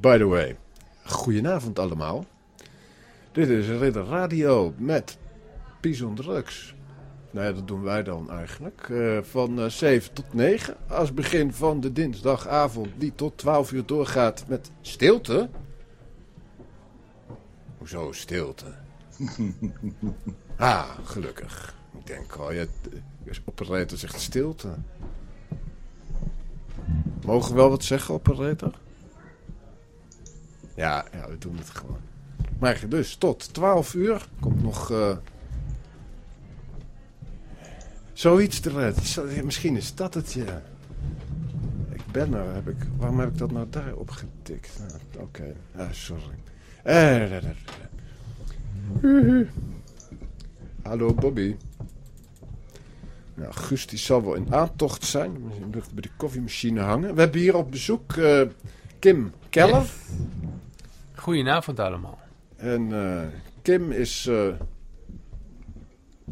By the way, goedenavond allemaal. Dit is Ridder Radio met Pison Drugs. Nou ja, dat doen wij dan eigenlijk. Eh, van eh 7 tot 9. Als begin van de dinsdagavond die tot 12 uur doorgaat met stilte. Hoezo stilte? ah, gelukkig. Ik denk al, ja, de operator zegt stilte. Mogen we wel wat zeggen, operator? Ja, ja, we doen het gewoon. Maar dus tot 12 uur komt nog eh, zoiets eruit. Misschien is dat het, ja. Ik ben er, heb ik, waarom heb ik dat nou daar opgetikt? Nou, Oké, ah, sorry. Eh, da. Huhu. Hallo Bobby. Nou, Guus zal wel in aantocht zijn. Misschien ligt bij de koffiemachine hangen. We hebben hier op bezoek eh, Kim Keller. Goedenavond allemaal. En eh, Kim is... eh,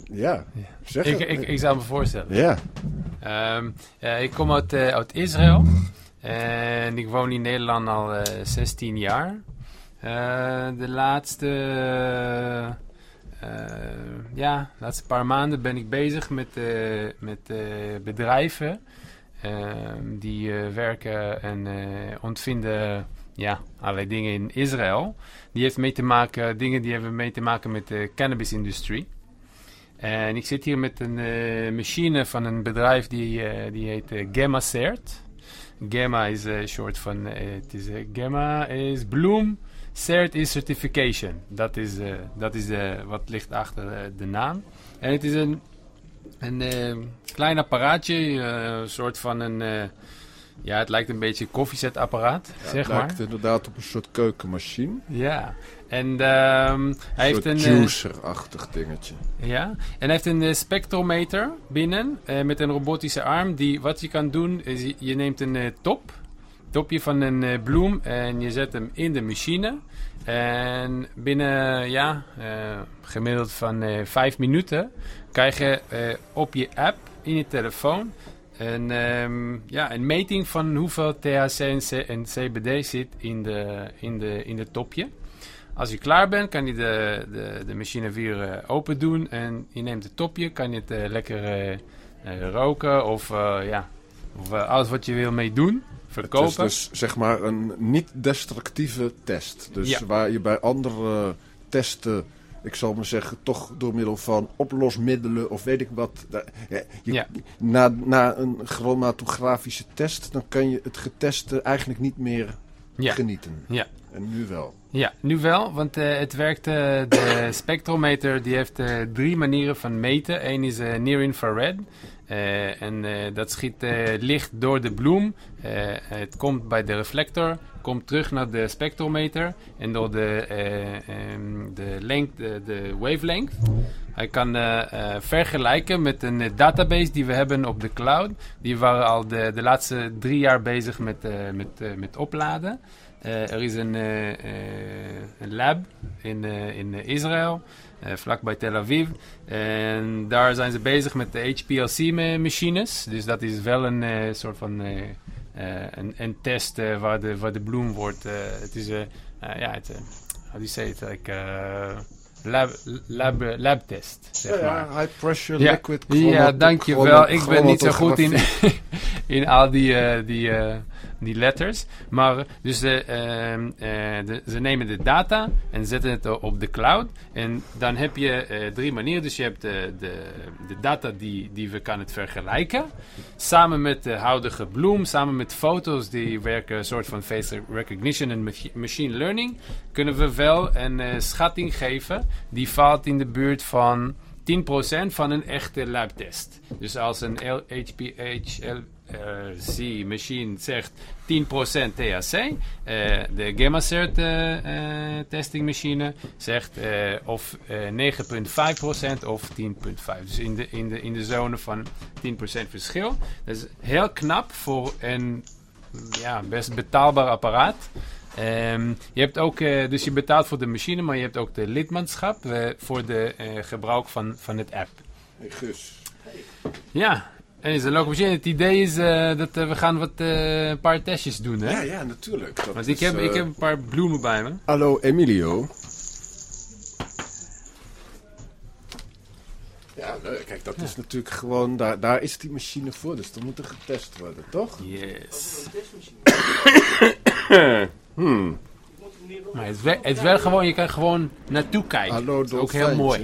ja, zeg Ik, ik, ik zal me voorstellen. Ja, Ehm, ja, ik kom uit, eh, uit Israël. En ik woon in Nederland al eh, 16 jaar. De laatste, ja, laatste paar maanden ben ik bezig met, met bedrijven ehm, die werken en ontvinden ja, allerlei dingen in Israël. Die heeft mee te maken, dingen die hebben mee te maken met de cannabisindustrie. En ik zit hier met een eh, machine van een bedrijf die, eh, die heet eh, Gamma Cert. Gamma is een soort van, eh, het is, eh, Gamma is Bloom, Cert is Certification. Dat is, eh, dat is eh, wat ligt achter eh, de naam. En het is een, een eh, klein apparaatje, eh, een soort van een, eh, ja het lijkt een beetje een koffiezetapparaat, ja, zeg het maar. lijkt inderdaad op een soort keukenmachine. Ja, en ehm, hij heeft een eh, juicer-achtig dingetje. ja, en hij heeft een eh, spectrometer binnen eh, met een robotische arm. Die, wat je kan doen is je, neemt een eh, top, topje van een bloem en je zet hem in de machine. En binnen, ja, gemiddeld van vijf minuten krijg je op je app in je telefoon een, ehm, ja, een meting van hoeveel THC en, C- en CBD zit in de, in de, in de topje. Als je klaar bent, kan je de, de, de machine weer eh, open doen. En je neemt het topje, kan je het eh, lekker eh, roken of, ja, of alles wat je wil mee doen, verkopen. Het is dus zeg maar een niet-destructieve test. Dus Ja. waar je bij andere testen, ik zal maar zeggen, toch door middel van oplosmiddelen of weet ik wat. da- ja, je- Ja. Na, na een chromatografische test, dan kan je het geteste eigenlijk niet meer Ja. genieten. Ja. En nu wel. Ja, nu wel, want eh, het werkt, eh, de spectrometer die heeft eh, drie manieren van meten. Eén is near infrared. Eh, en eh, dat schiet eh, licht door de bloem. Het komt bij de reflector, komt terug naar de spectrometer. En door de, ehm, de, length, de, wavelength. Hij kan vergelijken met een database die we hebben op de cloud. Die waren al de, de laatste drie jaar bezig met, met, met opladen. Er is een, een lab in, in Israël, vlakbij Tel Aviv. En daar zijn ze bezig met de HPLC-machines. Dus dat is wel een eh, soort van eh, eh, een, een test eh, waar, de, waar de bloem wordt. eh, het is, eh, eh, ja, het, eh, how do you say it? Like, eh, lab, lab, lab test, zeg maar. Ja, high pressure Ja. liquid Ja, dankjewel. Ik ben niet zo goed in. in al die, eh, die, eh, die letters. Maar dus de, ehm, eh, de, ze nemen de data en zetten het op de cloud. En dan heb je drie manieren. Dus je hebt de, de, data die, die we kunnen vergelijken. Samen met de huidige bloem, samen met foto's die werken een soort van face recognition en machi- machine learning. Kunnen we wel een schatting geven die valt in de buurt van 10% van een echte labtest. Dus als een L- HPLC machine zegt 10% THC, eh, de GammaCert eh, eh, testing machine zegt eh, of eh 9,5% of 10,5%. Dus in de, in, de, in de zone van 10% verschil. Dat is heel knap voor een ja, best betaalbaar apparaat. Ehm, je hebt ook, eh, dus je betaalt voor de machine, maar je hebt ook de lidmaatschap eh, voor de eh, gebruik van, van het app. Hey Gus. Ja, En is een leuke machine. Het idee is eh, dat eh, we gaan wat, eh, een paar testjes doen, hè? Ja, ja, natuurlijk. Dat Want ik is, heb, ik heb een paar bloemen bij me. Hallo Emilio. Ja, leuk. Kijk, dat is natuurlijk gewoon... Daar, daar is die machine voor, dus dat moet er getest worden, toch? Yes. Hmm. Maar het, wer- het werkt gewoon, je kan gewoon naartoe kijken. Hallo, Dat is ook heel mooi.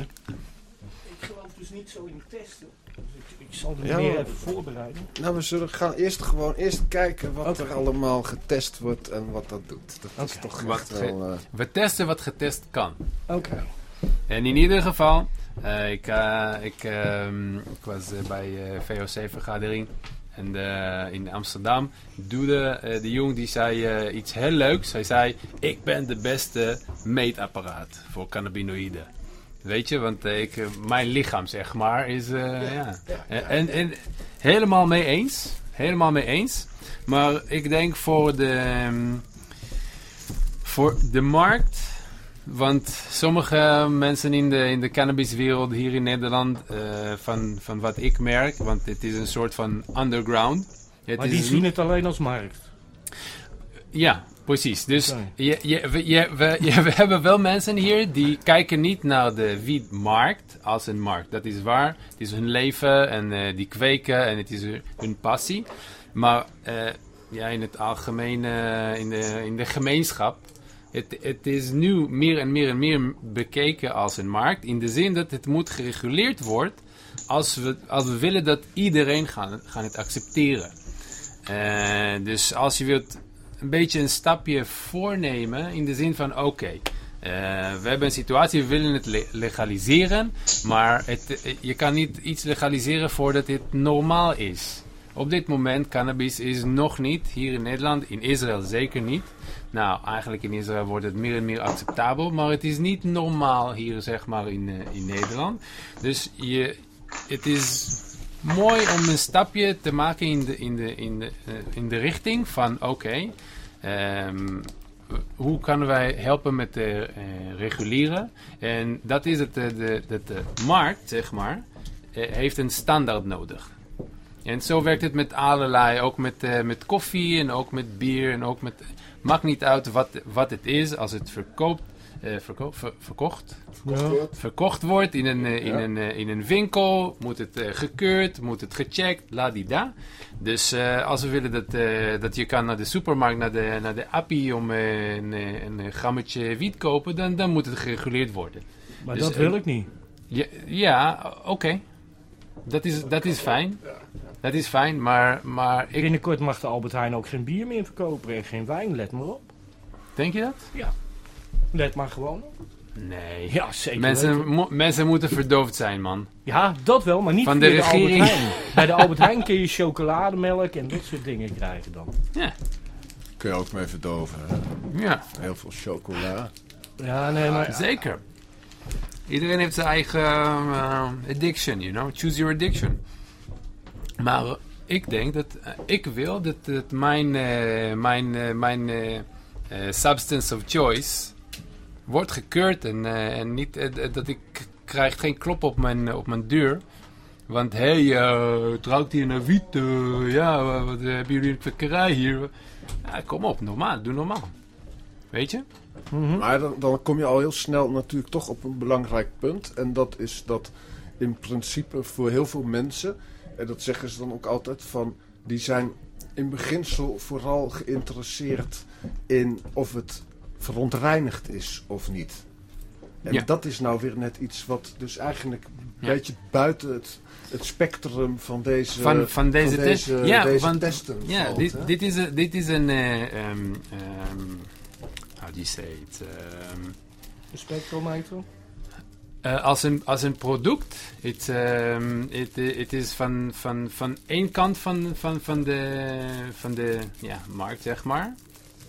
Ik geloof dus niet zo in testen. Ik, zal er Ja, meer even voorbereiden. Nou, we zullen gaan eerst gewoon eerst kijken wat er allemaal getest wordt en wat dat doet. Dat is toch Wat wel... eh, We testen wat getest kan. Oké. En in ieder geval, eh, ik, eh, ik, ehm, ik was bij eh VOC-vergadering en in Amsterdam. Doede, eh, de jong die zei iets heel leuks. Hij zei, ik ben de beste meetapparaat voor cannabinoïden. Weet je, want eh, ik, eh, mijn lichaam, zeg maar, is... eh, ja. En, en, en helemaal mee eens. Helemaal mee eens. Maar ik denk voor de, ehm, voor de markt... Want sommige mensen in de, in de cannabiswereld hier in Nederland, eh, van, van wat ik merk, want het is een soort van underground. Het Maar is die zien het alleen als markt. ja, precies. Dus Oké. je, je, we, je, we, je- we hebben wel mensen hier die kijken niet naar de wietmarkt als een markt. Dat is waar. Het is hun leven en eh, die kweken en het is hun, passie. Maar eh, ja, in het algemeen, eh, in, de, in de gemeenschap, het, het is nu meer en meer en meer bekeken als een markt. In de zin dat het moet gereguleerd worden als we, als we willen dat iedereen gaan, gaan het accepteren. Dus als je wilt een beetje een stapje voornemen in de zin van oké, eh, we hebben een situatie, we willen het le- legaliseren, maar het, eh, je kan niet iets legaliseren voordat het normaal is. Op dit moment, cannabis is nog niet, hier in Nederland, in Israël zeker niet. Nou, eigenlijk in Israël wordt het meer en meer acceptabel, maar het is niet normaal hier, zeg maar, in, eh, in Nederland. Dus je, het is mooi om een stapje te maken in de, in de, in de, in de richting van oké, ehm, hoe kunnen wij helpen met eh, reguleren? En dat is het, eh, de, de, de markt, zeg maar, eh, heeft een standaard nodig. En zo werkt het met allerlei, ook met, met koffie en ook met bier en ook met... Maakt niet uit wat, wat het is, als het verkoopt, eh, verko- ver- verkocht, verkocht wordt in een, eh, in, Ja. een, eh, in een winkel, moet het eh, gekeurd, moet het gecheckt, ladida. Dus eh, als we willen dat, eh, dat je kan naar de supermarkt, naar de, naar de appie om een, een grammetje wiet kopen, dan, dan moet het gereguleerd worden. Maar Dus, dat wil ik niet. Ja, ja oké. Dat, is, dat is fijn. Dat is fijn, maar, maar ik... Binnenkort mag de Albert Heijn ook geen bier meer verkopen en geen wijn. Let maar op. Denk je dat? Let maar gewoon op. Nee. Ja, zeker Mensen, mo- mensen moeten verdoofd zijn, man. Ja, dat wel, maar niet Van de de, Albert regering. Heijn. Bij de Albert Heijn kun je chocolademelk en dat soort dingen krijgen dan. Ja. kun je ook mee verdoven. Hè? Ja, Heel veel chocola. Ja, nee, maar... zeker. Iedereen heeft zijn eigen eh, addiction, you know. Choose your addiction. Maar ik denk dat... eh, ik wil dat, dat mijn, eh, mijn, mijn substance of choice wordt gekeurd. En, eh, en niet eh, dat ik krijg geen klop op mijn, op mijn deur. Want hé, hey, eh, het ruikt hier naar wiet. eh, ja, wat wat hebben jullie een kwekkerij hier? Ja, kom op, normaal. Doe normaal. Weet je? Mhm. Maar dan, dan kom je al heel snel natuurlijk toch op een belangrijk punt. En dat is dat in principe voor heel veel mensen, en dat zeggen ze dan ook altijd, van die zijn in beginsel vooral geïnteresseerd in of het verontreinigd is of niet. En Ja. dat is nou weer net iets wat dus eigenlijk een Ja. beetje buiten het, het spectrum van deze, Van, van deze, van test. deze, Ja, deze want- testen Ja, valt, dit, is een, dit is een eh, ehm, ehm, how do you say it? Ehm, Een spectrometer. eh, als, een, als een product, het, ehm, het, het is van, van, van één kant van, van, van de, van de ja, markt, zeg maar.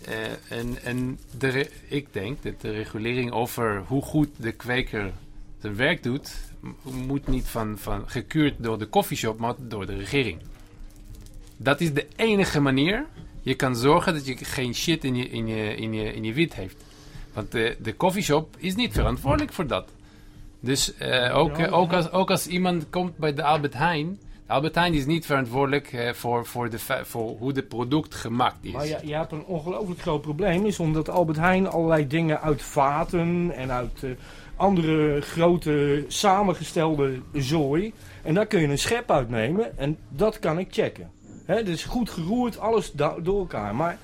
Eh, en en de, ik denk dat de regulering over hoe goed de kweker zijn werk doet, moet niet van, van gekeurd door de coffeeshop, maar door de regering. Dat is de enige manier je kan zorgen dat je geen shit in je, in je, in je, in je wit heeft. Want de, de coffeeshop is niet verantwoordelijk voor dat. Dus eh, ook, eh, ook, als, ook als iemand komt bij de Albert Heijn, Albert Heijn is niet verantwoordelijk eh, voor, voor, de, voor hoe het product gemaakt is. Maar je, je hebt een ongelooflijk groot probleem. Is omdat Albert Heijn allerlei dingen uit vaten en uit eh, andere grote samengestelde zooi. En daar kun je een schep uitnemen en dat kan ik checken. Hè, dus goed geroerd, alles door elkaar. Maar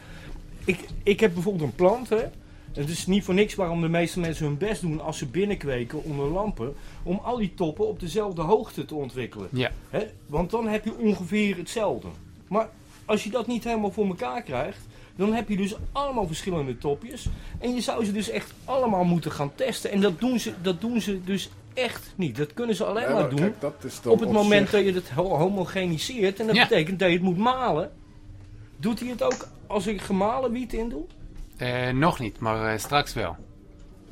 ik, ik heb bijvoorbeeld een plant. Hè. Het is niet voor niks waarom de meeste mensen hun best doen als ze binnenkweken onder lampen. Om al die toppen op dezelfde hoogte te ontwikkelen. Ja. Hè? Want dan heb je ongeveer hetzelfde. Maar als je dat niet helemaal voor elkaar krijgt, dan heb je dus allemaal verschillende topjes. En je zou ze dus echt allemaal moeten gaan testen. En dat doen ze, dat doen ze dus echt niet. Dat kunnen ze alleen Ja, maar maar doen kijk, dat is dan op het op moment zich- dat je het ho- homogeniseert. En dat Ja. betekent dat je het moet malen. Doet hij het ook als ik gemalen wiet in doe? Eh, nog niet, maar eh, straks wel.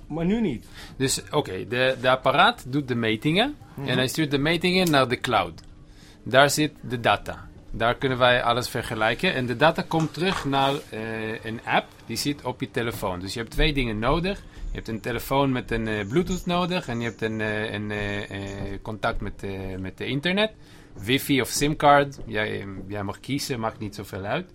Maar nu niet. Dus oké, de, de apparaat doet de metingen en hij stuurt de metingen naar de cloud. Daar zit de data. Daar kunnen wij alles vergelijken. En de data komt terug naar eh, een app die zit op je telefoon. Dus je hebt twee dingen nodig. Je hebt een telefoon met een Bluetooth nodig en je hebt een, een contact met, met de internet. Wifi of simcard. Jij, jij mag kiezen, maakt niet zoveel uit.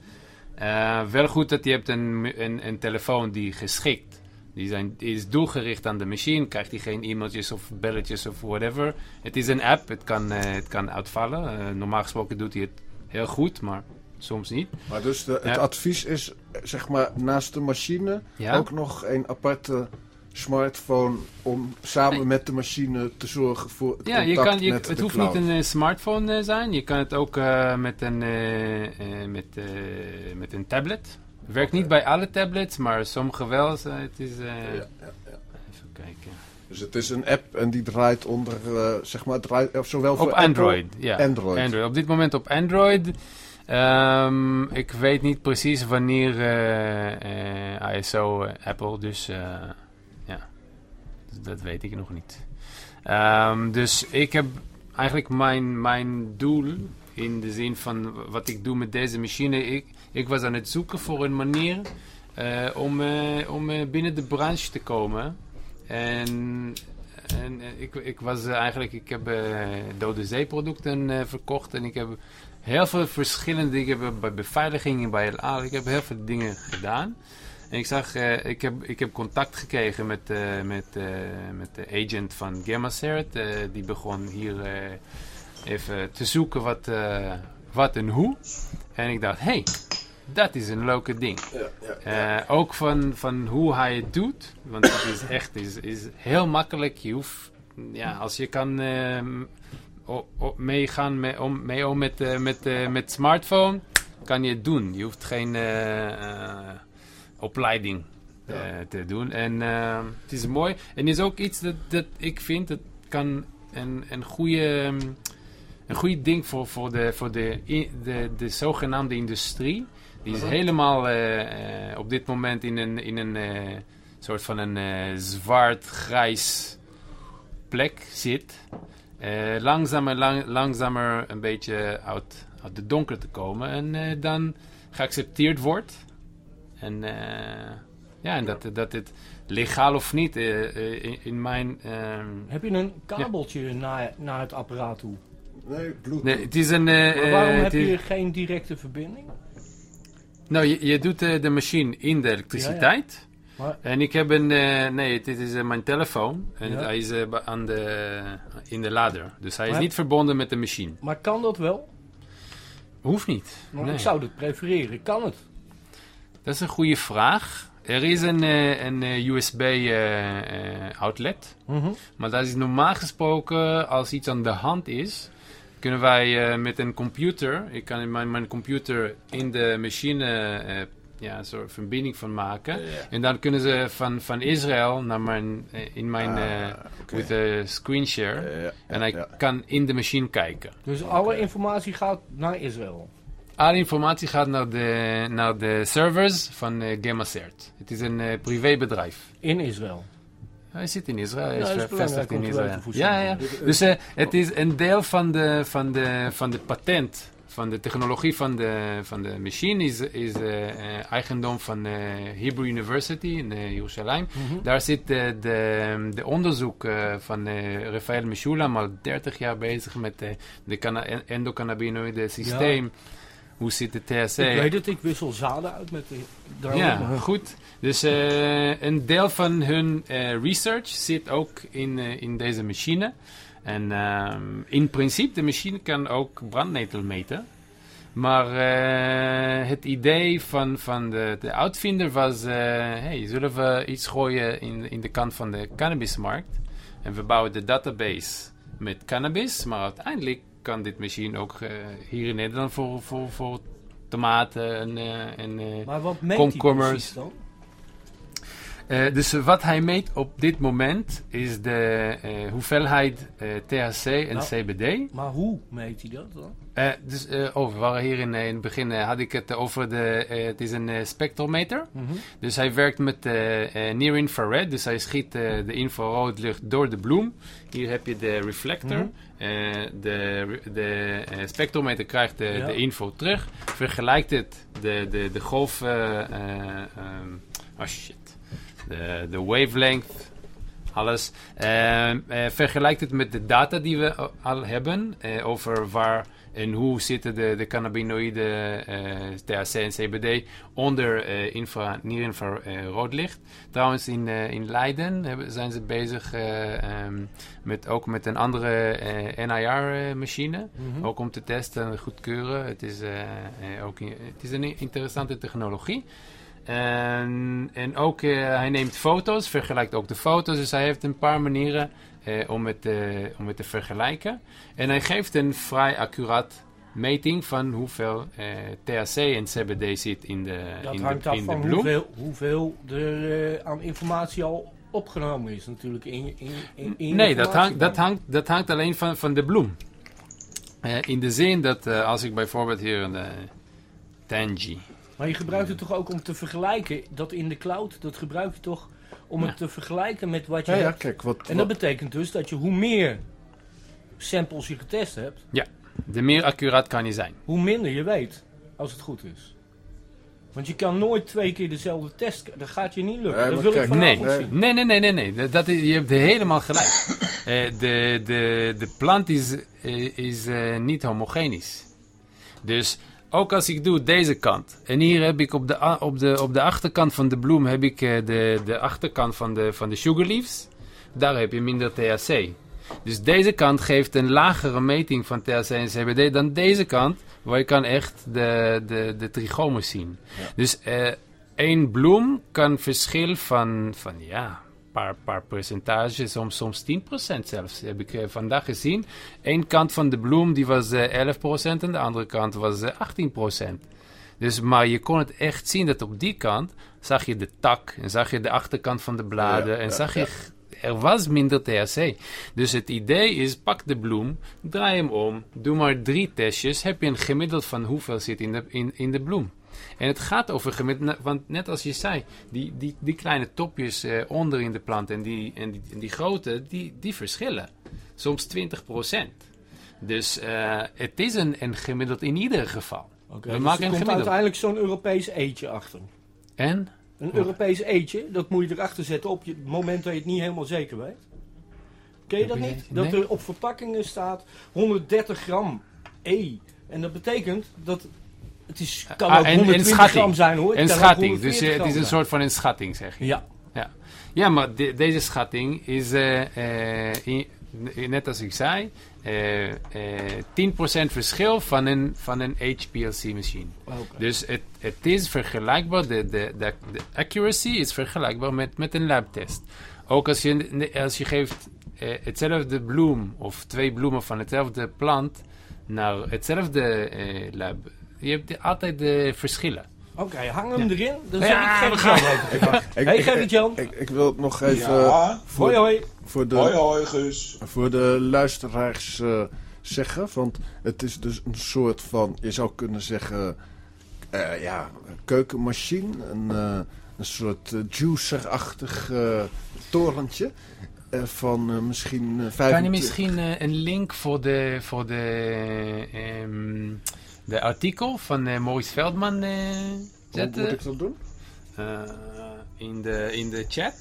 Eh, wel goed dat je hebt een, een, een telefoon die geschikt die, zijn, die is doelgericht aan de machine. Krijgt hij geen e-mailtjes of belletjes of whatever. Het is een app, het kan, eh, het kan uitvallen. Eh, normaal gesproken doet hij het heel goed, maar soms niet. Maar dus de, het advies is, zeg maar, naast de machine Ja. ook nog een aparte smartphone om samen met de machine te zorgen voor het Ja, je kan, je, met het hoeft cloud. niet een eh, smartphone eh, zijn. Je kan het ook eh, met, een, met, met een tablet. Werkt niet bij alle tablets, maar sommige wel. Het is, Ja, ja, ja. Even kijken. Dus het is een app en die draait onder, zeg maar, draait, of zowel voor Op Apple- Android, ja. Android. Op dit moment op Android. Ehm, ik weet niet precies wanneer ISO Apple, Dus dat weet ik nog niet. Ehm, dus ik heb eigenlijk mijn, mijn doel in de zin van wat ik doe met deze machine. Ik, ik was aan het zoeken voor een manier eh, om, eh, om eh, binnen de branche te komen. En, en ik, ik was eigenlijk, ik heb dode zeeproducten verkocht en ik heb heel veel verschillende dingen bij beveiliging bij LA. Ik heb heel veel dingen gedaan. En ik zag, eh, ik, heb, ik heb contact gekregen met, eh, met, eh, met de agent van Gamacert. eh die begon hier even te zoeken wat, wat en hoe. En ik dacht, hey, dat is een leuke ding. Ja, ja. Ook van, van hoe hij het doet. Want het is echt is, is heel makkelijk. Je hoeft, ja, als je kan ehm, meegaan mee om, mee om met, met, met smartphone, kan je het doen. Je hoeft geen opleiding eh, te doen. En eh, het is mooi. En is ook iets dat, dat ik vind, dat kan een, een goede... ehm, een goede ding voor, voor, de, voor de, de, de zogenaamde industrie. Die is Mhm. helemaal eh, eh, op dit moment in een, in een soort van een zwart-grijs plek zit. Langzamer, lang, langzamer een beetje uit, uit de donker te komen. En dan geaccepteerd wordt. En eh, ja, en dat, dat het legaal of niet eh, eh, in, in mijn... ehm, Heb je een kabeltje naar, naar het apparaat toe? Nee, Bluetooth. nee, het is een... eh, Maar waarom heb je geen directe verbinding? Nou, je, je doet de machine in de elektriciteit. Maar En ik heb een... eh, nee, dit is mijn telefoon. En Ja. hij is aan de, in de lader. Dus hij is niet verbonden met de machine. Maar kan dat wel? Hoeft niet. Nee. Ik zou het prefereren. Kan het? Dat is een goede vraag. Er is een, eh, een eh, USB-outlet. Mhm. maar dat is normaal gesproken, als iets aan de hand is... kunnen wij eh, met een computer... Ik kan in mijn, mijn computer in de machine... eh, ja, een soort verbinding van maken. En dan kunnen ze van, van Israël naar mijn, eh, in mijn Ah, eh with a screen share. En hij ja. kan in de machine kijken. Dus alle informatie gaat naar Israël. Alle informatie gaat naar de, naar de servers van Gamacert. Het is een eh, privébedrijf. In Israël. Hij zit in Israël, hij Ja, is gevestigd in Israël. Ja, ja. Dus eh, het is een deel van de, van de, van de patent van de technologie van de, van de machine is, is eigendom van eh, Hebrew University in eh, Jeruzalem. Mhm. Daar zit de, de, de onderzoek van Rafael Meshulam al 30 jaar bezig met de canna- en- endocannabinoïde systeem. Hoe zit de THC? Ik weet het, ik wissel zaden uit met de... Ja, goed. Dus eh, een deel van hun eh, research zit ook in, eh, in deze machine. En ehm, in principe, de machine kan ook brandnetel meten. Maar het idee van, van de, de uitvinder was... hey, zullen we iets gooien in, in de kant van de cannabismarkt? En we bouwen de database met cannabis. Maar uiteindelijk kan dit machine ook eh, hier in Nederland voor, voor, voor tomaten en... eh, en eh, Maar wat Komkommers. dan? dus wat hij meet op dit moment is de hoeveelheid THC en Nou. CBD. Maar hoe meet hij dat dan? Eh, dus, eh, oh, we waren hier in, eh, in het begin, had ik het over de, het is een spectrometer. Dus hij werkt met near infrared, dus hij schiet de infraroodlucht door de bloem. Hier heb je de reflector. Mhm. De de spectrometer krijgt de, Ja. de info terug, vergelijkt het, de, de, de golf, ehm, oh shit, de, de wavelength, alles. Ehm, eh, vergelijkt het met de data die we al- hebben over waar en hoe zitten de, de cannabinoïden, eh, THC en CBD onder eh, infra, near-infrarood licht. Trouwens, in, eh, in Leiden hebben, zijn ze bezig eh, ehm, met, ook met een andere eh, NIR-machine. Mhm. Ook om te testen en goedkeuren. Het is, eh, eh, ook, in- het is een interessante technologie. En, en ook, eh, hij neemt foto's, vergelijkt ook de foto's. Dus hij heeft een paar manieren eh, om, het, eh, om het te vergelijken. En hij geeft een vrij accuraat meting van hoeveel eh, THC en CBD zit in de, Dat in hangt de, af in de van bloem. hoeveel, hoeveel er aan informatie al opgenomen is natuurlijk in, in, in, in Nee, dat hangt, dat, hangt, dat hangt alleen van, van de bloem. In de zin dat als ik bijvoorbeeld hier een Tangy. Maar je gebruikt het toch ook om te vergelijken, dat in de cloud, dat gebruik je toch om Ja. het te vergelijken met wat je Ja, ja, hebt. kijk, wat... En dat wat- betekent dus dat je hoe meer samples je getest hebt, De meer accuraat kan die zijn. hoe minder je weet, als het goed is. Want je kan nooit twee keer dezelfde test, dat gaat je niet lukken. Nee, dat wil kijk, Nee, zien. nee, nee, nee, nee. nee. Dat- is, je hebt helemaal gelijk. Eh, de, de, de plant is, eh, is eh, niet homogenisch. Dus ook als ik doe deze kant. En hier heb ik op de, op de, op de achterkant van de bloem heb ik eh, de, de achterkant van de, van de sugar leaves. Daar heb je minder THC. Dus deze kant geeft een lagere meting van THC en CBD dan deze kant, waar je kan echt de, de, de trichomen zien. Dus eh, één bloem kan verschil van, van ja, paar, paar percentage, soms, soms 10% zelfs, heb ik eh, vandaag gezien. Eén kant van de bloem die was eh 11% en de andere kant was eh 18%. Dus, maar je kon het echt zien dat op die kant zag je de tak en zag je de achterkant van de bladen Ja, en ja, zag je, er was minder THC. Dus het idee is, pak de bloem, draai hem om, doe maar drie testjes, heb je een gemiddeld van hoeveel zit in de, in, in de bloem. En het gaat over gemiddeld, want net als je zei, die, die, die kleine topjes eh, onder in de plant en die, en die, en die grote, die, die verschillen. Soms 20% Dus eh, het is een, een gemiddeld in ieder geval. Oké, We dus maken er komt gemiddeld. uiteindelijk zo'n Europees eetje achter. En? Een Europees eetje, dat moet je erachter zetten op het moment dat je het niet helemaal zeker weet. Ken je dat niet? Dat er op verpakkingen staat 130 gram E. En dat betekent dat het is, kan Ah, ook en- en 120 schatting. gram zijn hoor. Een kan schatting, 140 dus het is een soort van een schatting, zeg je. Ja, Ja, maar de- deze schatting is, eh, eh, in- net als ik zei, eh, eh, 10% verschil van een, van een HPLC-machine. Dus het, het is vergelijkbaar, de, de, de, de accuracy is vergelijkbaar met, met een labtest. Ook als je, als je geeft eh, hetzelfde bloem of twee bloemen van hetzelfde plant naar hetzelfde lab, je hebt altijd de verschillen. Oké, hang hem erin. Dan Ja, zeg ik we Gerrit-Jan. Ik, Hey ik- Gerrit-Jan. ik, ik wil het nog even Ja, voor, Hoi hoi. voor, de, hoi hoi Guus. voor de luisteraars eh, zeggen. Want het is dus een soort van, je zou kunnen zeggen, eh, ja, een keukenmachine. Een, eh, een soort juicer-achtig eh, torentje. eh, van eh, misschien eh, 25... Kan je misschien eh, een link voor de, voor de ehm, de artikel van eh, Maurice Veldman eh, Hoe zetten. moet ik dat doen? Eh, in, de, in de chat.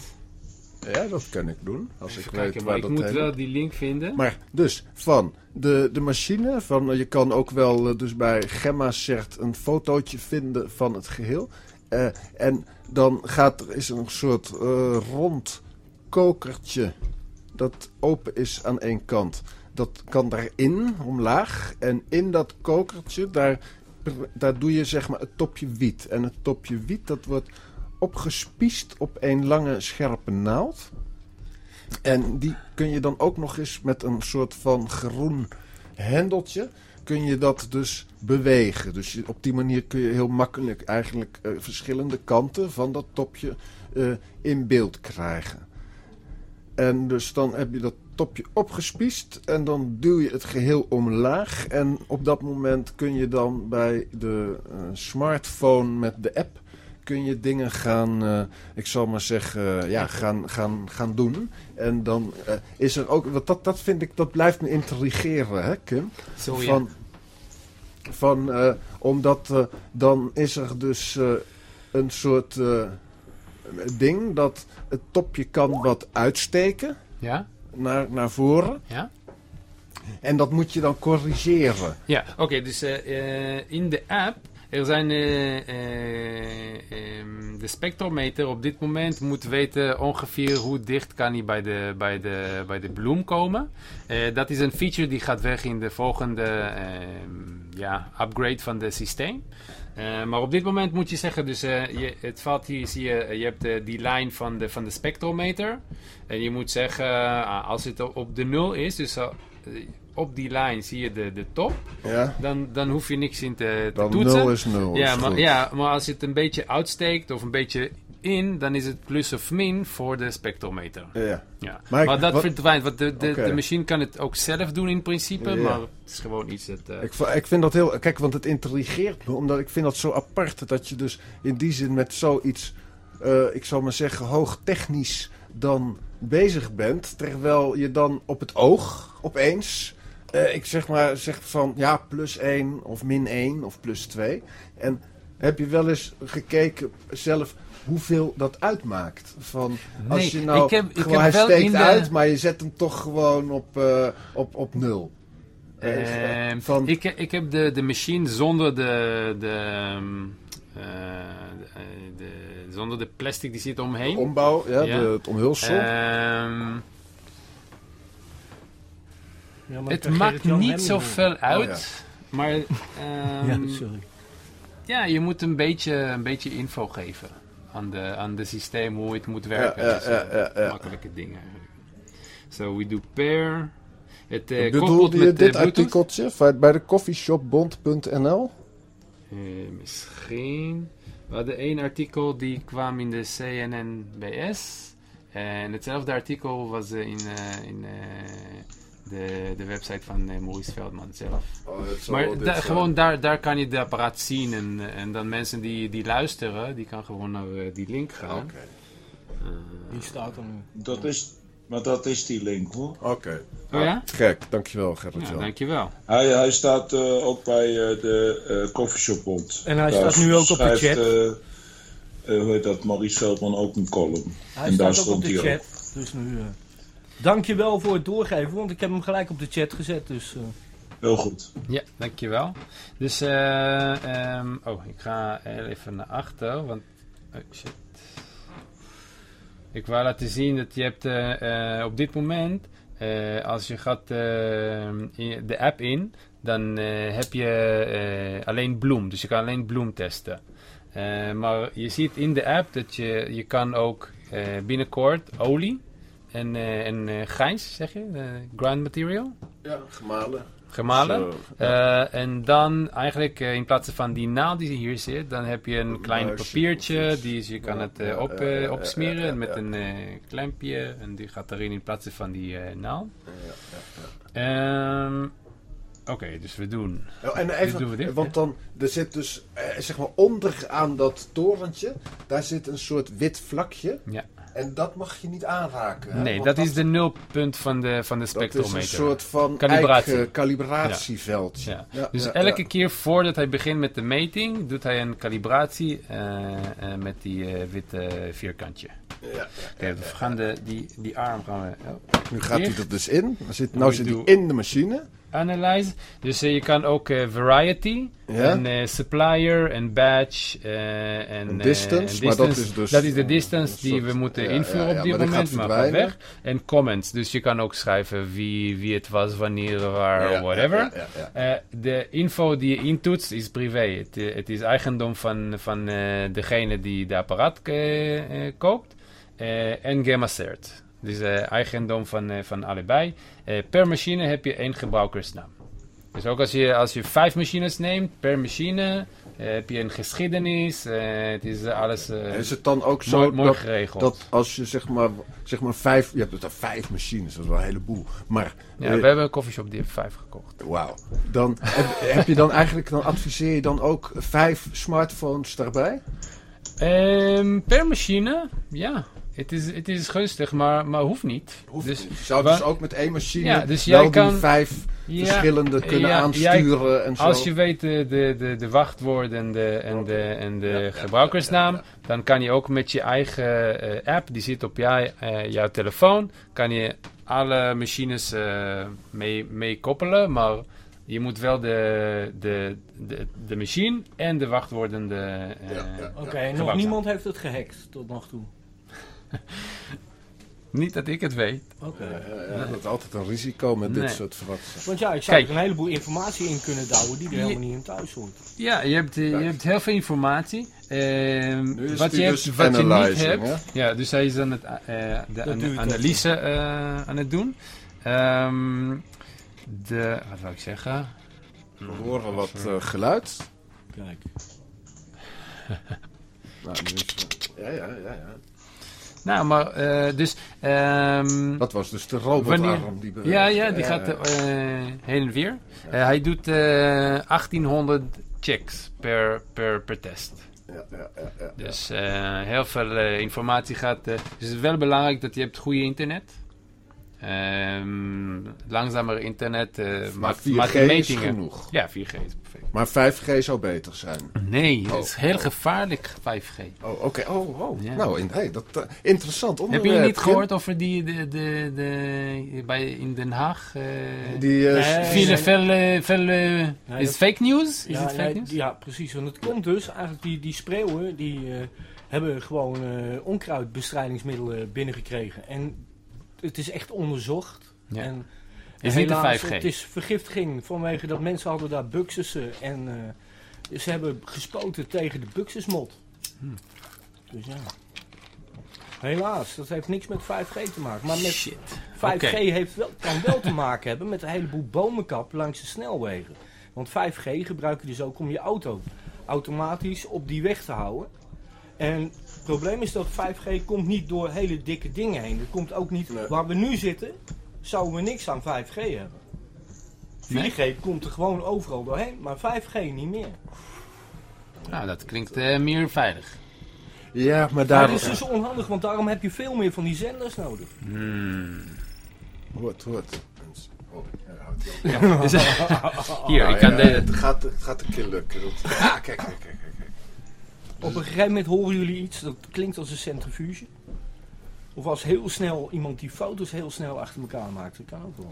Ja, dat kan ik doen. Als ik Even weet kijken, waar ik dat moet heen- wel die link vinden. Maar dus van de, de machine, van, je kan ook wel dus bij Gemma zegt een fotootje vinden van het geheel. Eh, en dan gaat er is een soort rond kokertje dat open is aan één kant. Dat kan daarin, omlaag. En in dat kokertje, daar, daar doe je zeg maar het topje wiet. En het topje wiet, dat wordt opgespiest op een lange scherpe naald. En die kun je dan ook nog eens met een soort van groen hendeltje... kun je dat dus bewegen. Dus op die manier kun je heel makkelijk eigenlijk eh, verschillende kanten van dat topje eh, in beeld krijgen. En dus dan heb je dat topje opgespiest en dan duw je het geheel omlaag. En op dat moment kun je dan bij de eh, smartphone met de app kun je dingen gaan, eh, ik zal maar zeggen, eh, ja, gaan, gaan, gaan doen. En dan is er ook, want dat, dat vind ik, dat blijft me intrigeren, hè Kim? Zo, ja. Van, van omdat dan is er dus een soort ding dat het topje kan wat uitsteken Ja? Naar, naar voren. Ja? En dat moet je dan corrigeren. Ja, oké, dus eh, eh, in de app, er zijn eh, eh, ehm, de spectrometer op dit moment moet weten ongeveer hoe dicht kan hij bij de, bij de, bij de bloem komen. Dat is een feature die gaat weg in de volgende ehm, ja, upgrade van het systeem. Eh, maar op dit moment moet je zeggen, dus eh, je, het valt hier, zie je, je hebt eh, die lijn van de, van de spectrometer. En je moet zeggen, als het op- de nul is, dus op die lijn zie je de, de top, Ja? dan, dan hoef je niks in te, te Dan toetsen. nul is nul. ja, is maar, goed. ja, maar als het een beetje uitsteekt of een beetje in, dan is het plus of min voor de spectrometer. Ja. Ja. Maar Maar, ik- dat wat- verdwijnt, want de, de, de machine kan het ook zelf doen in principe, Ja. maar het is gewoon iets dat... eh, Ik, ik vind dat heel. Kijk, want het intrigeert me, omdat ik vind dat zo apart dat je dus in die zin met zoiets, eh, ik zal maar zeggen, hoogtechnisch dan bezig bent. Terwijl je dan op het oog opeens, eh, ik zeg maar, zegt van ja, plus 1 of min 1 of plus 2. En heb je wel eens gekeken zelf hoeveel dat uitmaakt? Van als Nee, je nou ik heb- ik gewoon, heb hij wel steekt de- uit, maar je zet hem toch gewoon op, eh, op, op nul. Eh, Ehm, van- ik, ik heb de, de machine zonder de, de, ehm, eh, de, de- zonder de plastic die zit omheen. De ombouw, ja, Ja. De, het omhulsel. Ehm, Ja, maar het maakt Gerrit-Jan niet zoveel uit, maar ehm, Ja, sorry. ja, je moet een beetje, een beetje info geven aan de, aan de systeem hoe het moet werken. Ja, ja, Dus, eh, ja, ja, ja. Makkelijke dingen. So we do pair. Het Bedoelde koppelt je met dit eh, Bluetooth. artikeltje bij de coffeeshopbond.nl? Eh, misschien. We hadden één artikel die kwam in de CNNBS. En hetzelfde artikel was in, in eh, de, de website van eh, Maurice Veldman zelf. maar da- gewoon daar, daar kan je het apparaat zien. En, en dan mensen die, die luisteren, die kan gewoon naar eh, die link gaan. Oké. Eh, Die staat er nu. Dat is, maar dat is die link hoor. Oké. Oh ja? Gek, dankjewel ja, Gerrit-Jan. dankjewel. Hij, hij staat eh, ook bij eh, de eh Coffeeshop Bond. En hij Daar staat nu ook op de chat. eh, eh, hoe heet dat, Maurice Veldman ook een column. Hij en daar staat ook op stond de hij ook. chat. Dus nu. Dankjewel voor het doorgeven, want ik heb hem gelijk op de chat gezet. Dus. eh, Heel goed. Ja, dankjewel. Dus, eh, ehm, oh, ik ga even naar achter, want, oh shit. Ik wou laten zien dat je hebt eh, eh, op dit moment, eh, als je gaat in de app in, dan eh, heb je eh, alleen bloem. Dus je kan alleen bloem testen. Eh, maar je ziet in de app dat je, je kan ook eh, binnenkort olie en, eh en eh, grijs, zeg je, eh, ground material, Ja, gemalen. gemalen. Zo. En dan eigenlijk in plaats van die naald die hier zit, dan heb je een klein papiertje. Die is, je kan Ja, het op, opsmeren met een klempje. En die gaat erin in plaats van die naald. Ja, ja, ja. Ehm, Oké, dus we doen... Oh, en doen even, we dit, want dan, er zit dus, eh, zeg maar, onderaan dat torentje, daar zit een soort wit vlakje. Ja. En dat mag je niet aanraken. hè? Nee, dat is de nulpunt van de, van de Dat is een spectrometer. soort van calibratieveldje. Ja. Ja, Dus elke keer voordat hij begint met de meting, doet hij een calibratie eh, eh, met die eh, witte vierkantje. Ja, we gaan de, die, die arm gaan we oh, Nu gaat hij er dus in. Zit, nou zit hij in de machine. Analyze. Dus eh, je kan ook eh, variety, Ja. en eh, supplier, en batch, en, En distance, en maar dat distance. is dus Dat is de distance die soort- we moeten ja, invullen ja, op dit moment, maar gaat weg. En comments, dus je kan ook schrijven wie, wie het was, wanneer, waar, whatever. de info die je intoetst is privé. Het, het is eigendom van, van degene die de apparaat koopt. En Gamma Cert. Dus eh, eigendom van, eh, van allebei. Eh, per machine heb je één gebruikersnaam. Dus ook als je, als je vijf machines neemt per machine, heb je een geschiedenis. het is alles Is het dan ook zo mooi, mooi dat, geregeld. dat als je zeg maar, zeg maar vijf... Je hebt er vijf machines, dat is wel een heleboel. Maar, ja, we hebben een koffieshop die heeft vijf gekocht. wauw. Dan heb, heb je dan eigenlijk, dan adviseer je dan ook vijf smartphones daarbij? Ehm, per machine, ja. Het is, het is gunstig, maar, maar hoeft niet. Hoeft dus, niet. Je zou dus ook met één machine Ja, dus wel jij kan- die vijf ja, verschillende kunnen ja, aansturen en zo. Als je weet de, de, de, de wachtwoorden en de, en de, en de Ja, ja, gebruikersnaam, ja, ja, dan kan je ook met je eigen eh, app, die zit op jij, eh, jouw telefoon, kan je alle machines eh, mee, mee koppelen, maar je moet wel de, de, de, de machine en de wachtwoorden de, eh, Ja, ja. Oké, en nog niemand heeft het gehackt tot nog toe. Niet dat ik het weet. Oké. Ja, ja, dat is altijd een risico met dit soort fratsen. Want ja, ik zou Kijk. er een heleboel informatie in kunnen douwen die er Je- helemaal niet in thuis hoort. Ja, je hebt, eh, je hebt heel veel informatie. Ehm, Nu is wat die je, dus hebt, wat je niet hebt. Ja, dus hij is aan het, eh, de analyse eh, aan het doen. Ehm, de, wat wil ik zeggen? We horen wat eh, geluid. Kijk. Nou, nu is het- ja, ja, ja, ja. Nou, maar eh, dus. ehm, Dat was dus de robotarm die beweegt. ja, ja, die Ja, gaat eh, heen en weer. Eh, hij doet eh 1800 checks per, per, per test. Ja, ja, ja. Dus eh, heel veel eh, informatie gaat. eh, dus het is wel belangrijk dat je hebt goede internet. Ehm langzamer internet Maar maakt, 4G maakt de is genoeg. Ja, 4G is perfect. Maar 5G zou beter zijn. Nee, Oh, het is heel gevaarlijk 5G. Oh, oké. Oh, oh. Ja. Nou, in, hey, dat, eh, interessant Heb je niet gehoord over die de, de, de, bij, in Den Haag? eh Die, Nee. Vielen veel, veel eh, Nee, is het fake news? Is ja, het fake news? ja, precies. Want het komt dus, eigenlijk die, die spreeuwen, die eh, hebben gewoon eh, onkruidbestrijdingsmiddelen binnengekregen. En het is echt onderzocht. Ja. En Is niet de helaas, 5G. Het is vergiftiging vanwege dat mensen hadden daar buxussen en eh, ze hebben gespoten tegen de buxusmot. Hmm. Dus ja. Helaas, dat heeft niks met 5G te maken. Maar met Shit. 5G Oké. heeft wel, kan wel te maken hebben met een heleboel bomenkap langs de snelwegen. Want 5G gebruik je dus ook om je auto automatisch op die weg te houden. En het probleem is dat 5G komt niet door hele dikke dingen heen. Het komt ook niet Nee. waar we nu zitten, zouden we niks aan 5G hebben. 4G Nee? komt er gewoon overal doorheen, maar 5G niet meer. Nou, dat klinkt eh, meer veilig. Ja, maar Maar daar... dat is dus onhandig, want daarom heb je veel meer van die zenders nodig. Hmm. Hoort, hoort. Oh, ja, houdt hij op. Dus, hier, Nou ik kan ja, de... Het gaat, het gaat een keer lukken. Ah, kijk, kijk. kijk. Op een gegeven moment horen jullie iets dat klinkt als een centrifuge. Of als heel snel iemand die foto's heel snel achter elkaar maakt. Dat kan ook wel.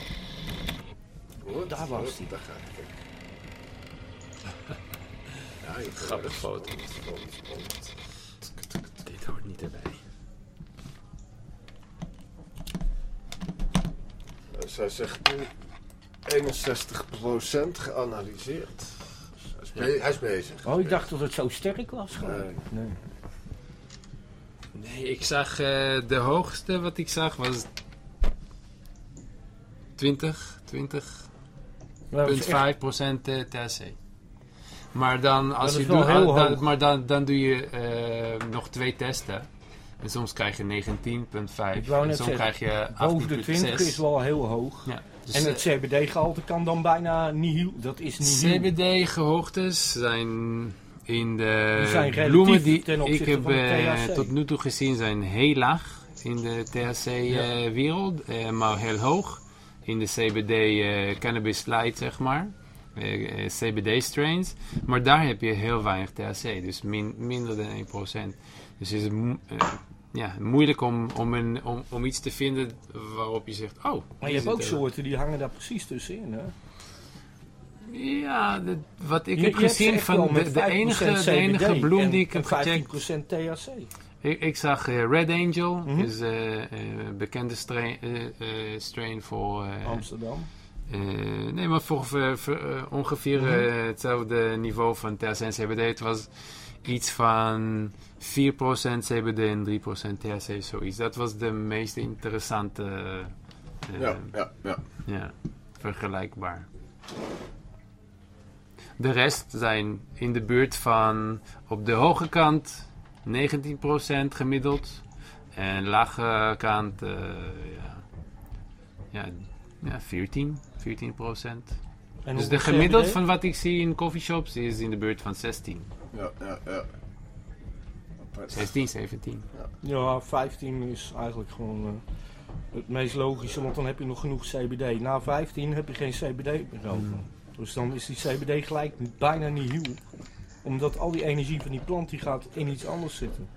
Hoort, Daar was die. Daar gaat hij. Ja, je Grappige foto. Dit hoort niet erbij. Eh, Zij zegt nu 61% geanalyseerd. Hij is, be- hij is bezig. Oh, ik dacht dat het zo sterk was. gewoon. Nee. Nee. Nee, ik zag eh, de hoogste wat ik zag was 20, 20,5% Maar dat is echt- procent eh, THC. Maar dan, als je doet, ah, dan- maar dan, dan doe je eh, nog twee testen. En soms krijg je 19,5. Ik wou En soms zeggen, krijg je Boven de 20 is 18,6. wel heel hoog. Ja, dus, En het CBD-gehalte kan dan bijna niet. Dat is niet. CBD-gehoogtes zijn in de Die zijn bloemen die ten ik heb van de eh, THC. tot nu toe gezien zijn heel laag in de THC-wereld, eh, maar heel hoog in de CBD eh, cannabis light, zeg maar. Eh, eh, CBD-strains. Maar daar heb je heel weinig THC, dus min- minder dan 1%. Dus is het eh, ja, moeilijk om, om, een, om, om iets te vinden waarop je zegt, oh. Maar je hebt ook er- soorten die hangen daar precies tussenin. Hè? Ja, de- wat ik Je- heb je gezien van de, de 5% enige, de enige bloem en- die ik heb gecheckt. 15% THC. Ik, ik zag eh, Red Angel, Mhm. is eh, eh, bekende strain, eh, eh, strain voor. eh, Amsterdam. eh, nee, maar voor, voor- eh, ongeveer Mhm. eh, hetzelfde niveau van THC en CBD. Het was iets van 4% CBD en 3% THC, zoiets. Dat was de meest interessante. eh, Ja, ja, ja. ja, vergelijkbaar. De rest zijn in de buurt van op de hoge kant 19% gemiddeld. En lage kant eh, ja, ja, ja, 14, 14 procent. En Dus de gemiddeld CBD? van wat ik zie in coffeeshops is in de buurt van 16, ja, ja, ja. Apart. 16, 17. Ja, 15 is eigenlijk gewoon eh, het meest logische, want dan heb je nog genoeg CBD. Na 15 heb je geen CBD meer over. Hmm. Dus dan is die CBD gelijk bijna niet nieuw. Omdat al die energie van die plant die gaat in iets anders zitten.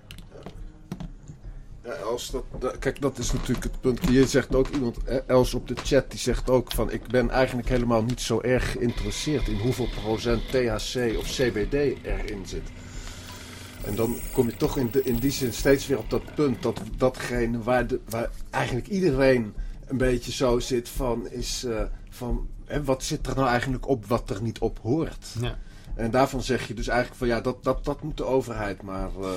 Als dat, da- kijk, dat is natuurlijk het punt. Hier zegt ook iemand, Els op de chat, die zegt ook van... ik ben eigenlijk helemaal niet zo erg geïnteresseerd in hoeveel procent THC of CBD erin zit. En dan kom je toch in, in die zin steeds weer op dat punt... dat datgene waar, waar eigenlijk iedereen een beetje zo zit van... is eh, van, hè, wat zit er nou eigenlijk op wat er niet op hoort? Ja. En daarvan zeg je dus eigenlijk van... ja, dat, dat, dat moet de overheid maar eh,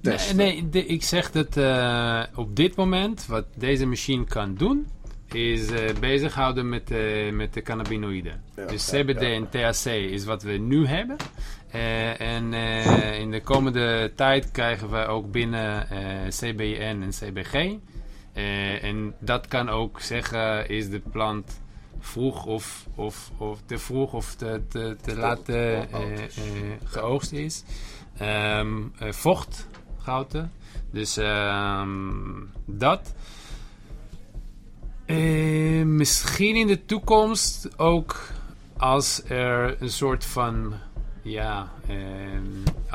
Nee, testen. nee de- ik zeg dat eh, op dit moment wat deze machine kan doen, is eh, bezighouden met, met de cannabinoïden. Ja, dus ja, CBD ja. en THC is wat we nu hebben. En in de komende tijd krijgen we ook binnen CBN en CBG. En dat kan ook zeggen, is de plant vroeg of, of, of te vroeg of te, te, te laat eh, eh, eh, geoogst is. Eh, vochtgouten. Dus ehm, dat. Misschien in de toekomst ook als er een soort van ja, ehm,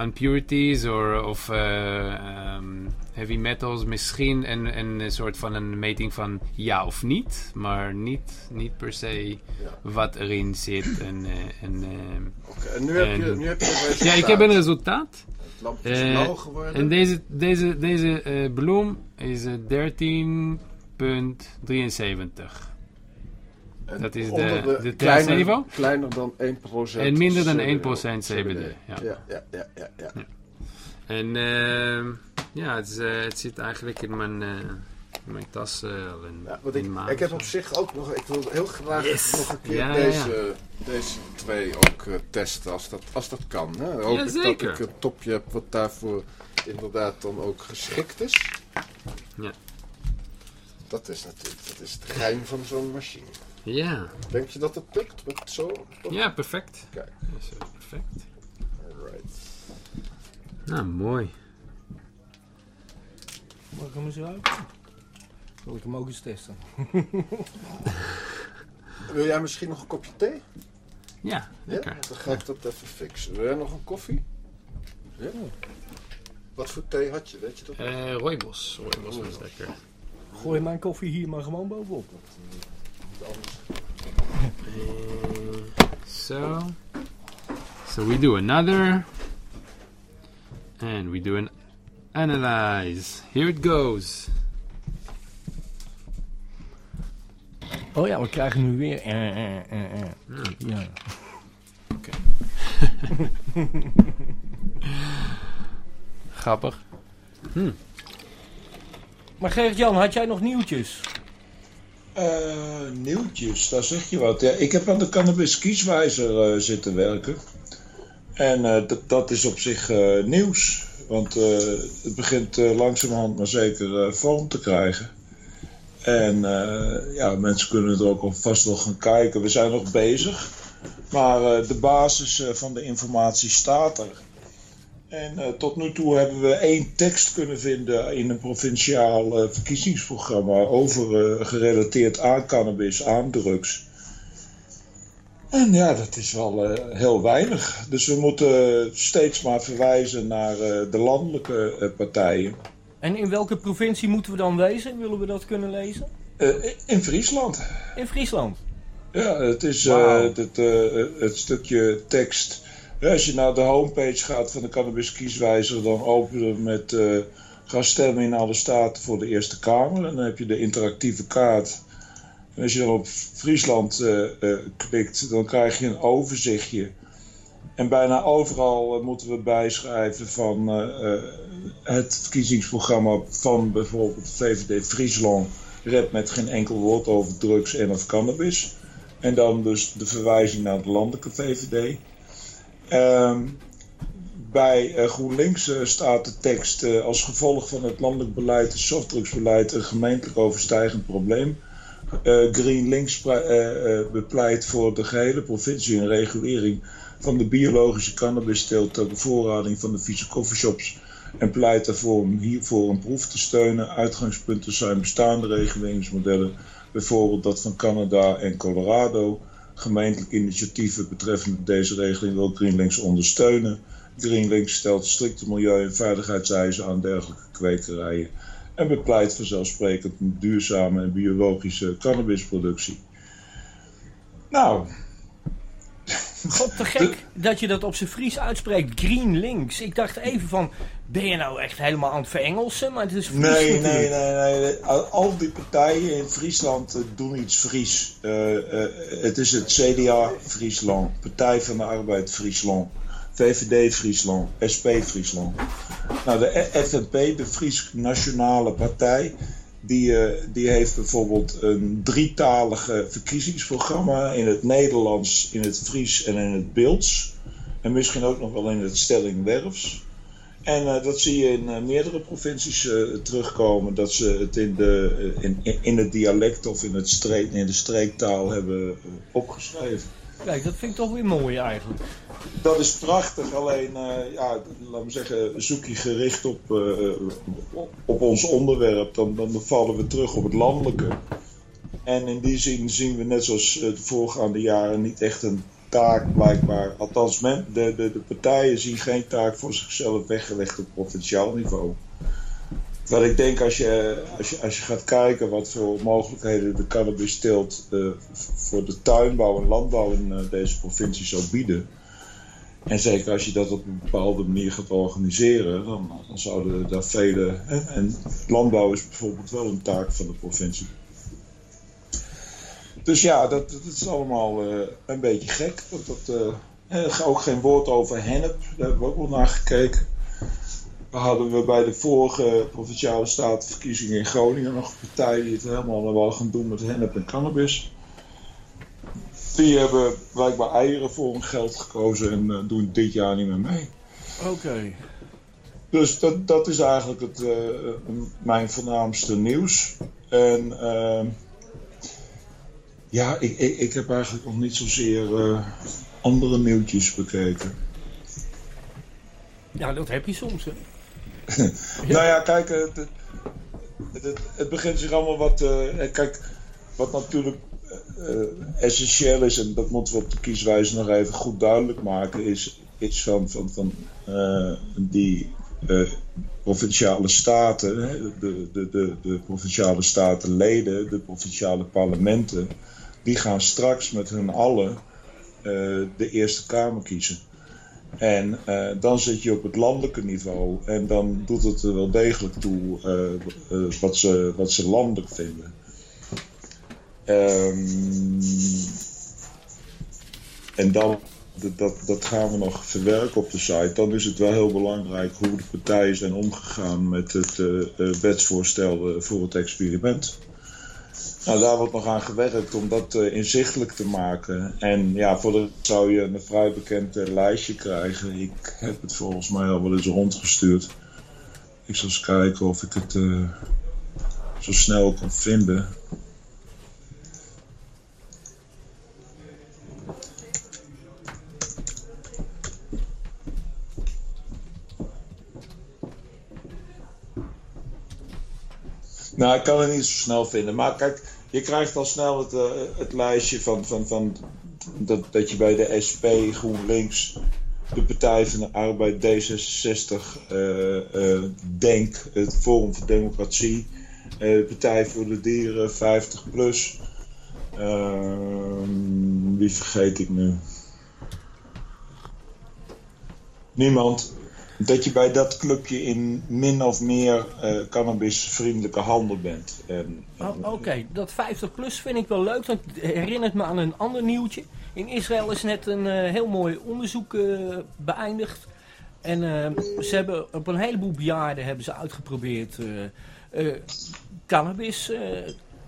impurities or, of eh, ehm, heavy metals, misschien een, een soort van een meting van ja of niet, maar niet, niet per se Ja. wat erin zit. En, eh, en, ehm, Oké, en nu heb je, En- nu heb je een resultaat. ja, ik heb een resultaat. Het lampje is Eh, blauw geworden. En deze, deze, deze eh, bloem is eh, 13,73. Dat is de- onder de kleiner, THC-niveau? Kleiner dan 1%. En minder dan CBD. 1% CBD, ja. Ja, ja, ja, ja, ja. En ehm, ja, het, is, eh, het zit eigenlijk in mijn, eh, in mijn tas. eh, en Ja, want in ik, mijn ik heb op zich ook nog, ik wil heel graag Yes. nog een keer Ja, ja, deze, deze twee ook testen als dat, als dat kan. Hè. Hoop Ja, ik dat ik een topje heb wat daarvoor inderdaad dan ook geschikt is. Ja. Dat is natuurlijk dat is het geheim van zo'n machine. Ja. Denk je dat het lukt? Met zo? ja, perfect. Kijk, Dat is, eh, perfect. alright. Nou, mooi. Mag ik hem eens ruiken? Zal ik hem ook eens testen? Wil jij misschien nog een kopje thee? Ja, Ja, lekker. dan ga ik dat even fixen. Wil jij nog een koffie? Ja. Wat voor thee had je, weet je dat? Eh rooibos. Rooibos was lekker. Gooi mijn koffie hier maar gewoon bovenop. So, so we do another, and we do an analyze. Here it goes. Oh ja, we krijgen nu weer. eh, eh, eh, eh. Ja. Oké. Grappig. Maar Gerrit-Jan, had jij nog nieuwtjes? Eh, nieuwtjes, daar zeg je wat. Ja, ik heb aan de cannabis kieswijzer eh, zitten werken. En eh, dat, is op zich eh, nieuws. Want het begint langzamerhand maar zeker vorm te krijgen. En ja, mensen kunnen er ook vast wel gaan kijken. We zijn nog bezig. Maar de basis van de informatie staat er. En tot nu toe hebben we één tekst kunnen vinden in een provinciaal verkiezingsprogramma over gerelateerd aan cannabis, aan drugs. En ja, dat is wel uh, heel weinig. Dus we moeten steeds maar verwijzen naar uh, de landelijke uh, partijen. En in welke provincie moeten we dan wezen? Willen we dat kunnen lezen? in Friesland. In Friesland? Ja, het is wow. het, het, stukje tekst. Als je naar de homepage gaat van de Cannabis Kieswijzer, dan openen we met ga stemmen in alle staten voor de Eerste Kamer. En dan heb je de interactieve kaart en als je dan op Friesland uh, uh, klikt, dan krijg je een overzichtje. En bijna overal uh, moeten we bijschrijven van het verkiezingsprogramma van bijvoorbeeld VVD Friesland. Red met geen enkel woord over drugs en of cannabis. En dan dus de verwijzing naar de landelijke VVD. Ehm, bij GroenLinks staat de tekst als gevolg van het landelijk beleid, het softdrugsbeleid, een gemeentelijk overstijgend probleem GreenLinks bepleit voor de gehele provincie een regulering van de biologische cannabisteelt ter bevoorrading van de vieze coffeeshops en pleit ervoor om hiervoor een proef te steunen. Uitgangspunten zijn bestaande reguleringsmodellen, bijvoorbeeld dat van Canada en Colorado. Gemeentelijke initiatieven betreffende deze regeling wil GreenLinks ondersteunen. GreenLinks stelt strikte milieu- en veiligheidseisen aan dergelijke kwekerijen en bepleit vanzelfsprekend een duurzame en biologische cannabisproductie. Nou. God, te gek dat je dat op zijn Fries uitspreekt. Green Links. Ik dacht even van, ben je nou echt helemaal aan het verengelsen? Maar het is Fries Nee, nee, nee, nee. Al die partijen in Friesland eh, doen iets Fries. Uh, uh, het is het CDA Friesland, Partij van de Arbeid Friesland. VVD Friesland, SP Friesland. Nou, de FNP, de Fries Nationale Partij, die, uh, die heeft bijvoorbeeld een drietalige verkiezingsprogramma in het Nederlands, in het Fries en in het Beelds. En misschien ook nog wel in het Stellingwerfs. En uh, dat zie je in uh, meerdere provincies terugkomen, dat ze het in, de, in, in het dialect of in, het streek, in de streektaal hebben opgeschreven. Kijk, dat vind ik toch weer mooi eigenlijk. Dat is prachtig, alleen, uh, ja, laten we zeggen, zoek je gericht op, uh, op ons onderwerp, dan, dan vallen we terug op het landelijke. En in die zin zien we net zoals de voorgaande jaren niet echt een taak blijkbaar. Althans, de, de, de partijen zien geen taak voor zichzelf weggelegd op provinciaal niveau. Wat ik denk als je, als, je, als je gaat kijken wat voor mogelijkheden de cannabis teelt uh, voor de tuinbouw en landbouw in uh, deze provincie zou bieden. En zeker als je dat op een bepaalde manier gaat organiseren, dan, dan zouden daar vele. En, en landbouw is bijvoorbeeld wel een taak van de provincie. Dus ja, dat, dat is allemaal uh, een beetje gek. Dat, dat, ook geen woord over hennep, daar hebben we ook wel naar gekeken. Hadden we bij de vorige provinciale statenverkiezingen in Groningen nog een partij die het helemaal wel gaan doen met hennep en cannabis. Die hebben blijkbaar eieren voor hun geld gekozen en uh, doen dit jaar niet meer mee. Oké. Dus dat, dat is eigenlijk het, uh, mijn voornaamste nieuws. En uh, ja, ik, ik, ik, heb eigenlijk nog niet zozeer uh, andere nieuwtjes bekeken. Ja, dat heb je soms, hè? nou ja, kijk, het, het, het, begint zich allemaal wat. Uh, kijk, wat natuurlijk essentieel is, en dat moeten we op de kieswijze nog even goed duidelijk maken, is iets van, van, van die provinciale staten, de, de, de, de provinciale statenleden, de provinciale parlementen, die gaan straks met hun allen de Eerste Kamer kiezen. En uh, dan zit je op het landelijke niveau en dan doet het er wel degelijk toe uh, uh, wat, ze, wat ze landelijk vinden. Um, en dan, dat, dat gaan we nog verwerken op de site. Dan is het wel heel belangrijk hoe de partijen zijn omgegaan met het wetsvoorstel voor het experiment. Nou, daar wordt nog aan gewerkt om dat uh, inzichtelijk te maken. En ja, voor de zou je een vrij bekend lijstje krijgen. Ik heb het volgens mij al wel eens rondgestuurd. Ik zal eens kijken of ik het uh, zo snel kan vinden. Nou, ik kan het niet zo snel vinden. Maar kijk, je krijgt al snel het, uh, het lijstje van, van, van dat, dat je bij de SP, GroenLinks, de Partij van de Arbeid, D66, uh, uh, DENK, het Forum voor Democratie, de Partij voor de Dieren, 50 plus. Ehm, wie vergeet ik nu? Niemand dat je bij dat clubje in min of meer uh, cannabisvriendelijke handel bent. Oh, Oké, dat 50 plus vind ik wel leuk. Dat herinnert me aan een ander nieuwtje. In Israël is net een uh, heel mooi onderzoek uh, beëindigd. En ze hebben op een heleboel bejaarden hebben ze uitgeprobeerd cannabis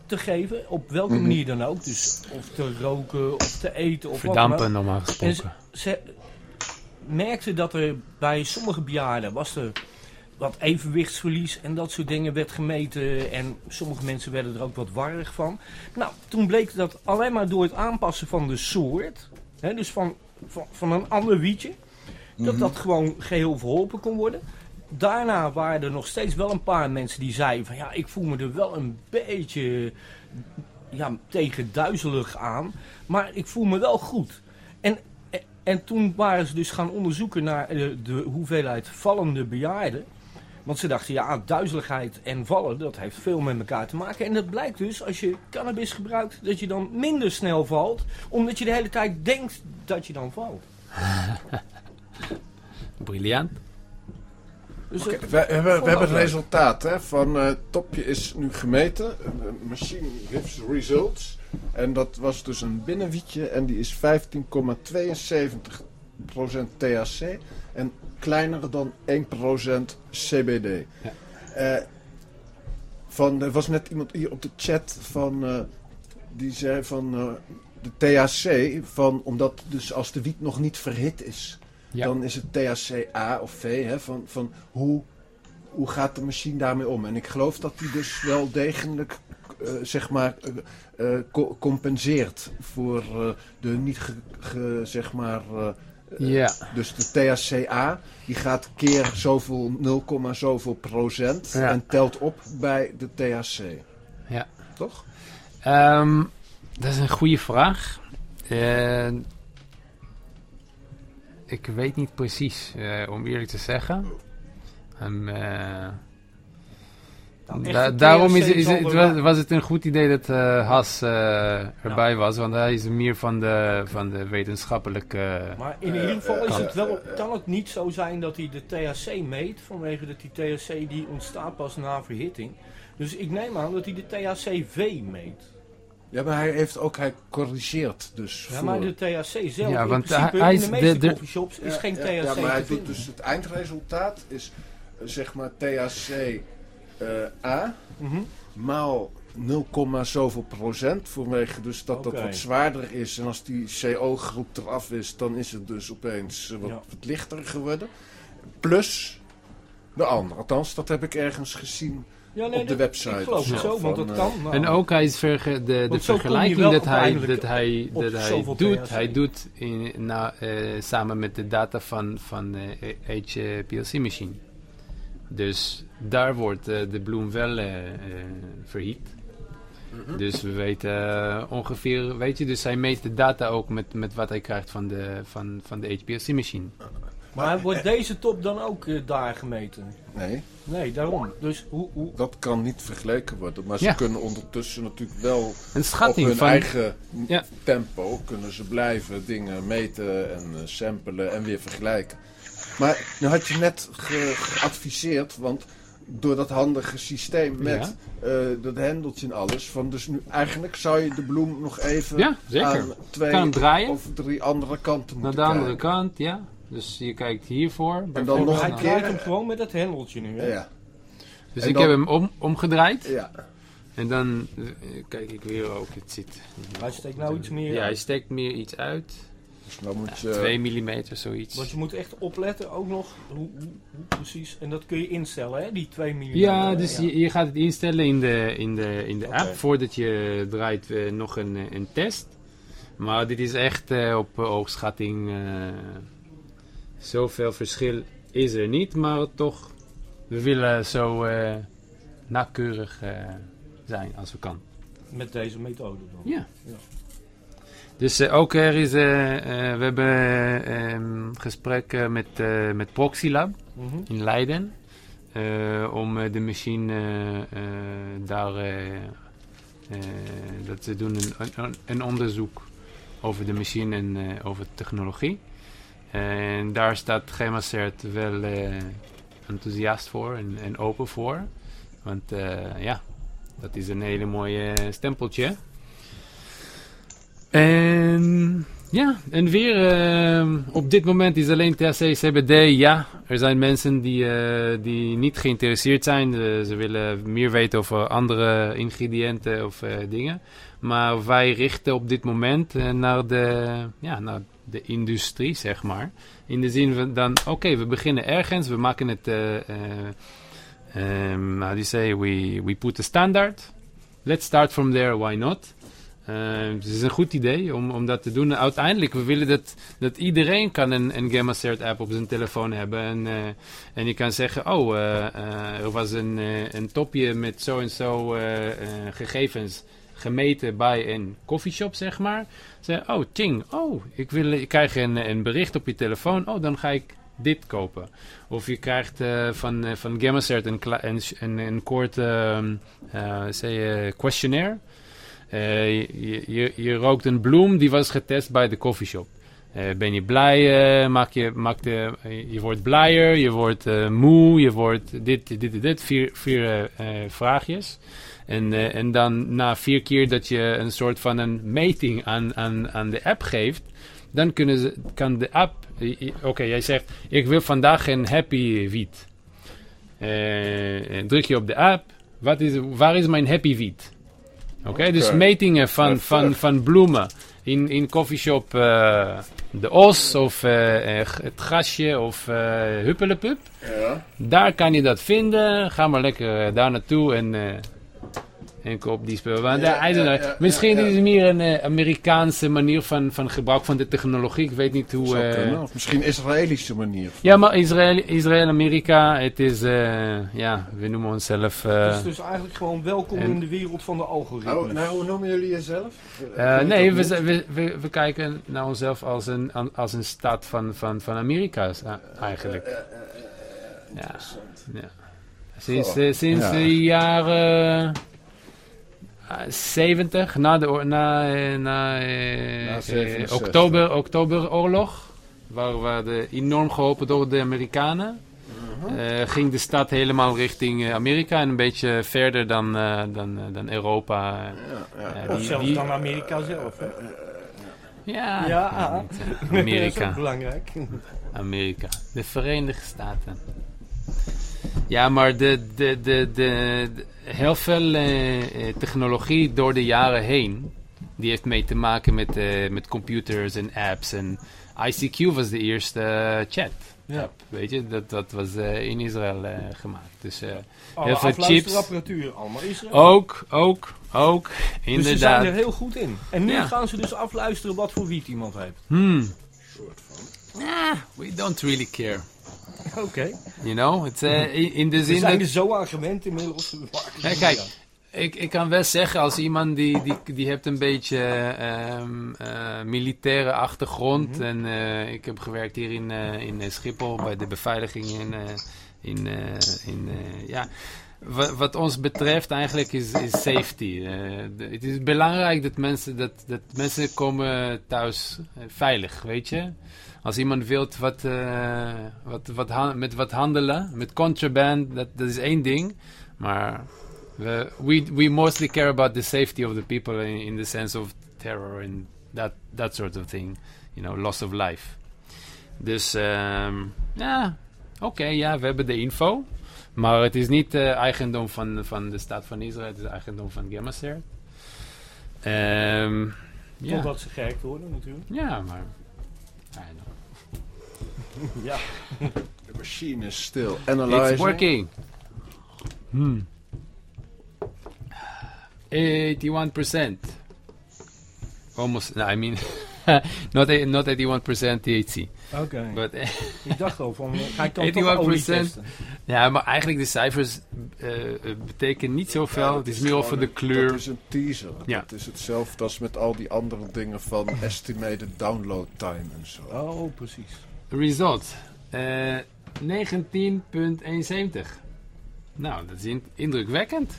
te geven. Op welke Mhm. manier dan ook. Dus of te roken of te eten. Of wat Verdampen dan ook. normaal En ze, gesproken. ze merkte dat er bij sommige bejaarden was er wat evenwichtsverlies en dat soort dingen werd gemeten. En sommige mensen werden er ook wat warrig van. Nou, toen bleek dat alleen maar door het aanpassen van de soort, hè, dus van, van, van een ander wietje, dat dat gewoon geheel verholpen kon worden. Daarna waren er nog steeds wel een paar mensen die zeiden van ja, ik voel me er wel een beetje ja, tegen duizelig aan, maar ik voel me wel goed. En, en toen waren ze dus gaan onderzoeken naar de, de hoeveelheid vallende bejaarden. Want ze dachten, ja, duizeligheid en vallen, dat heeft veel met elkaar te maken. En dat blijkt dus, als je cannabis gebruikt, dat je dan minder snel valt. Omdat je de hele tijd denkt dat je dan valt. Briljant. Dus we, hebben, we hebben het leuk. resultaat hè, van eh topje is nu gemeten. Eh, machine gives results. En dat was dus een binnenwietje en die is 15,72% THC en kleiner dan 1% CBD. Ja. Eh, van, er was net iemand hier op de chat van, eh, die zei van eh, de THC, van, omdat dus als de wiet nog niet verhit is, Ja. dan is het THC-A of V, hè, van, van hoe, hoe gaat de machine daarmee om? En ik geloof dat die dus wel degelijk, eh, zeg maar, eh, eh, co- compenseert voor de niet, ge, ge- zeg maar, Ja. dus de THC-A, die gaat keer zoveel, 0, zoveel procent Ja. en telt op bij de THC. Ja. Toch? Ehm, dat is een goede vraag. Ik weet niet precies, eh, om eerlijk te zeggen. Ehm, eh, da- daarom is, het, was, het een goed idee dat eh, Has eh, erbij was, want hij is meer van de, van de wetenschappelijke... Maar in ieder geval is het wel, kan het niet zo zijn dat hij de THC meet, vanwege dat die THC die ontstaat pas na verhitting. Dus ik neem aan dat hij de THC-V meet. Ja, maar hij heeft ook, hij corrigeert dus Ja, voor... maar de THC zelf, Ja, in want principe, hij in is de meeste de- de- coffeeshops is Ja, geen ja, THC Ja, maar hij doet dus het eindresultaat is eh, zeg maar THC eh, A Mhm. maal 0, zoveel procent. Vanwege dus dat dat wat zwaarder is. En als die CO-groep eraf is, dan is het dus opeens eh, wat, Ja. wat lichter geworden. Plus de andere. Althans, dat heb ik ergens gezien Ja, op de dat- website. Ik geloof of het zo, want dat eh, kan. nou. En ook hij is verge- de, de vergelijking dat hij, dat hij, dat hij doet, THC. hij doet in, na, eh, samen met de data van, van eh HPLC-machine. Dus daar wordt eh, de bloem wel verhit. Mhm. Dus we weten ongeveer, weet je, dus hij meet de data ook met, met wat hij krijgt van de, van, van de HPLC-machine. Maar wordt deze top dan ook eh, daar gemeten? Nee, Nee, daarom. Dus hoe... hoe dat kan niet vergeleken worden. Maar ze Ja. kunnen ondertussen natuurlijk wel Een op schatting hun van... eigen Ja. tempo kunnen ze blijven dingen meten en eh, samplen en weer vergelijken. Maar nu had je net ge- geadviseerd, want door dat handige systeem met eh, dat hendeltje en alles, van dus nu eigenlijk zou je de bloem nog even Ja, zeker. aan twee of drie andere kanten Naar moeten de andere kijken. kant, ja. Dus je kijkt hiervoor. dan bijvoorbeeld. nog hij een draait keer- hem gewoon met dat hendeltje nu, hè? Ja, Dus en ik dan- heb hem om, omgedraaid. ja. En dan eh, kijk ik weer ook, het zit... Hij steekt nou iets meer Ja, hij steekt meer iets uit. Dus nou moet Ja, je... 2 mm, zoiets. Want je moet echt opletten ook nog hoe, hoe, hoe precies. En dat kun je instellen, hè? Die 2 mm. Ja, dus Je, je gaat het instellen in de, in de, in de app voordat je draait eh, nog een, eh, een test. Maar dit is echt eh, op oogschatting. eh, zoveel verschil is er niet, maar toch, we willen zo eh, nauwkeurig eh, zijn als we kan. Met deze methode dan. Ja. Ja. Dus eh, ook er is, we hebben ehm, gesprekken met, eh, met Proxylab Mhm. in Leiden. eh, om eh, de machine daar. dat ze doen een, een, een onderzoek over de machine en eh, over technologie. En daar staat Gemacert wel eh, enthousiast voor en, en open voor. Want eh, ja, dat is een hele mooie stempeltje. En ja, en weer eh, op dit moment is alleen THC CBD. Ja, er zijn mensen die, die niet geïnteresseerd zijn. Ze- willen meer weten over andere ingrediënten of dingen. Maar wij richten op dit moment naar, de, ja, naar de industrie, zeg maar. In de zin van dan, oké, we beginnen ergens, we maken het, um, how do you say, we, we put a standard. Let's start from there, why not? Eh, het is een goed idee om, om dat te doen. Uiteindelijk, we willen dat, dat iedereen kan een, een GammaCert app op zijn telefoon hebben. En, eh, en je kan zeggen, oh, er was een, een topje met zo en zo gegevens gemeten bij een coffeeshop, zeg maar. Zeg, oh, ting, oh, ik, wil, ik krijg een, een bericht op je telefoon. Oh, dan ga ik dit kopen. Of je krijgt eh, van, eh, van GammaCert een, een, een, een kort ehm, eh, questionnaire. Je, je, je rookt een bloem die was getest bij de coffeeshop. Ben je blij? maak je, maak de, eh, je wordt blijer, je wordt moe, je wordt dit, dit, dit. Vier, vier vraagjes. En, eh, en dan na vier keer dat je een soort van een meting aan, aan, aan de app geeft, dan kunnen ze, kan de app... Oké, jij zegt, ik wil vandaag een happy wiet. Eh, druk je op de app, wat is, waar is mijn happy wiet? Oké, dus metingen van, van, van bloemen in, in coffeeshop eh, de os of het gasje of eh huppelepup. Ja. Daar kan je dat vinden. Ga maar lekker daar naartoe en, en koop die spullen. Want, Ja, I don't ja, know. ja, Misschien ja, ja. is het meer een eh, Amerikaanse manier van, van gebruik van de technologie. Ik weet niet hoe... Eh, kunnen. Of misschien een Israëlische manier. ja, maar Israël, Israël Amerika, het is... eh, ja, we noemen onszelf... eh, Het is dus eigenlijk gewoon welkom en- in de wereld van de algoritmes. Oh, nou, hoe noemen jullie jezelf? Eh, nee, we, we, we, we kijken naar onszelf als een, als een stad van, van, van Amerika eigenlijk. Ja. interessant. Ja. Sinds, sinds ja. de jaren 70, na de, na, na, eh, Na eh, 67. oktober, oktoberoorlog, waar we de enorm geholpen door de Amerikanen, Mhm. eh, ging de stad helemaal richting Amerika en een beetje verder dan, dan, dan Europa. Ja, of die- zelfs die- dan Amerika zelf. Hè? Ja, Ja. Dat is Amerika. belangrijk. Amerika. De Verenigde Staten. Ja, maar de, de, de, de- heel veel eh, eh, technologie door de jaren heen, die heeft mee te maken met, eh, met computers en apps. En ICQ was de eerste chat. Ja. app, weet je, dat, dat was in Israël gemaakt. Dus Alle Heel veel afluisterapparatuur allemaal Israël. ook, ook, ook, Dus ze zijn inderdaad. er heel goed in. En nu Ja. gaan ze dus afluisteren wat voor wiet iemand heeft. Hmm. Ah, we don't really care. Oké. You know, het, eh, in, in de zin zijn dat... er zo aan gewend inmiddels. Kijk, ik, ik kan wel zeggen als iemand die, die, die heeft een beetje ehm, eh, militaire achtergrond. En eh, ik heb gewerkt hier in, in Schiphol bij de beveiliging in, in, in ja. Wat, wat ons betreft eigenlijk is, is safety. Het is belangrijk dat mensen, dat, dat mensen komen thuis veilig, weet je. Als iemand wil wat, eh, wat, wat han- met wat handelen, met contraband, dat, dat is één ding. Maar we, we, we mostly care about the safety of the people in, in the sense of terror and that, that sort of thing. You know, loss of life. Dus ehm, ja, oké, ja, we hebben de info. Maar het is niet eh, eigendom van, van de staat van Israël, het is eigendom van Gemasser. Ehm ja. Totdat ze gehackt worden natuurlijk. ja, maar... I don't know. Ja. The machine is still It's analyzing. working. Hmm. 81%. Almost, no, I mean, not, a- not 81% THC. Oké. But, Ik dacht al van, eh, ga ik dan toch 81%? olie testen? ja, maar eigenlijk de cijfers eh, eh, betekenen niet zoveel. Ja, het dat is meer over de kleur. Dat is een teaser. Ja. Dat is hetzelfde als met al die andere dingen van estimated download time en zo. Oh, precies. Result. eh 19,71. Nou, dat is in- indrukwekkend.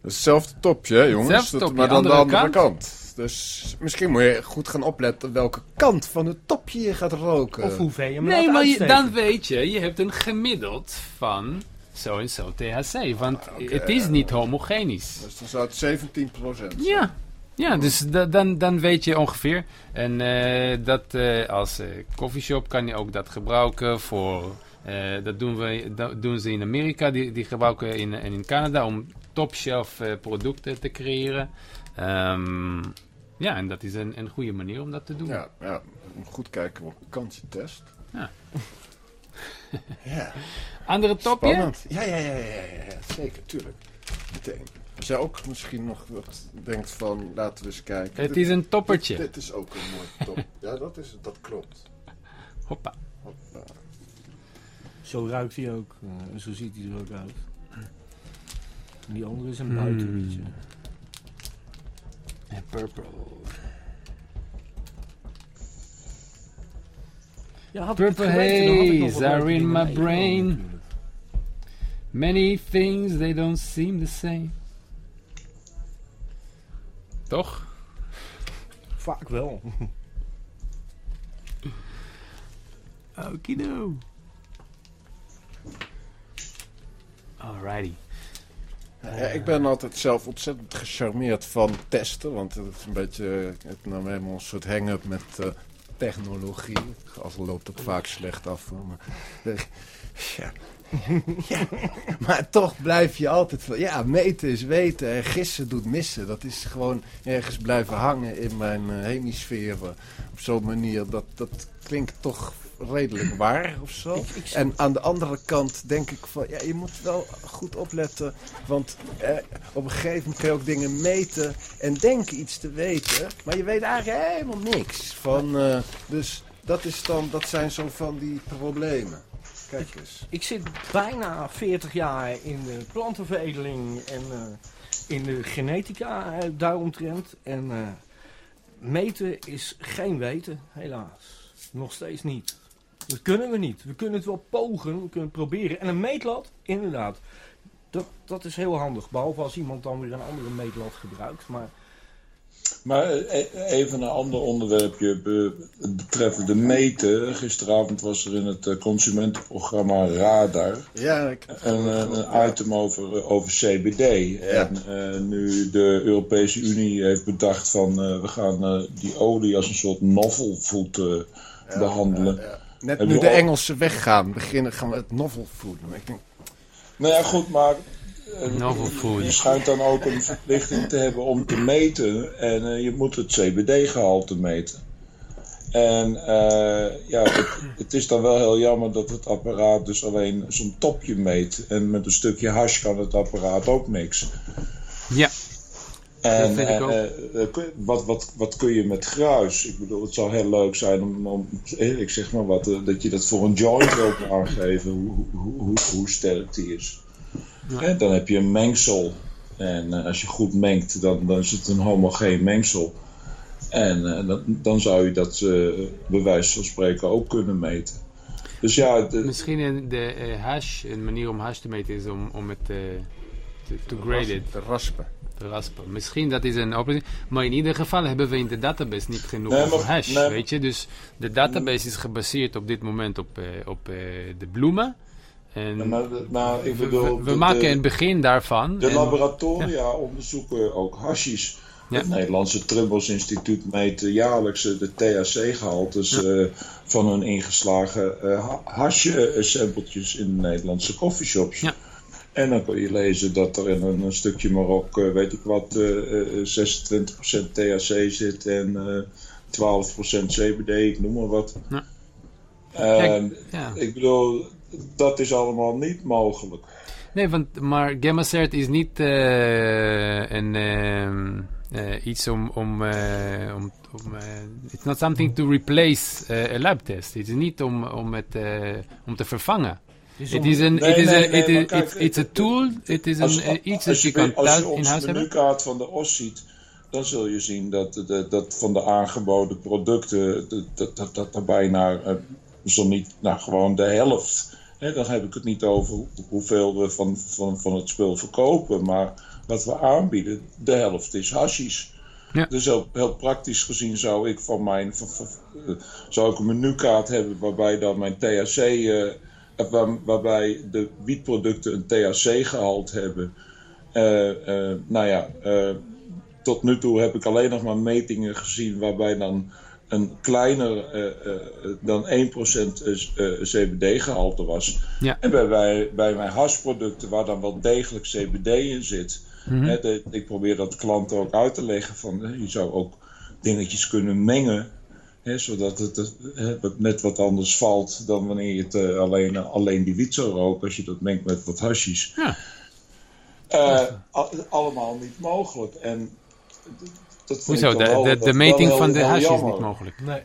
Dat is hetzelfde topje, hè, jongens. Hetzelfde Dat- topje, maar dan de andere kant. kant. Dus misschien moet je goed gaan opletten welke kant van het topje je gaat roken. Of hoe ver je hem Nee, maar je, dan weet je, je hebt een gemiddeld van zo en zo THC. Want Ah, het is niet homogenisch. Dus dan zou het 17 procent Ja, ja dus da- dan, dan weet je ongeveer. En eh, dat eh, als eh coffeeshop kan je ook dat gebruiken voor... eh, dat doen, we, dat doen ze in Amerika, die, die gebruiken in, en in Canada om top-shelf eh, producten te creëren. Ehm, ja, en dat is een, een goede manier om dat te doen. Ja, ja, goed kijken welke kant je test. Ja. ja, Andere topje? spannend. Ja, ja, ja, ja, ja, zeker, tuurlijk. Meteen. Als jij ook misschien nog wat denkt van, laten we eens kijken. Het Dit- is een toppertje. Dit, dit is ook een mooi top. ja, dat, is, dat klopt. Hoppa. Hoppa. Zo ruikt hij ook. eh, en zo ziet hij er ook uit. Die andere is een Hmm. buitenliedje. En purple. Ja, had Purple haze are in my brain. Many things, they don't seem the same. Toch? Vaak wel. Okido. Alrighty. Ja, ik ben altijd zelf ontzettend gecharmeerd van testen. Want het is een beetje, het nam helemaal een soort hang-up met eh, technologie. Als loopt het vaak slecht af. Maar, ja. ja. maar toch blijf je altijd van, ja, meten is weten en gissen doet missen. Dat is gewoon ergens blijven hangen in mijn eh, hemisferen. Op zo'n manier, dat, dat klinkt toch redelijk waar of zo. En aan de andere kant denk ik van, ja, je moet wel goed opletten. Want eh, op een gegeven moment kun je ook dingen meten en denken iets te weten. Maar je weet eigenlijk helemaal niks van. eh, dus dat, is dan, dat zijn zo van die problemen. Ik zit bijna 40 jaar in de plantenveredeling en eh, in de genetica eh, daaromtrent. En eh, meten is geen weten, helaas. Nog steeds niet. Dat kunnen we niet. We kunnen het wel pogen, we kunnen het proberen. En een meetlat, inderdaad, dat, dat is heel handig. Behalve als iemand dan weer een andere meetlat gebruikt. Maar Maar eh, even een ander onderwerpje be- betreffende meten. Gisteravond was er in het eh, consumentenprogramma Radar Ja, ik, een, eh, een item over, eh, over CBD. En eh, nu de Europese Unie heeft bedacht van eh, we gaan eh, die olie als een soort novel food eh, behandelen. ja. Net nu de Engelsen weggaan, beginnen gaan we het novel food. Ik denk, Nou ja, goed, maar eh. Je schijnt dan ook een verplichting te hebben om te meten. En eh, je moet het CBD-gehalte meten. En eh, ja, het, het is dan wel heel jammer dat het apparaat dus alleen zo'n topje meet. En met een stukje hash kan het apparaat ook niks. Ja. En vind ik eh, ook. wat, wat, wat kun je met gruis? Ik bedoel, het zou heel leuk zijn om, om ik zeg maar wat, dat je dat voor een joint wil aangeven, hoe, hoe, hoe, hoe sterk die is. Dan heb je een mengsel. En eh, als je goed mengt, dan, dan is het een homogeen mengsel. En eh, dan, dan zou je dat eh bij wijze van spreken ook kunnen meten. Dus ja, de- Misschien een, de eh, hash, een manier om hash te meten is om, om het eh, te to grade it, te raspen. te raspen. Misschien dat is een oplossing. Maar in ieder geval hebben we in de database niet genoeg Nee, maar- hash, nee. weet je. Dus de database is gebaseerd op dit moment op, eh, op eh, de bloemen. En maar, ik we, bedoel... we- we de- maken de- een begin daarvan. De en- laboratoria onderzoeken ook hashies. Het Nederlandse Trubbels Instituut meet jaarlijks de THC-gehaltes van hun ingeslagen uh, hasje-sampletjes in de Nederlandse coffeeshops. Ja. En dan kun je lezen dat er in een, stukje Marok, weet ik wat, 26% THC zit en 12% CBD, ik noem maar wat. Ja. Ehm, ja. Ik bedoel, dat is allemaal niet mogelijk. Nee, want, maar Gamma-cert is niet uh, een, uh, iets om... om, uh, om, om it's not something to replace a lab test. Het is niet om, om het om te vervangen. Het is een, het is it is, it's, it's a tool, het is een, iets dat je, kan thuis in huis hebben. Als je de menukaart van de OS ziet, dan zul je zien dat, dat, dat van de aangeboden producten, dat, dat, dat er bijna, zo niet, nou gewoon de helft dan heb ik het niet over hoeveel we van, van, van het spul verkopen, maar wat we aanbieden, de helft is hashish. Ja. Dus heel, heel, praktisch gezien zou ik van mijn eh, zou ik een menukaart hebben waarbij dan mijn THC, uh, waar, waarbij de wietproducten een THC-gehalte hebben. Uh, nou ja, tot nu toe heb ik alleen nog maar metingen gezien waarbij dan een kleiner uh, dan 1% CBD-gehalte was. Ja. En bij, bij, bij mijn hashproducten, waar dan wel degelijk CBD in zit, mm hè, ik probeer dat klanten ook uit te leggen van je zou ook dingetjes kunnen mengen. Hè, zodat het net wat anders valt dan wanneer je het alleen, alleen die wiet zou roken als je dat mengt met wat hashies. Ja. allemaal niet mogelijk. En Hoezo? De, de, de meting van de hash is niet mogelijk. Nee.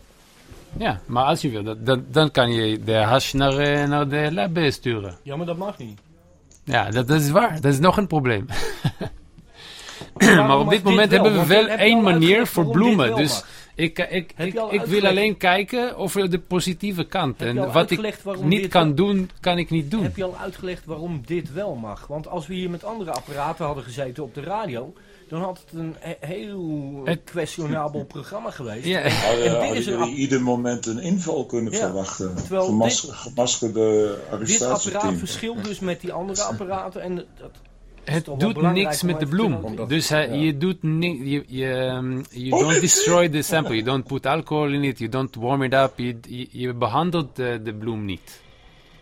Ja, maar als je wil, dan, dan kan je de hash naar, eh, naar de lab sturen. Ja, maar dat mag niet. Ja, dat, dat is waar. Dat is nog een probleem. maar op dit moment hebben we wel één manier voor bloemen. Dus ik, ik, ik, ik wil alleen kijken over de positieve kant. En wat ik niet kan doen, kan ik niet doen. Heb je al uitgelegd waarom dit wel mag? Want als we hier met andere apparaten hadden gezeten op de radio dan had het een heel het... questionabel programma geweest. Ja. En dit is een ieder moment een inval kunnen verwachten. Terwijl Gemas dit, gemaskerde. Dit apparaat verschilt dus met die andere apparaten. En dat, het doet niks met de bloem. Dus uh, je doet niks. Je, je, um, you don't destroy the sample. You don't put alcohol in it. You don't warm it up. Je, je, behandelt de, de bloem niet.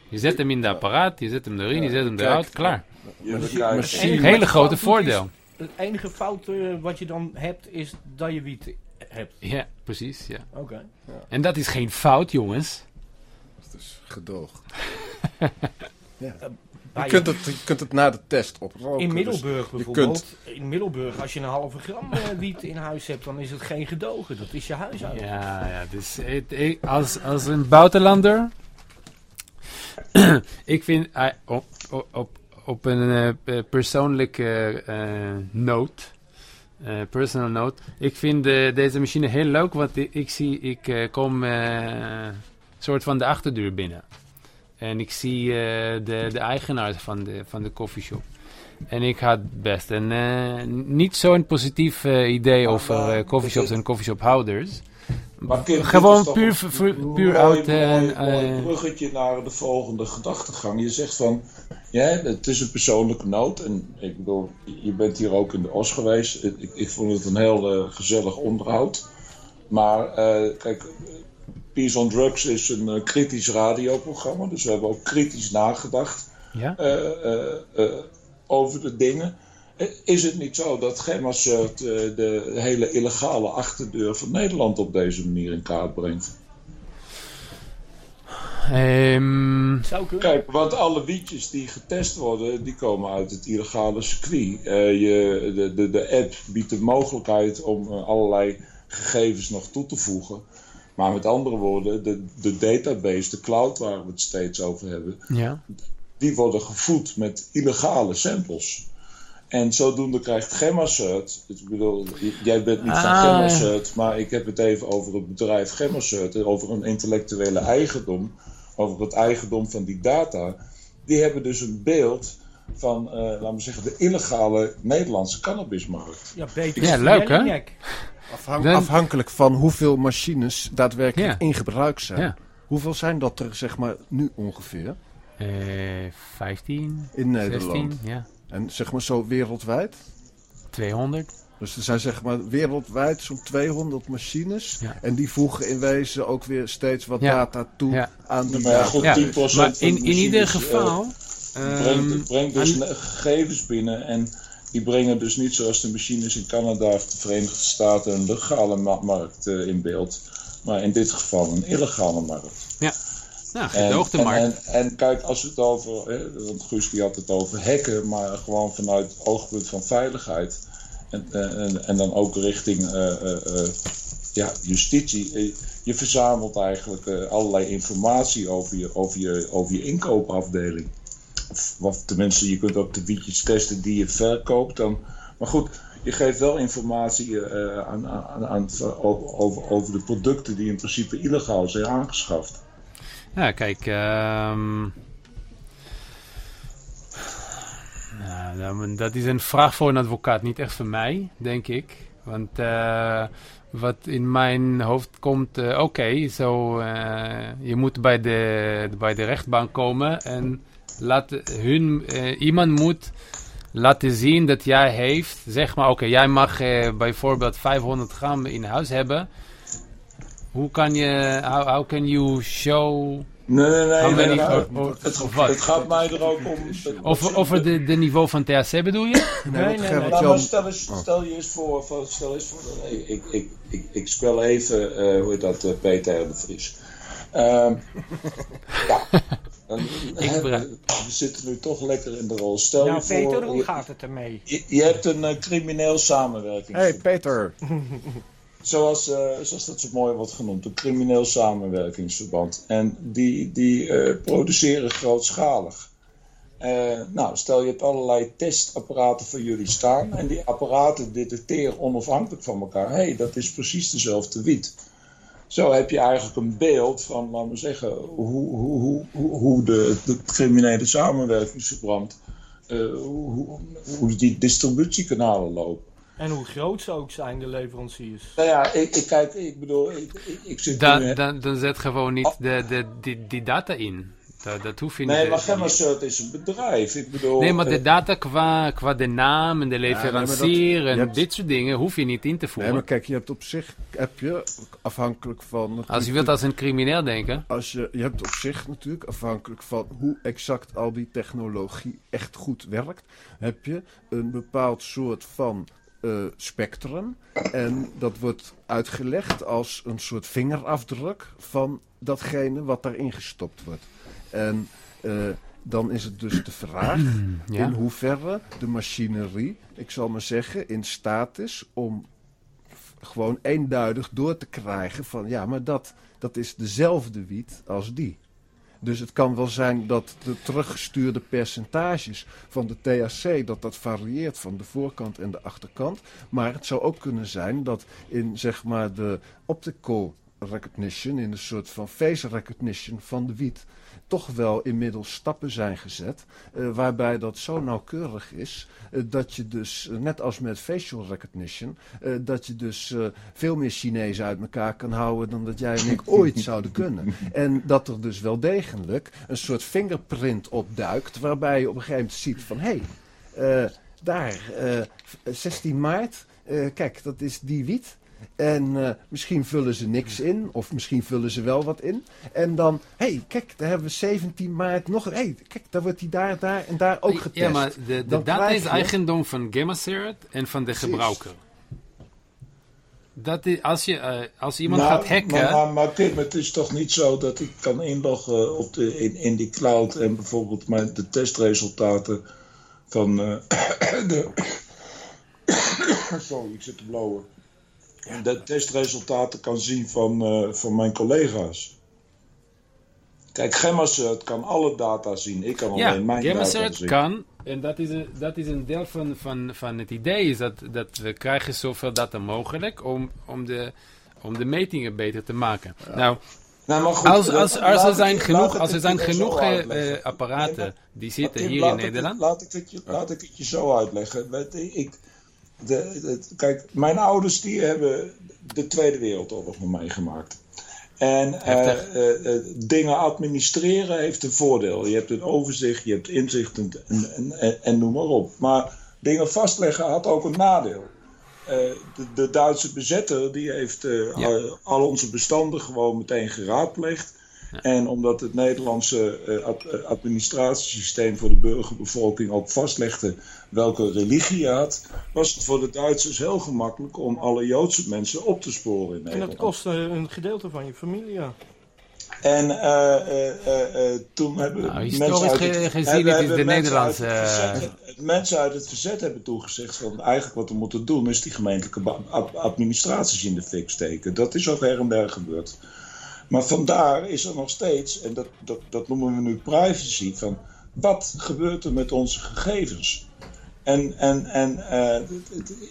Je zet hem in de apparaat. Je zet hem erin. Je zet hem eruit. Klaar. Een hele grote voordeel het enige fout uh, wat je dan hebt is dat je wiet hebt. Ja, precies. Ja. Oké. Ja. En dat is geen fout, jongens. Dat is gedoog. ja. Uh, je, kunt het, je kunt het na de test oproken. In dus Middelburg bijvoorbeeld. In Middelburg, als je een halve gram uh, wiet in huis hebt, dan is het geen gedogen. Dat is je huishouden. Ja, ja dus het, als, als een buitenlander... ik vind... op, op, op op een uh, persoonlijke uh, note, uh, personal note. Ik vind deze machine heel leuk, want ik, zie, ik kom soort van de achterdeur binnen. En ik zie de, de eigenaar van de, van de coffeeshop. En ik had best een niet zo'n positief idee over coffeeshops en coffeeshophouders. Maar Gewoon puur, puur uit... Een bruggetje naar de volgende gedachtegang. Je zegt van, ja, het is een persoonlijke noot. En ik bedoel, je bent hier ook in de Os geweest. Ik, ik vond het een heel uh, gezellig onderhoud. Maar uh, kijk, Peace on Drugs is een uh, kritisch radioprogramma. Dus we hebben ook kritisch nagedacht ja? over de dingen. Is het niet zo dat Gemmasert de hele illegale achterdeur van Nederland op deze manier in kaart brengt? Um, Kijk, want alle wietjes die getest worden, die komen uit het illegale circuit. Uh, je, de, de, de app biedt de mogelijkheid om uh, allerlei gegevens nog toe te voegen. Maar met andere woorden, de, de database, de cloud waar we het steeds over hebben, ja. die worden gevoed met illegale samples. En zodoende krijgt Gemmasert, ik bedoel, jij bent niet van ah. maar ik heb het even over het bedrijf Gemmasert, over een intellectuele eigendom over het eigendom van die data, die hebben dus een beeld van, uh, laten we zeggen, de illegale Nederlandse cannabismarkt. Ja, beter. Ja, leuk hè? afhankelijk van hoeveel machines daadwerkelijk in gebruik zijn. Hoeveel zijn dat er, zeg maar, nu ongeveer? Uh, 15. In Nederland. 16, ja. En zeg maar zo wereldwijd? 200. Dus er zijn zeg maar wereldwijd zo'n 200 machines. Ja. En die voegen in wezen ook weer steeds wat Ja. data toe Ja. aan die Maar ja, goed, Ja, 10% maar in, de in ieder machines, eh, geval... brengt, ehm, brengt dus aan- gegevens binnen en die brengen dus niet zoals de machines in Canada of de Verenigde Staten een legale ma- markt eh, in beeld, maar in dit geval een illegale markt. Nou, En, gedoogde en, markt. en, en kijk, als we het over, hè, want Guus die had het over hacken, maar gewoon vanuit het oogpunt van veiligheid en, eh, en, en dan ook richting eh, eh, ja, justitie. Je verzamelt eigenlijk allerlei informatie over je, over, je, over je inkoopafdeling. Of, of tenminste, je kunt ook de wietjes testen die je verkoopt. Dan, maar goed, je geeft wel informatie aan, aan, aan, over, over de producten die in principe illegaal zijn aangeschaft. Ja, kijk. ehm nou, dat is een vraag voor een advocaat, niet echt voor mij, denk ik. Want eh, wat in mijn hoofd komt, eh, oké, zo eh, je moet bij de, bij de rechtbank komen en laat hun, iemand moet laten zien dat jij heeft, zeg maar, oké, jij mag bijvoorbeeld 500 gram in huis hebben. Hoe kan je, how, how can you show Nee, nee, nee. Het, of het gaat mij er ook om. Over, over de, de niveau van THC bedoel je? Nee, Nee. Nou, stel, eens, stel je eens voor, voor- stel eens voor ik, ik, ik, ik, spel even, eh, hoe heet dat, eh, Peter de Vries. Ehm, ja, dan, hè, bereid. we zitten nu toch lekker in de rol. Stel Nou je voor, Peter, hoe gaat het ermee? je, je hebt een eh, crimineel samenwerking. hey, Peter. Zoals, eh, zoals dat zo mooi wordt genoemd, een crimineel samenwerkingsverband. En die, die eh, produceren grootschalig. Eh, nou, stel je hebt allerlei testapparaten voor jullie staan. En die apparaten detecteren onafhankelijk van elkaar. Hé, hey, dat is precies dezelfde wiet. Zo heb je eigenlijk een beeld van, laten we zeggen, hoe, hoe, hoe, hoe, de, de criminele samenwerkingsverband, hoe, hoe die distributiekanalen lopen. En hoe groot ze ook zijn, de leveranciers. Nou ja, ik, ik kijk, ik bedoel, ik, ik, ik zit Dan, nu... dan, dan zet gewoon niet de, de, die, die data in. Dat, dat hoef je niet. Nee, maar Gemmasert is een bedrijf. Ik bedoel... Nee, maar de eh, data qua, qua de naam en de nee, leverancier en hebt- dit soort dingen hoef je niet in te Nee, voeren. maar kijk, je hebt op zich, heb je, afhankelijk van... Als je wilt als een crimineel denken. Als je, je hebt op zich natuurlijk, afhankelijk van hoe exact al die technologie echt goed werkt, heb je een bepaald soort van eh, spectrum. En dat wordt uitgelegd als een soort vingerafdruk van datgene wat daarin gestopt wordt. En eh, dan is het dus de vraag Ja. in hoeverre de machinerie, ik zal maar zeggen, in staat is om gewoon eenduidig door te krijgen van ja, maar dat, dat is dezelfde wiet als die. Dus het kan wel zijn dat de teruggestuurde percentages van de THC, dat dat varieert van de voorkant en de achterkant. Maar het zou ook kunnen zijn dat in zeg maar de optical recognition, in een soort van face recognition van de wiet, toch wel inmiddels stappen zijn gezet. eh, waarbij dat zo nauwkeurig is eh, dat je dus, eh, net als met facial recognition, dat je dus veel meer Chinezen uit elkaar kan houden dan dat jij en ik ooit zouden kunnen. En dat er dus wel degelijk een soort fingerprint opduikt, waarbij je op een gegeven moment ziet van hé, hey, daar, eh, 16 maart, kijk, dat is die wiet. En eh, misschien vullen ze niks in, of misschien vullen ze wel wat in. En dan, hé, hey, kijk, daar hebben we 17 maart nog. Hé, hey, kijk, daar wordt die daar, daar en daar ook getest. Ja, maar de, de data is je- eigendom van Gamacert en van de gebruiker. Dat is, als, je, eh, als iemand nou, gaat hacken... Maar, maar, maar Kim, het is toch niet zo dat ik kan inloggen op de, in, in die cloud en bijvoorbeeld mijn, de testresultaten van eh, de... Sorry, ik zit te blowen. De testresultaten kan zien van, eh, van mijn collega's. Kijk, Gemmasert kan alle data zien. Ik kan Ja, alleen mijn data zien. kan. En dat is een, dat is een deel van, van, van het idee. Is dat, dat we krijgen zoveel data mogelijk om, om, de, om de metingen beter te maken. Nou, Nou, maar goed, als, als, als laat er zijn genoeg, als er zijn genoeg eh, eh, apparaten Nee, maar- die zitten hier laat in Nederland. laat, ik het je, laat ik het je zo uitleggen. Ik, de, de- kijk, mijn ouders die hebben de Tweede Wereldoorlog meegemaakt. En eh, eh, eh, dingen administreren heeft een voordeel. Je hebt een overzicht, je hebt inzicht en, en, en, en noem maar op. Maar dingen vastleggen had ook een nadeel. de, de, Duitse bezetter die heeft al, al, onze bestanden gewoon meteen geraadpleegd. En omdat het Nederlandse uh, administratiesysteem voor de burgerbevolking ook vastlegde welke religie je had, was het voor de Duitsers heel gemakkelijk om alle Joodse mensen op te sporen in Nederland. En dat kostte een gedeelte van je familie, ja. En uh, toen hebben nou, mensen uit het, gezien, het is de Nederlandse... Verzet, mensen uit het verzet hebben toegezegd van eigenlijk wat we moeten doen is die gemeentelijke administraties in de fik steken. Dat is ook her en der gebeurd. Maar vandaar is er nog steeds, en dat, dat, dat noemen we nu privacy, van wat gebeurt er met onze gegevens? En, en, en uh,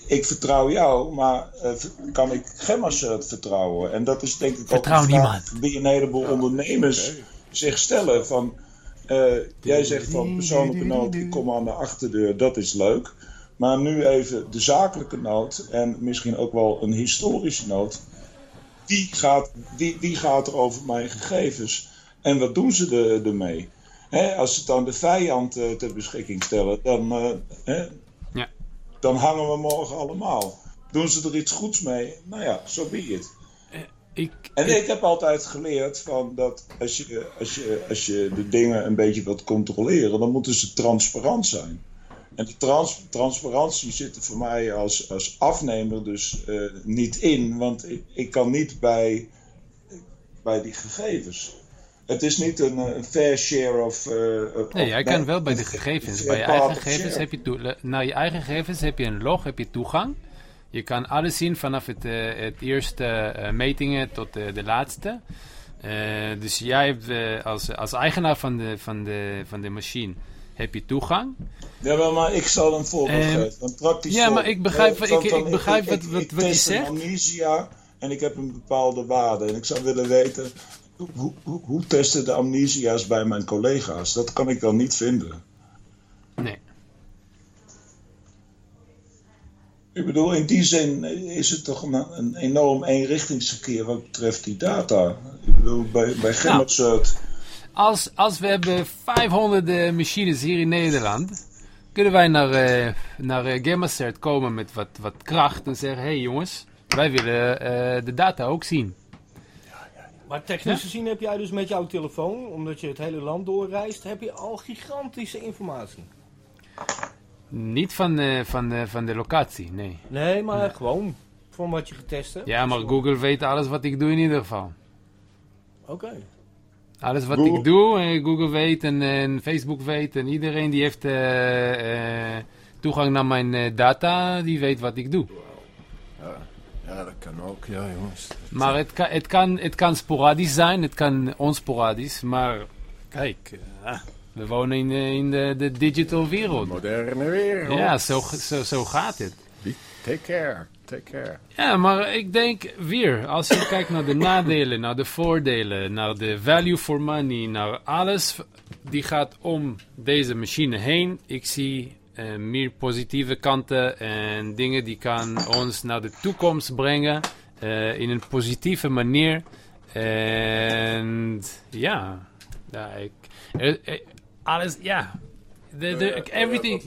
ik vertrouw jou, maar uh, kan ik Gemmasert vertrouwen? En dat is denk ik Vertrouw ook niemand. die een heleboel ondernemers zich stellen. Van, uh, jij zegt van persoonlijke nood, ik kom aan de achterdeur, dat is leuk. Maar nu even de zakelijke nood en misschien ook wel een historische nood. Wie gaat, wie, wie gaat er over mijn gegevens? En wat doen ze er, ermee? als ze het aan de vijand uh, ter beschikking stellen, dan, uh, ja. dan hangen we morgen allemaal. Doen ze er iets goeds mee? Nou ja, zo so be it. Eh, ik, en ik, ik, heb altijd geleerd van dat als je, als, je, als je de dingen een beetje wilt controleren, dan moeten ze transparant zijn. En de trans transparantie zit er voor mij als, als afnemer dus uh, niet in, want ik, ik kan niet bij, bij die gegevens. Het is niet een, een fair share of. Uh, nee, jij kan wel bij de gegevens. Bij je eigen gegevens heb je naar je eigen gegevens heb je een log, heb je toegang. Je kan alles zien vanaf het, uh, het eerste metingen tot de laatste. dus jij hebt als, als eigenaar van de, van, de, van de machine heb je toegang. Ja, maar ik zal een voorbeeld ehm, geven. Een praktisch ja, maar ik begrijp, ik, ik, begrijp wat, wat, wat je zegt. amnesia en ik heb een bepaalde waarde. En ik zou willen weten, hoe, hoe, hoe testen de amnesia's bij mijn collega's? Dat kan ik dan niet vinden. Nee. Ik bedoel, in die zin is het toch een, een enorm eenrichtingsverkeer wat betreft die data. Ik bedoel, bij, bij nou, als, als we hebben 500 machines hier in Nederland, kunnen wij naar, uh, naar uh, komen met wat, wat kracht en zeggen, hé hey jongens, wij willen uh, de data ook zien. Maar technisch gezien heb jij dus met jouw telefoon, omdat je het hele land doorreist, heb je al gigantische informatie. Niet van, uh, van, uh, van de locatie, nee. Nee, maar gewoon van wat je getest hebt. Ja, maar Google weet alles wat ik doe in ieder geval. Oké. Alles wat ik doe, en Google weet en, en, Facebook weet en iedereen die heeft uh, toegang naar mijn data, die weet wat ik doe. Ja, dat kan ook, ja jongens. Maar het kan, het, kan, het kan sporadisch zijn, het kan onsporadisch, maar kijk, uh, we wonen in, in de, de digital wereld. Moderne wereld. Ja, zo, zo, zo gaat het. Take care, take care. Ja, maar ik denk weer, als je kijkt naar de nadelen, naar de voordelen, naar de value for money, naar alles die gaat om deze machine heen. Ik zie uh, meer positieve kanten en dingen die kan ons naar de toekomst brengen uh, in een positieve manier. En ja, ja ik, uh, alles, ja. De, de, everything.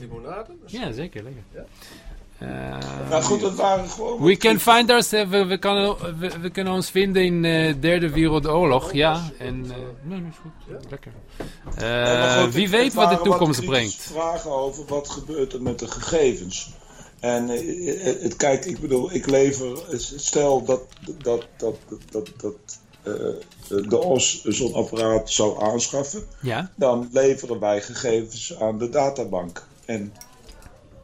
Ja, zeker, lekker. Ja. Uh, nou goed, dat waren gewoon... We can find ourselves, we, we, kan, we, we, kunnen ons vinden in de uh, derde wereldoorlog, ja. En, uh, nee, is goed, ja. lekker. Uh, goed, wie weet wat de toekomst brengt. vragen over wat gebeurt er met de gegevens. En het, kijk, ik bedoel, ik lever, stel dat, dat, dat, dat, dat de OS zo'n apparaat zou aanschaffen, ja? dan leveren wij gegevens aan de databank. En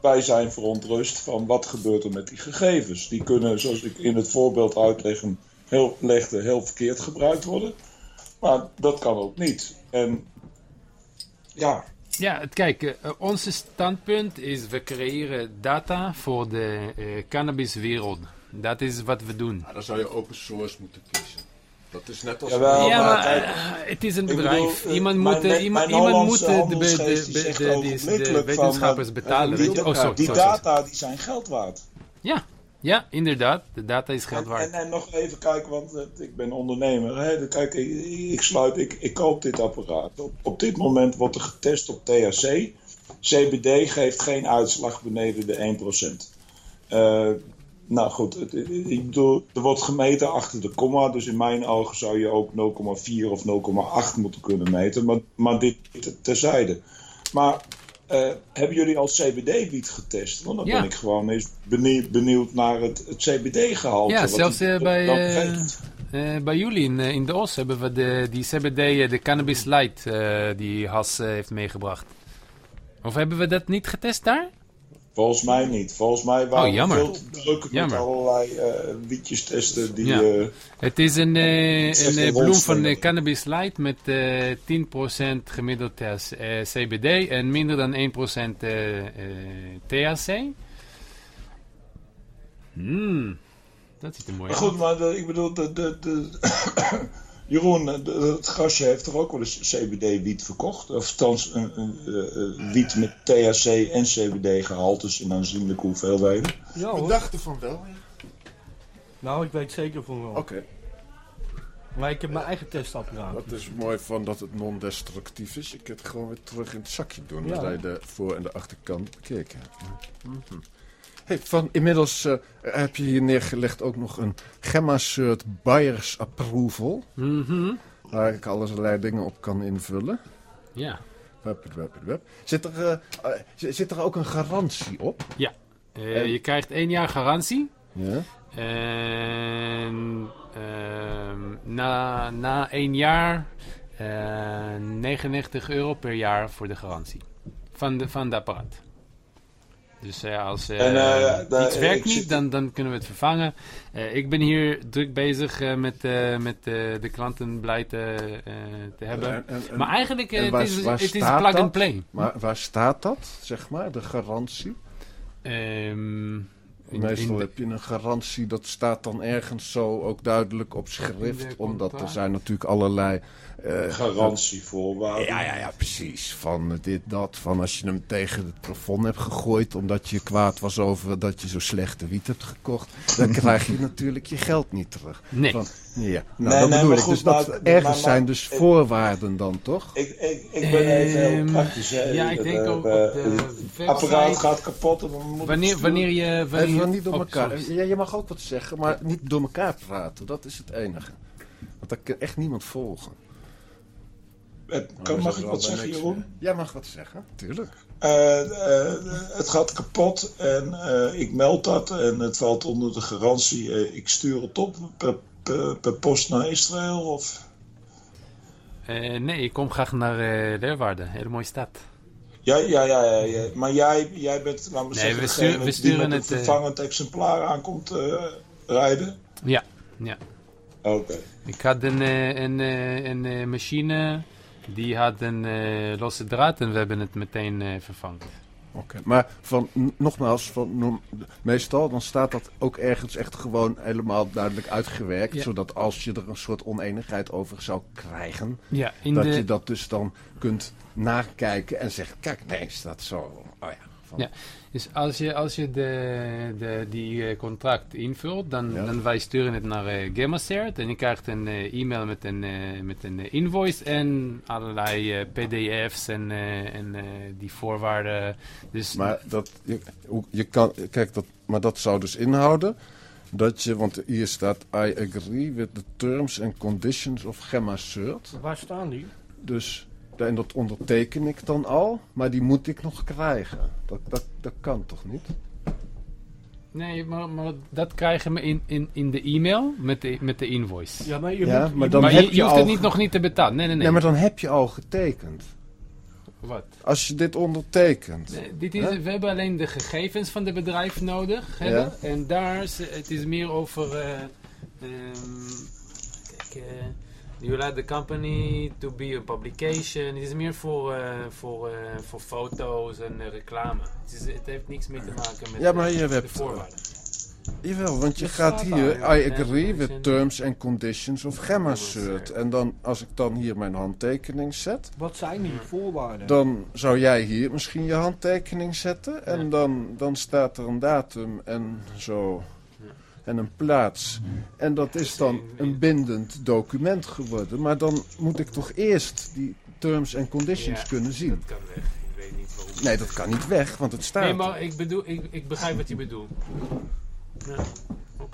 wij zijn verontrust van wat gebeurt er met die gegevens. Die kunnen, zoals ik in het voorbeeld uitleggen, heel, legde, heel verkeerd gebruikt worden. Maar dat kan ook niet. En ja. Ja, kijk, uh, ons standpunt is we creëren data voor de uh, cannabiswereld. Dat is wat we doen. Ja, dan zou je open source moeten kiezen. Dat is net als... Jawel, ja, maar, maar uh, het is een bedrijf. Bedoel, iemand moet, mijn, iemand, mijn iemand moet de, de, de, de, de wetenschappers betalen. Weet je? Oh, sorry, die sorry, data die zijn geld waard. Ja, ja, inderdaad. De data is geld waard. En, en, en nog even kijken, want uh, ik ben ondernemer. Hè? Kijk, ik, ik, sluit, ik, ik koop dit apparaat. Op, op dit moment wordt er getest op THC. CBD geeft geen uitslag beneden de 1%. Uh, nou goed, ik bedoel, er wordt gemeten achter de komma. Dus in mijn ogen zou je ook 0,4 of 0,8 moeten kunnen meten. Maar, maar dit terzijde. Maar uh, hebben jullie al CBD-wiet getest? Want dan ben ik gewoon eens benieuwd, benieuwd naar het, het CBD-gehalte. Ja, zelfs uh, bij, uh, bij jullie in, in de OS hebben we de, die CBD, de Cannabis Light, die Has heeft meegebracht. Of hebben we dat niet getest daar? Volgens mij niet. Volgens mij waren oh, veel druk met allerlei uh, wietjes testen. Die, ja. uh, het is een, uh, een bloem van Cannabis Light met 10% gemiddeld CBD en minder dan 1% THC. Hmm, dat ziet er mooi uit. Goed, maar ik bedoel, de, de, de Jeroen, het grasje heeft toch ook wel eens CBD-wiet verkocht? Of althans, een, een, wiet met THC en CBD-gehaltes in aanzienlijke hoeveelheden? Ja, We dachten van wel, ja. Nou, ik weet zeker van wel. Oké. Maar ik heb mijn eigen testapparaat. Dat is mooi van dat het non-destructief is. Ik kan het gewoon weer terug in het zakje doen. Ja. je de voor- en de achterkant bekeken hebt. Mm Hey, van, inmiddels uh, heb je hier neergelegd ook nog een Gemma-cert buyers approval. Mm Waar ik allerlei dingen op kan invullen. Ja. Web, web, web. Zit, er, uh, zit er ook een garantie op? Ja. Uh, Je krijgt één jaar garantie. Ja. En ehm, na, na één jaar 99 euro per jaar voor de garantie. Van de, van de apparaat. Dus uh, als uh, en, uh, iets werkt niet, dan, dan kunnen we het vervangen. ik ben hier druk bezig met, met de klanten blij te, te hebben. maar eigenlijk het is, het is plug and play. Maar waar staat dat, zeg maar, de garantie? Um, Meestal heb je een garantie, dat staat dan ergens zo ook duidelijk op schrift. Omdat er zijn natuurlijk allerlei... Uh, Garantievoorwaarden. Ja, ja, ja, precies. Van dit, dat. Van als je hem tegen het plafond hebt gegooid omdat je kwaad was over dat je zo slechte wiet hebt gekocht. Dan krijg je natuurlijk je geld niet terug. Nee. Van, ja, nou, nee, dat bedoel ik. dus dat ergens zijn dus voorwaarden dan, toch? Ik, ik, ik ben even heel ehm, praktisch. Ja, ik denk ook op Het apparaat gaat kapot. wanneer, wanneer je... Wanneer even niet door oh, elkaar. Ja, je mag ook wat zeggen, maar niet door elkaar praten. Dat is het enige. Want dan kan echt niemand volgen. Het, kan, mag ik wat zeggen, Jeroen? Jij mag wat zeggen, tuurlijk. Uh, uh, het gaat kapot en uh, ik meld dat en het valt onder de garantie. ik stuur het op per per, per post naar Israël? Of? Uh, nee, ik kom graag naar uh, Leeuwarden. Hele mooie stad. Ja, ja, ja, ja, ja. maar jij, jij bent, laten we nee, zeggen, we, stuur, we sturen die met het, een eh, vervangend exemplaar aankomt uh, rijden? Ja, ja. Oké. Okay. Ik had een, een, een, een machine, die had een losse draad en we hebben het meteen vervangen. Oké, maar van, nogmaals, van, meestal dan staat dat ook ergens echt gewoon helemaal duidelijk uitgewerkt. Zodat als je er een soort oneenigheid over zou krijgen, ja, dat je dat dus dan kunt nakijken en zeggen, kijk, nee, staat zo. Oh ja, ja, dus als je, als je de, de, die uh, contract invult, dan, dan wij sturen het naar uh, Gemacert en je krijgt een uh, e-mail met een, met een invoice en allerlei pdf's en, en die voorwaarden. Dus maar dat, je, je kan, kijk, dat, maar dat zou dus inhouden dat je, want hier staat I agree with the terms and conditions of Gemacert. Waar staan die? Dus en dat onderteken ik dan al, maar die moet ik nog krijgen. Dat, dat, dat kan toch niet? Nee, maar, maar dat krijgen we in, in, in de e-mail met de, met de invoice. Ja, maar je, ja, maar dan heb je, je, hoeft het niet, nog niet te betalen. Nee, nee, nee. Nee, maar dan heb je al getekend. Wat? Als je dit ondertekent. Nee, dit is, we hebben alleen de gegevens van het bedrijf nodig. Ja. En daar is het is meer over... Uh, um, kijk, uh, You like the company to be a publication. Het is meer voor, uh, voor, uh, voor foto's en uh, reclame. Het, is, het, heeft niks mee te maken met ja, maar je hebt, de voorwaarden. Jawel, want je gaat hier, I agree with terms and conditions of Gemma Cert. En dan, als ik dan hier mijn handtekening zet... Wat zijn die voorwaarden? Dan zou jij hier misschien je handtekening zetten. En dan, dan staat er een datum en zo en een plaats. En dat is dan een bindend document geworden. Maar dan moet ik toch eerst die terms and conditions kunnen zien. Dat kan weg. Ik weet niet waarom. Nee, dat kan niet weg, want het staat. Nee, maar ik, bedoel, ik, ik begrijp wat je bedoelt. Ja.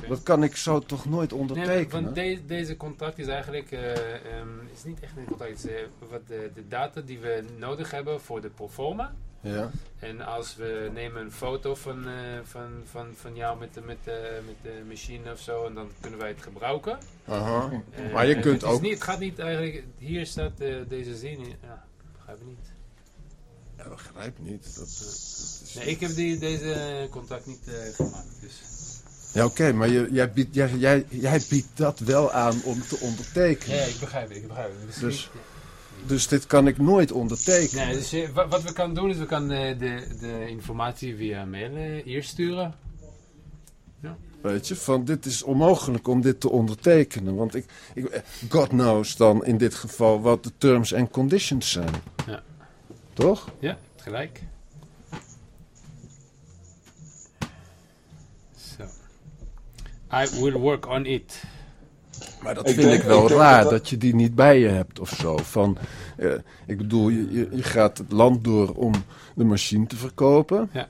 Dat kan ik zo toch nooit Nee, ondertekenen? want de- deze contract is eigenlijk eh, ehm, is niet echt een contract. Is eh, wat de, de data die we nodig hebben voor de proforma. Ja. En als we nemen een foto van, eh, van, van, van jou met de, met, de, met de machine of zo, en dan kunnen wij het gebruiken. Aha. Eh, Maar je het kunt is ook... Niet, het gaat niet eigenlijk. Hier staat eh, deze zin. in- Ja, begrijp ik niet. Ja, begrijp niet. Dat. Nee, ik heb die, deze contract niet gemaakt. Dus. Ja, oké, maar je, jij, biedt, jij, jij, jij biedt dat wel aan om te ondertekenen. Ja, ik begrijp het. Ik begrijp het. Dus- Dus dit kan ik nooit ondertekenen. Nee, dus eh, wa- wat we kunnen doen is we kunnen de, de informatie via mail eh, hier sturen. Weet je, van dit is onmogelijk om dit te ondertekenen. Want ik, ik, eh, God knows dan in dit geval wat de terms and conditions zijn. Ja. Toch? Ja, gelijk. Zo. I will work on it. Maar dat Ik vind denk- ik wel ik raar, dat dat, dat- je die niet bij je hebt of zo. Van, eh, ik bedoel, je, je, je gaat het land door om de machine te verkopen. Ja.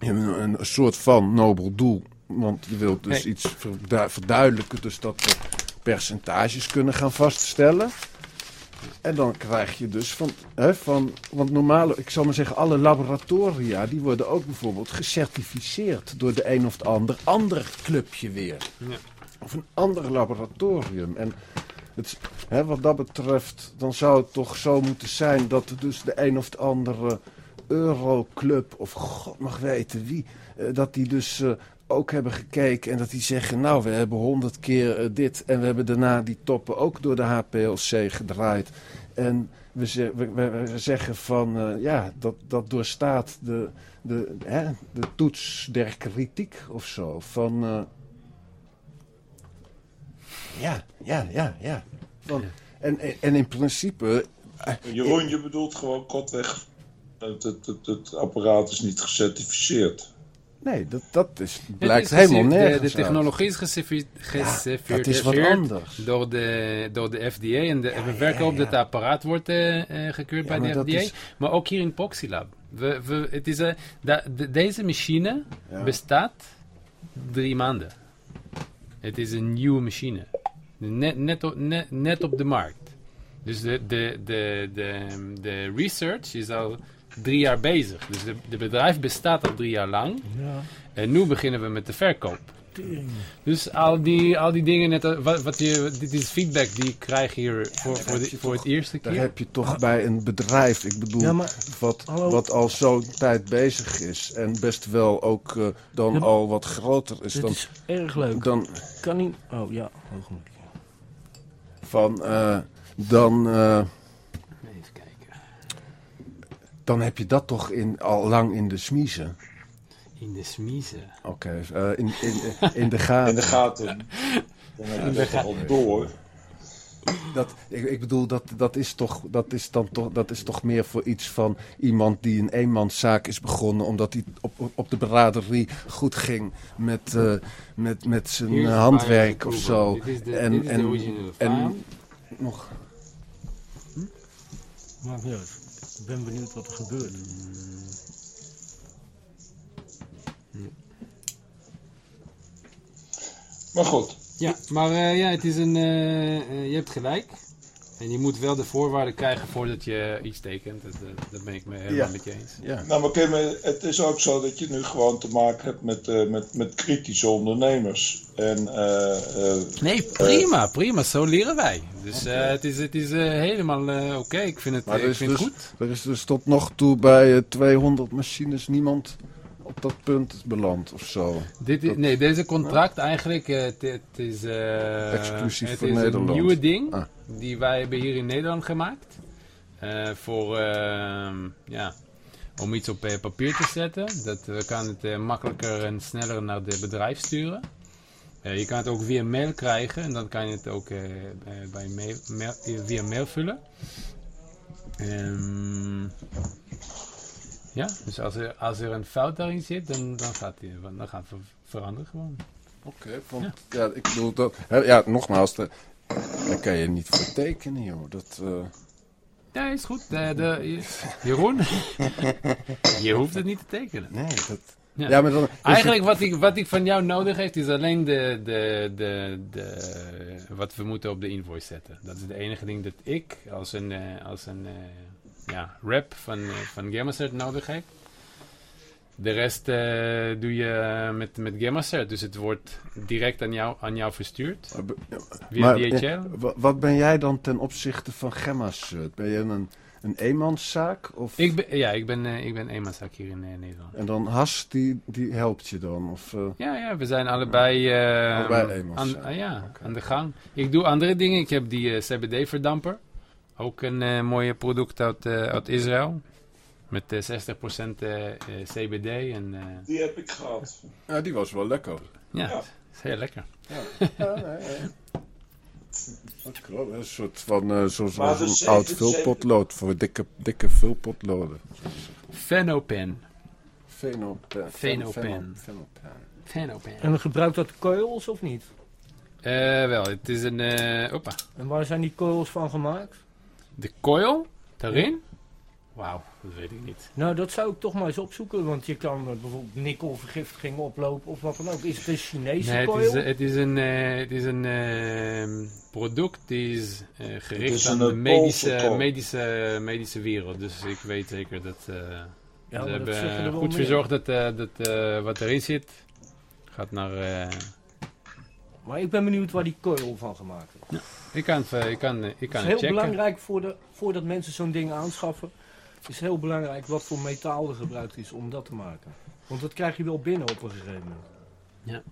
Je hebt een, een soort van nobel doel. Want je wilt dus Nee. iets verdu- verduidelijken, dus dat we percentages kunnen gaan vaststellen. En dan krijg je dus van, hè, van, want normaal, ik zal maar zeggen, alle laboratoria, die worden ook bijvoorbeeld gecertificeerd door de een of het ander, ander clubje weer. Ja. Of een ander laboratorium. En het, hè, wat dat betreft, dan zou het toch zo moeten zijn dat dus de een of het andere Euroclub, of god mag weten wie, eh, dat die dus eh, ook hebben gekeken en dat die zeggen, nou we hebben honderd keer eh, dit en we hebben daarna die toppen ook door de HPLC gedraaid. En we, we, we- zeggen van, ja, dat, dat doorstaat de, de, hè, de toets der kritiek of zo. Van, ja, ja, ja, ja. Van, en, en, in principe, Jeroen, je bedoelt gewoon kortweg. Het, het, het, het apparaat is niet gecertificeerd. nee, dat, dat is, Het blijkt is helemaal nergens De, technologie is Ja, gecertificeerd dat is wat anders. door de, door de FDA. En de, we werken ja, op dat het apparaat wordt eh, eh, gekeurd Ja, bij de FDA. is- Maar ook hier in Proxylab. We, we, het is, eh, da- de- deze machine Ja. bestaat drie maanden. Het is een nieuwe machine. Net, net, op, net, net op de markt. Dus de, de, de, de, de research is al drie jaar bezig. Dus de, de bedrijf bestaat al drie jaar lang. Ja, En nu beginnen we met de verkoop. tering. Dus al die, al die dingen, net, als- wat, wat je, dit is feedback die ik krijg hier voor, daar voor, heb de, je voor toch- het eerste Daar keer. heb je toch bij een bedrijf, ik bedoel, Ja, maar- wat, Hallo? wat al zo'n tijd bezig is en best wel ook eh, dan Ja, maar- al wat groter is Dit dan, is erg leuk. dan Kan niet... Oh ja, ogenblik. Van, eh, dan, eh, Even kijken. dan heb je dat toch in, al lang in de smiezen. In de smiezen. Oké, eh, in, in, in de gaten. In de gaten. Dan heb je dat toch al door. Dat, ik, ik bedoel, dat, dat, is toch, dat, is dan toch, dat is toch meer voor iets van iemand die een eenmanszaak is begonnen. omdat hij op, op- de braderie goed ging met, eh, met, met zijn handwerk of zo. Dit is de, En- en- en-. Nog, Maakt niet uit. Ik ben benieuwd wat er gebeurt. Maar goed, Ja, maar eh, ja, het is een, eh, eh, je hebt gelijk. En je moet wel de voorwaarden krijgen voordat je iets tekent. Dat, dat ben ik me helemaal Ja. met je eens. ja. nou, maar Kim, het is ook zo dat je nu gewoon te maken hebt met, eh, met, met kritische ondernemers. En eh, eh, Nee, prima, prima. Zo leren wij. Dus eh, het is, het is helemaal eh, oké. Ik vind het, Maar ik vind het dus, goed. er is dus tot nog toe bij eh, 200 machines niemand op dat punt beland of zo. Dit is, dat- nee, deze contract eigenlijk, eh, het, het is, eh, Exclusief het voor is Nederland. een nieuwe ding Ah. die wij hebben hier in Nederland gemaakt. Eh, voor, ehm, ja, om iets op papier te zetten. Dat we kan het makkelijker en sneller naar de bedrijf sturen. Je kan het ook via mail krijgen en dan kan je het ook bij mail, mail- via mail vullen. Ehm, ja, dus als er, als er een fout daarin zit, dan, dan, gaat, die, dan gaat het veranderen gewoon. Oké, want ja. ik bedoel dat. Hè, ja, nogmaals, de, daar kan je niet voor tekenen, joh. Dat, eh, Ja, is goed. De, de, Jeroen, je hoeft het niet te tekenen. nee, dat. Ja. Ja, maar dan... is Eigenlijk wat ik, wat ik van jou nodig heb, is alleen de, de, de, de, wat we moeten op de invoice zetten. Dat is het enige ding dat ik als een, eh, als een eh, ja, rap van, uh, van nodig heb. De rest eh, doe je met, met dus het wordt direct aan jou, aan jou verstuurd. Via Maar, DHL. eh, wa- wat ben jij dan ten opzichte van Gemma's? eh, Ben je een, een eenmanszaak? Of, Ik ben, ja, ik ben, eh, ik ben eenmanszaak hier in eh, Nederland. En dan Has, die, die helpt je dan? Of, eh, Ja, ja, we zijn allebei, eh, Allebei aan, ah, ja, aan de gang. Ik doe andere dingen. Ik heb die eh, CBD-verdamper. Ook een eh mooie product uit, eh, uit Israël. Met eh 60% eh, CBD. En, eh, Die heb ik gehad. Ja, die was wel lekker. ja, is heel lekker. Ja, nee, nee. Dat klopt. Een soort van, eh, zoals zeven- oud vulpotlood voor dikke, dikke vulpotloden. Fenopen. Fenopen. Fenopen. Fenopen. En gebruikt dat coils of niet? Eh, wel, het is een... eh opa. En waar zijn die coils van gemaakt? De coil daarin? Wauw, dat weet ik niet. Nou, dat zou ik toch maar eens opzoeken, want je kan eh, bijvoorbeeld nikkelvergiftiging oplopen of wat dan ook. Is het een Chinese Nee, het coil? is, eh, het is een, eh, het is een eh, product die is eh, gericht is aan de medische, medische, medische wereld. Dus ik weet zeker dat eh, ja, ze dat hebben goed verzorgd dat, eh, dat eh, wat erin zit gaat naar... Maar ik ben benieuwd waar die coil van gemaakt is. ik kan het, eh, ik kan, eh, ik Het kan is het heel checken. belangrijk voor de, voordat mensen zo'n ding aanschaffen. Het is heel belangrijk wat voor metaal er gebruikt is om dat te maken. Want dat krijg je wel binnen op een gegeven moment. Ja.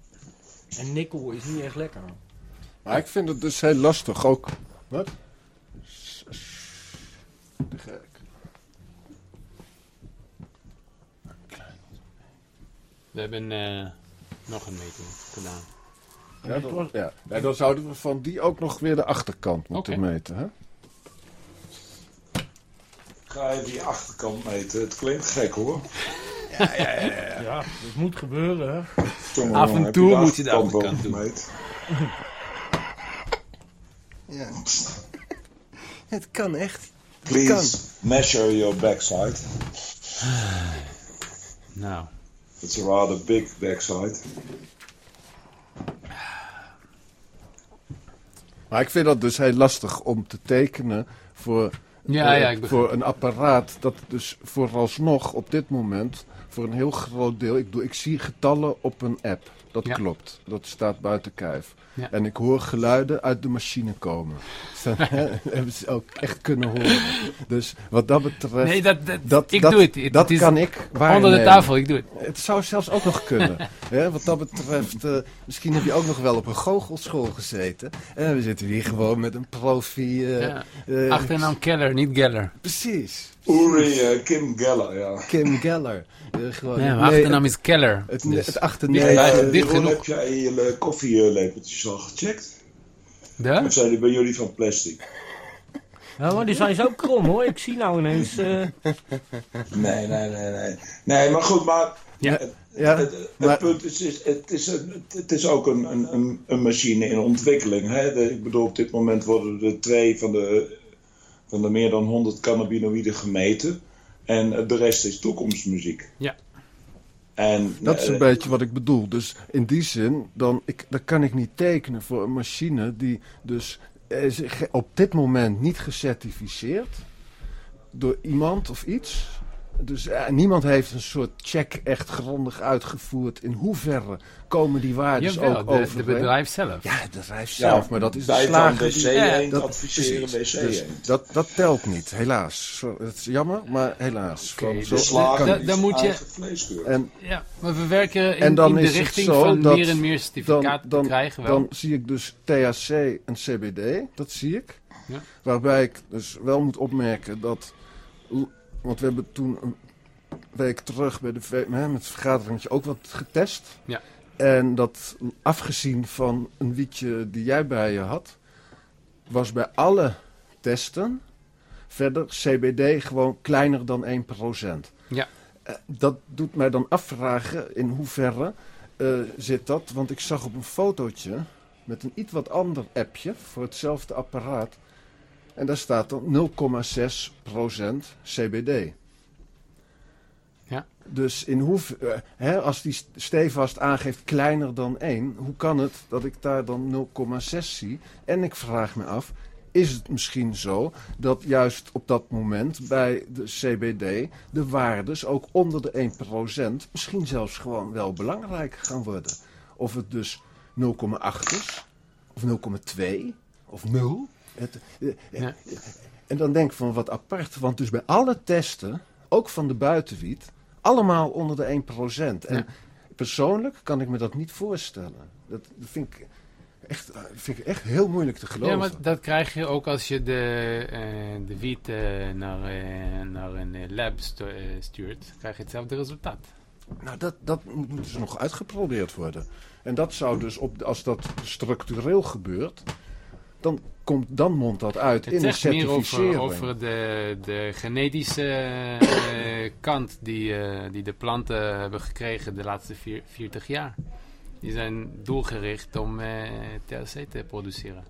En nikkel is niet echt lekker. Maar ik vind het dus heel lastig ook. Wat? De gek. We hebben eh, nog een meting gedaan. Ja, dan, was- ja. Ja, dan zouden we van die ook nog weer de achterkant moeten meten. Hè? Ga je die achterkant meten? Het klinkt gek hoor. Ja, dat moet gebeuren. Hè? Af en toe moet je de achterkant wel doen. Ja. Het kan echt. Please measure your backside. Nou, It's a rather big backside. Maar ik vind dat dus heel lastig om te tekenen voor, ja, eh, ja, ik begrijp. voor een apparaat dat dus vooralsnog op dit moment voor een heel groot deel... Ik, doe, ik zie getallen op een app. Dat Ja. klopt. Dat staat buiten kijf. Ja. En ik hoor geluiden uit de machine komen. Dan hebben ze ook echt kunnen horen. Dus wat dat betreft... Nee, dat, dat, dat, ik dat, doe het. Dat is kan ik waarnemen. onder de tafel, ik doe het. Het zou zelfs ook nog kunnen. hè? Wat dat betreft, eh, misschien heb je ook nog wel op een goochelschool gezeten. En we zitten hier gewoon met een profi. eh, Ja. eh, Achternaam Keller, niet Geller. Precies. Uri eh, Kim Geller, ja. Kim Geller. Eh, gewoon, Nee, mijn nee, achternaam is Keller. Het, Dus- het achternaam. Eh, dicht Jeroen, genoeg. heb jij je eh, al gecheckt? De? Of zijn die bij jullie van plastic? Ja, maar die zijn zo krom hoor. Ik zie nou ineens... eh, Nee, nee, nee, nee. Nee, maar goed, maar... Ja. Het, Ja, het, het maar- punt is, is, het, is een, het is ook een, een, een, een machine in ontwikkeling. Hè? De- ik bedoel, op dit moment worden er twee van de, van de meer dan 100 cannabinoïden gemeten. En de rest is toekomstmuziek. Ja. En, Dat is een eh, beetje wat ik bedoel. Dus in die zin, dan, ik, dan kan ik niet tekenen voor een machine die dus eh, is op dit moment niet gecertificeerd door iemand of iets. Dus eh, niemand heeft een soort check echt grondig uitgevoerd. In hoeverre komen die waarden Jawel, ook de, over? de bedrijf zelf. Ja, het bedrijf ja, zelf, maar dat is de slager die... Ja, dat- adviseren. WC Dus dat, dat telt niet, helaas. Zo, het is jammer, maar helaas. Dus zo- De slager da- is dan moet je- en Ja, maar we werken in, En dan in de is het richting zo van dat- meer en meer certificaten dan, te krijgen wel. dan zie ik dus THC en CBD, dat zie ik. Ja. Waarbij ik dus wel moet opmerken dat... Want we hebben toen een week terug bij de hè, met het vergaderingetje ook wat getest. Ja. En dat afgezien van een wietje die jij bij je had... was bij alle testen verder CBD gewoon kleiner dan 1%. Ja. Eh, dat doet mij dan afvragen in hoeverre eh, zit dat. Want ik zag op een fotootje met een iets wat ander appje voor hetzelfde apparaat. En daar staat dan 0,6% CBD. Ja. Dus in eh, hè, als die st- stevast aangeeft kleiner dan 1, hoe kan het dat ik daar dan 0,6 zie? En ik vraag me af, is het misschien zo dat juist op dat moment bij de CBD de waardes ook onder de 1% misschien zelfs gewoon wel belangrijk gaan worden? Of het dus 0,8 is, of 0,2, of 0. Het, eh, Ja. En dan denk ik van wat apart, want dus bij alle testen, ook van de buitenwiet, allemaal onder de 1%. En Ja. persoonlijk kan ik me dat niet voorstellen. Dat, dat vind, ik echt, eh, vind ik echt heel moeilijk te geloven. Ja, maar dat krijg je ook als je de, eh, de wiet eh, naar, eh, naar een eh, lab stu- eh, stuurt. krijg je hetzelfde resultaat. Nou, dat, dat moet moet dus nog uitgeprobeerd worden. En dat zou dus, op, als dat structureel gebeurt, dan, komt, dan mondt dat uit Het in een zegt meer over, certificering. over de, de genetische eh, kant die, eh, die de planten hebben gekregen de laatste vier, 40 jaar. Die zijn doelgericht om eh, THC te produceren.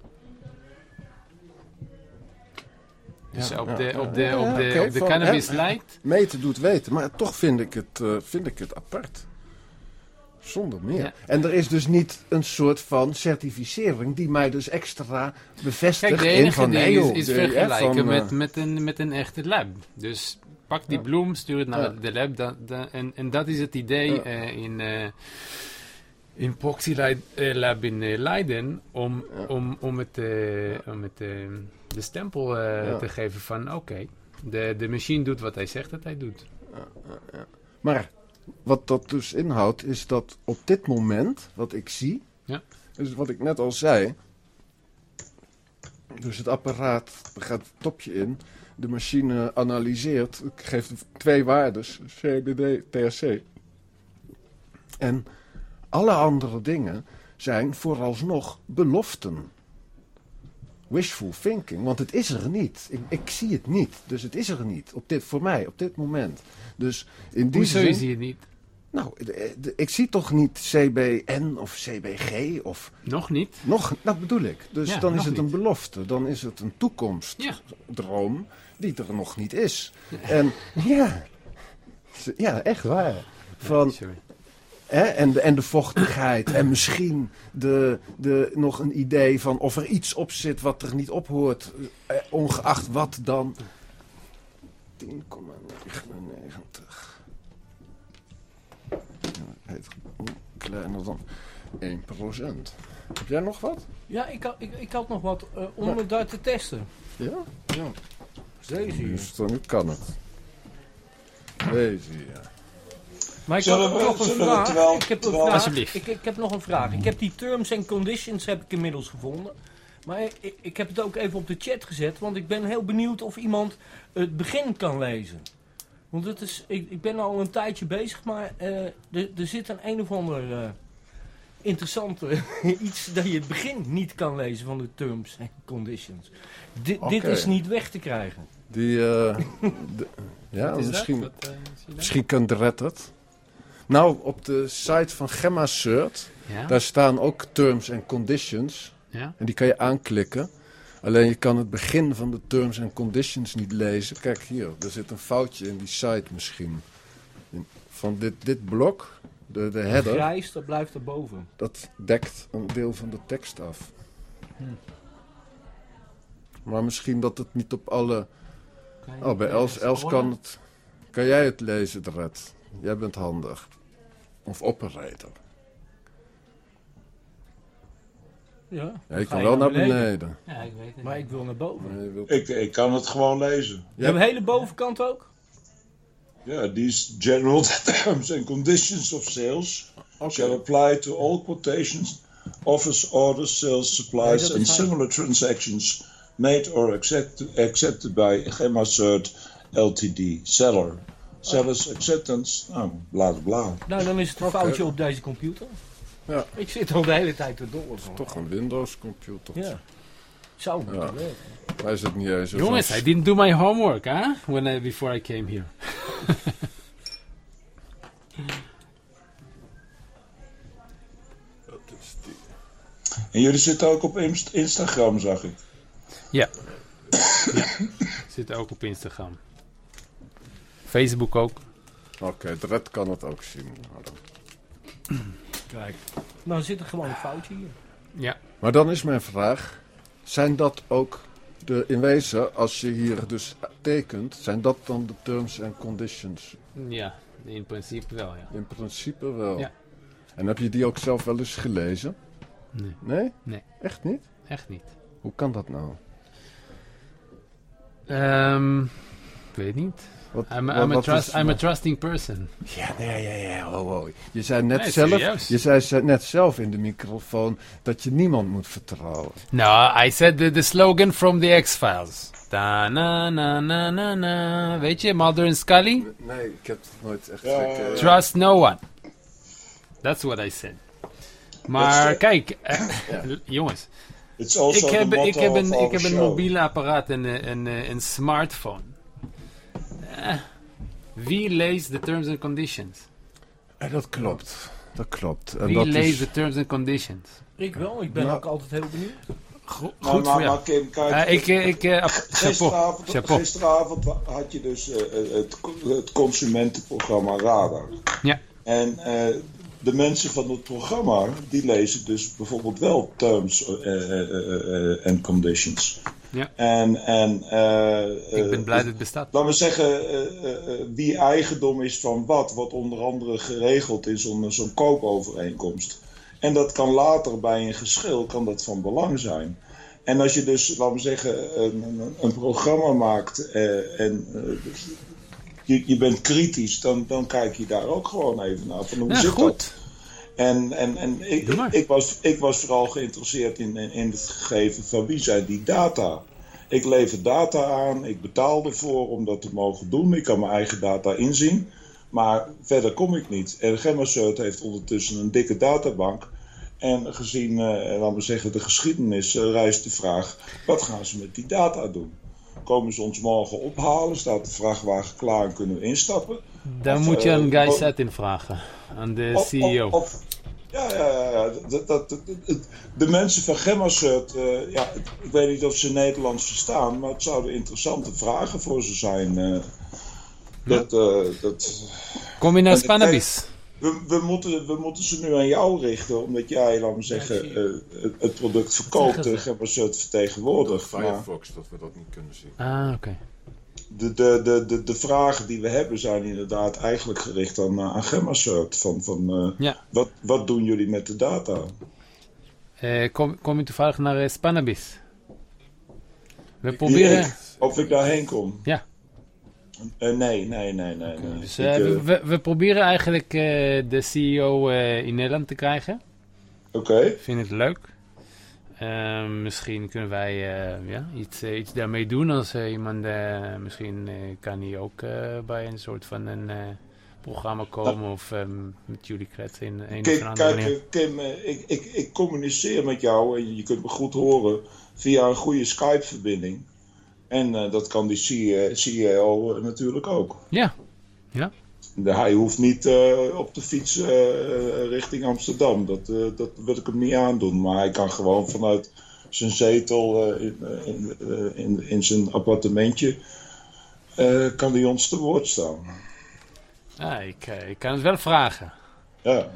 Dus Ja, op de, ja, op de, ja, op de, op de cannabis lijkt. Meten doet weten, maar toch vind ik het, vind ik het apart. Zonder meer. Ja. En er is dus niet een soort van certificering die mij dus extra bevestigt Kijk, de in van ding nee joh, is, vergelijken van, met, eh, met, een, met een echte lab. Dus pak die Ja. bloem, stuur het naar Ja. de lab. en, en dat is het idee eh, in, eh in Proxy Lab- in Leiden om, om, om, het, om het, de stempel te geven van oké, de, de machine doet wat hij zegt dat hij doet. Maar wat dat dus inhoudt, is dat op dit moment, wat ik zie, Ja. is wat ik net al zei. Dus het apparaat, gaat het topje in, de machine analyseert, geeft twee waardes, CBD, THC. En alle andere dingen zijn vooralsnog beloften. Wishful thinking, want het is er niet. Ik, ik zie het niet, dus het is er niet. Op dit, voor mij, op dit moment. Dus in die Hoezo zin... is hij het niet? Nou, de- de- ik zie toch niet CBN of CBG of Nog niet? nog, dat bedoel ik. Dus Ja, dan is het een belofte, dan is het een Ja. toekomstdroom die er nog niet is. En ja, ja, echt waar. Van. Hè, en, de, en de vochtigheid en misschien de, de, nog een idee van of er iets op zit wat er niet op hoort, eh, ongeacht wat dan. 10,99. Ja, heet kleiner dan 1%. Heb jij nog wat? Ja, ik, had- ik, ik had nog wat eh, om het daar te testen. Ja? Ja. Deze hier. Dus dan kan het. Deze hier. Maar ik Zullen heb we- nog een vraag. terwijl- ik heb een terwijl- vraag. Alsjeblieft. Ik, ik heb nog een vraag. Ik heb die terms and conditions heb ik inmiddels gevonden. Maar ik, ik heb het ook even op de chat gezet, want ik ben heel benieuwd of iemand het begin kan lezen. Want het is, ik, ik ben al een tijdje bezig, maar eh, er, er zit een een of ander eh, interessante iets dat je het begin niet kan lezen van de terms and conditions. Di- Dit is niet weg te krijgen. Die, eh, de- ja, misschien, dat? Misschien kan Dred het. Nou, op de site van Gemma Cert, Ja? daar staan ook terms and conditions. ja? En die kan je aanklikken. Alleen je kan het begin van de terms and conditions niet lezen. Kijk hier, er zit een foutje in die site misschien. Van dit, dit blok, de, de header, Grijs, dat blijft erboven. dat dekt een deel van de tekst af. Maar misschien dat het niet op alle... Oh, bij Els, Els kan het... Kan jij het lezen, Dred? Jij bent handig. Of operator. Ja, Ja, je ga kan je wel naar beneden. beneden. Ja, ik weet het. Maar ik wil naar boven. Je Ik, ik kan het gewoon lezen. We hebben de hele bovenkant ook. Ja, these general terms and conditions of sales Oké. shall apply to all quotations, offers, orders, sales, supplies, Nee, and similar transactions made or accept, accepted by Gemma Cert Ltd. Seller. Seller's acceptance, nou, bla bla. Nou, dan is het een foutje op deze computer. Ja. Ik zit al de hele tijd te van. Toch een Windows computer. Ja. Zou moeten Ja. werken. Hij is het niet eens. zo Jongens, I didn't do my homework, huh? When I, before I came here. Dat is die. En jullie zitten ook op Inst- Instagram, zag ik. Ja. ja. Zit ook op Instagram. Facebook ook. Oké, de red kan het ook zien. Kijk, nou zit er gewoon een foutje hier. Ja. Maar dan is mijn vraag: zijn dat ook de, in wezen, als je hier dus tekent, zijn dat dan de terms and conditions? Ja, in principe wel, ja. In principe wel. Ja. En heb je die ook zelf wel eens gelezen? Nee, Nee? Nee. Echt niet? echt niet. Hoe kan dat nou? Ehm ik weet niet. Wat, I'm, wat- I'm, a trust, is- I'm a trusting person. Ja, nee, ja, ja, oh, oh. Je zei net Nee, zelf, serieus. je zei ze- net zelf in de microfoon dat je niemand moet vertrouwen. No, I said the, the slogan from the X-Files. Da na na na na na. Weet je, Mulder en Scully? Nee, ik heb het nooit echt Ja, gek, Trust no one. That's what I said. Maar kijk, eh, jongens. It's also Ik heb, ik heb een, ik heb een mobiel apparaat en eh, een, eh, een smartphone. Eh, wie leest de terms and conditions? eh, dat klopt. Dat klopt. En Wie dat leest is, de terms and conditions? Ik wel, ik ben Nou. ook altijd heel benieuwd. Go- Maar, goed maar, voor jou. maar Kim, kijk, Eh, ik, ik, eh, gisteravond, chapeau. gisteravond had je dus eh, het, het consumentenprogramma Radar. Ja. En eh, de mensen van het programma, die lezen dus bijvoorbeeld wel terms eh, eh, eh, eh, and conditions. Ja. En, en, eh, Ik ben eh, blij dat het bestaat. Laten we zeggen, eh, eh, eh, wie eigendom is van wat, wordt onder andere geregeld in zo'n zo'n koopovereenkomst. En dat kan later bij een geschil kan dat van belang zijn. En als je dus, laten we zeggen, een, een, programma maakt eh, en eh, je, je bent kritisch, dan, dan kijk je daar ook gewoon even naar. Van hoe Ja, zit goed. dat? En, en, en ik, ik, was, ik was vooral geïnteresseerd in, in, in het gegeven van wie zijn die data. Ik lever data aan, ik betaal ervoor om dat te mogen doen. Ik kan mijn eigen data inzien, maar verder kom ik niet. En Gemmasert heeft ondertussen een dikke databank. En gezien, eh, laten we zeggen, de geschiedenis, eh, rijst de vraag: wat gaan ze met die data doen? Komen ze ons morgen ophalen? Staat de vrachtwagen klaar en kunnen we instappen? Dan Of, moet je aan eh, Guy of- Satin vragen. Aan de CEO. of- of- ja, ja, ja. Dat, dat, dat- dat- de mensen van Gemmasert, eh ja, ik weet niet of ze Nederlands verstaan, maar het zouden interessante vragen voor ze zijn. eh. dat, eh, dat, Kom je naar Spanabis? we, we, moeten, we moeten ze nu aan jou richten, omdat jij, laten we zeggen, eh, het, het product verkoopt en ze. Gemmasert vertegenwoordigt. Maar Firefox, dat we dat niet kunnen zien. Ah, oké. De, de, de, de, de vragen die we hebben zijn inderdaad eigenlijk gericht aan, eh, aan Gemmasert. Van, van, eh, Ja. wat, wat doen jullie met de data? Eh, kom, kom je toevallig naar Spanabis? We proberen... Ik- of ik daarheen kom? Ja. Nee, nee, nee, nee. nee. Dus, Ik, we, we- proberen eigenlijk de CEO in Nederland te krijgen. Oké. Ik vind het leuk. Ehm, misschien kunnen wij eh, ja, iets, eh, iets daarmee doen als eh, iemand... misschien kan hij ook bij een soort van een programma komen... of ehm, met jullie kletsen in een Kijk, andere kijk eh, ik, ik, ik communiceer met jou en je kunt me goed horen via een goede Skype-verbinding. En dat kan die CEO natuurlijk ook. Ja, ja. Hij hoeft niet eh, op de fiets eh, richting Amsterdam. Dat, eh, dat wil ik hem niet aandoen. Maar hij kan gewoon vanuit zijn zetel eh, in, eh, in, eh, in, in zijn appartementje. eh, kan hij ons te woord staan. Ik, eh, ik kan het wel vragen. Ja.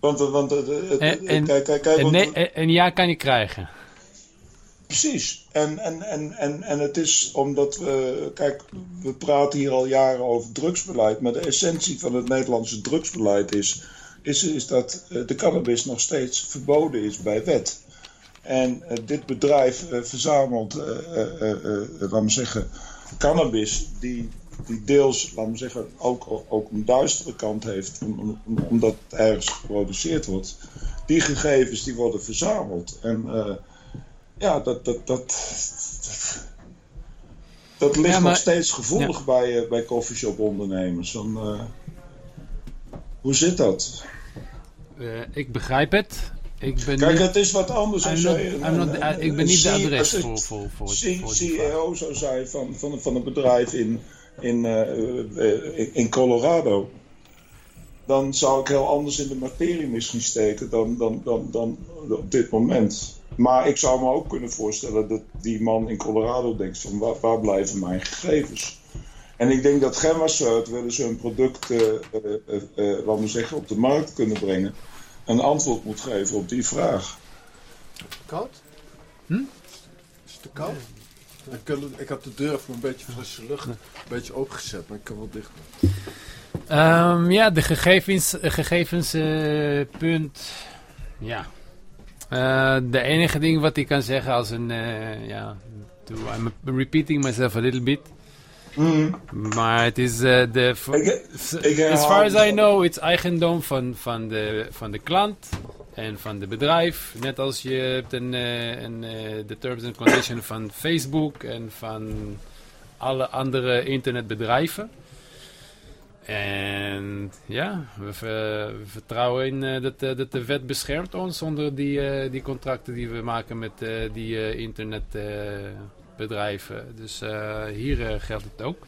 Want, eh, want eh, En- en- kijk, kijk, kijk, nee, een- een ja kan je krijgen. Precies. En, en, en, en, en het is omdat we. Kijk, we praten hier al jaren over drugsbeleid. Maar de essentie van het Nederlandse drugsbeleid is. Is, is dat eh, de cannabis nog steeds verboden is bij wet. En eh, dit bedrijf eh, verzamelt, eh, laten we zeggen, cannabis die, die deels, laten we zeggen, ook, ook een duistere kant heeft, om- om- omdat het ergens geproduceerd wordt. Die gegevens die worden verzameld. En ja, dat, dat, dat, dat, dat ligt Ja, maar- nog steeds gevoelig bij, eh, bij coffeeshop ondernemers. Van, eh, hoe zit dat? Eh, ik begrijp het. Ik ben Kijk, het is wat anders I'm not- I'm not- ik ben niet de adres als ik voor, voor, voor. CEO zou zijn van, van, van een bedrijf in, in, in Colorado. Dan zou ik heel anders in de materie misschien steken dan, dan, dan, dan op dit moment. Maar ik zou me ook kunnen voorstellen dat die man in Colorado denkt van waar, waar blijven mijn gegevens? En ik denk dat Gemmasoort, willen ze een product, uh, laten we zeggen, op de markt kunnen brengen, een antwoord moet geven op die vraag. Koud? Hm? Is het te koud? Ik, kan, ik had de deur voor een beetje frisse lucht een beetje opengezet, maar ik kan wel dicht um, ja, de gegevens, gegevenspunt. ja. Uh, de enige ding wat ik kan zeggen als een, uh, ja, I'm repeating myself a little bit. Mm. Maar het is uh, de. As far as I know, it's eigendom van, van, de, van de klant en van de bedrijf. Net als je hebt een, een, de terms and conditions van Facebook en van alle andere internetbedrijven. En ja, we, vertrouwen in uh, dat, dat, de wet beschermt ons onder die, die contracten die we maken met die internetbedrijven. dus hier geldt het ook.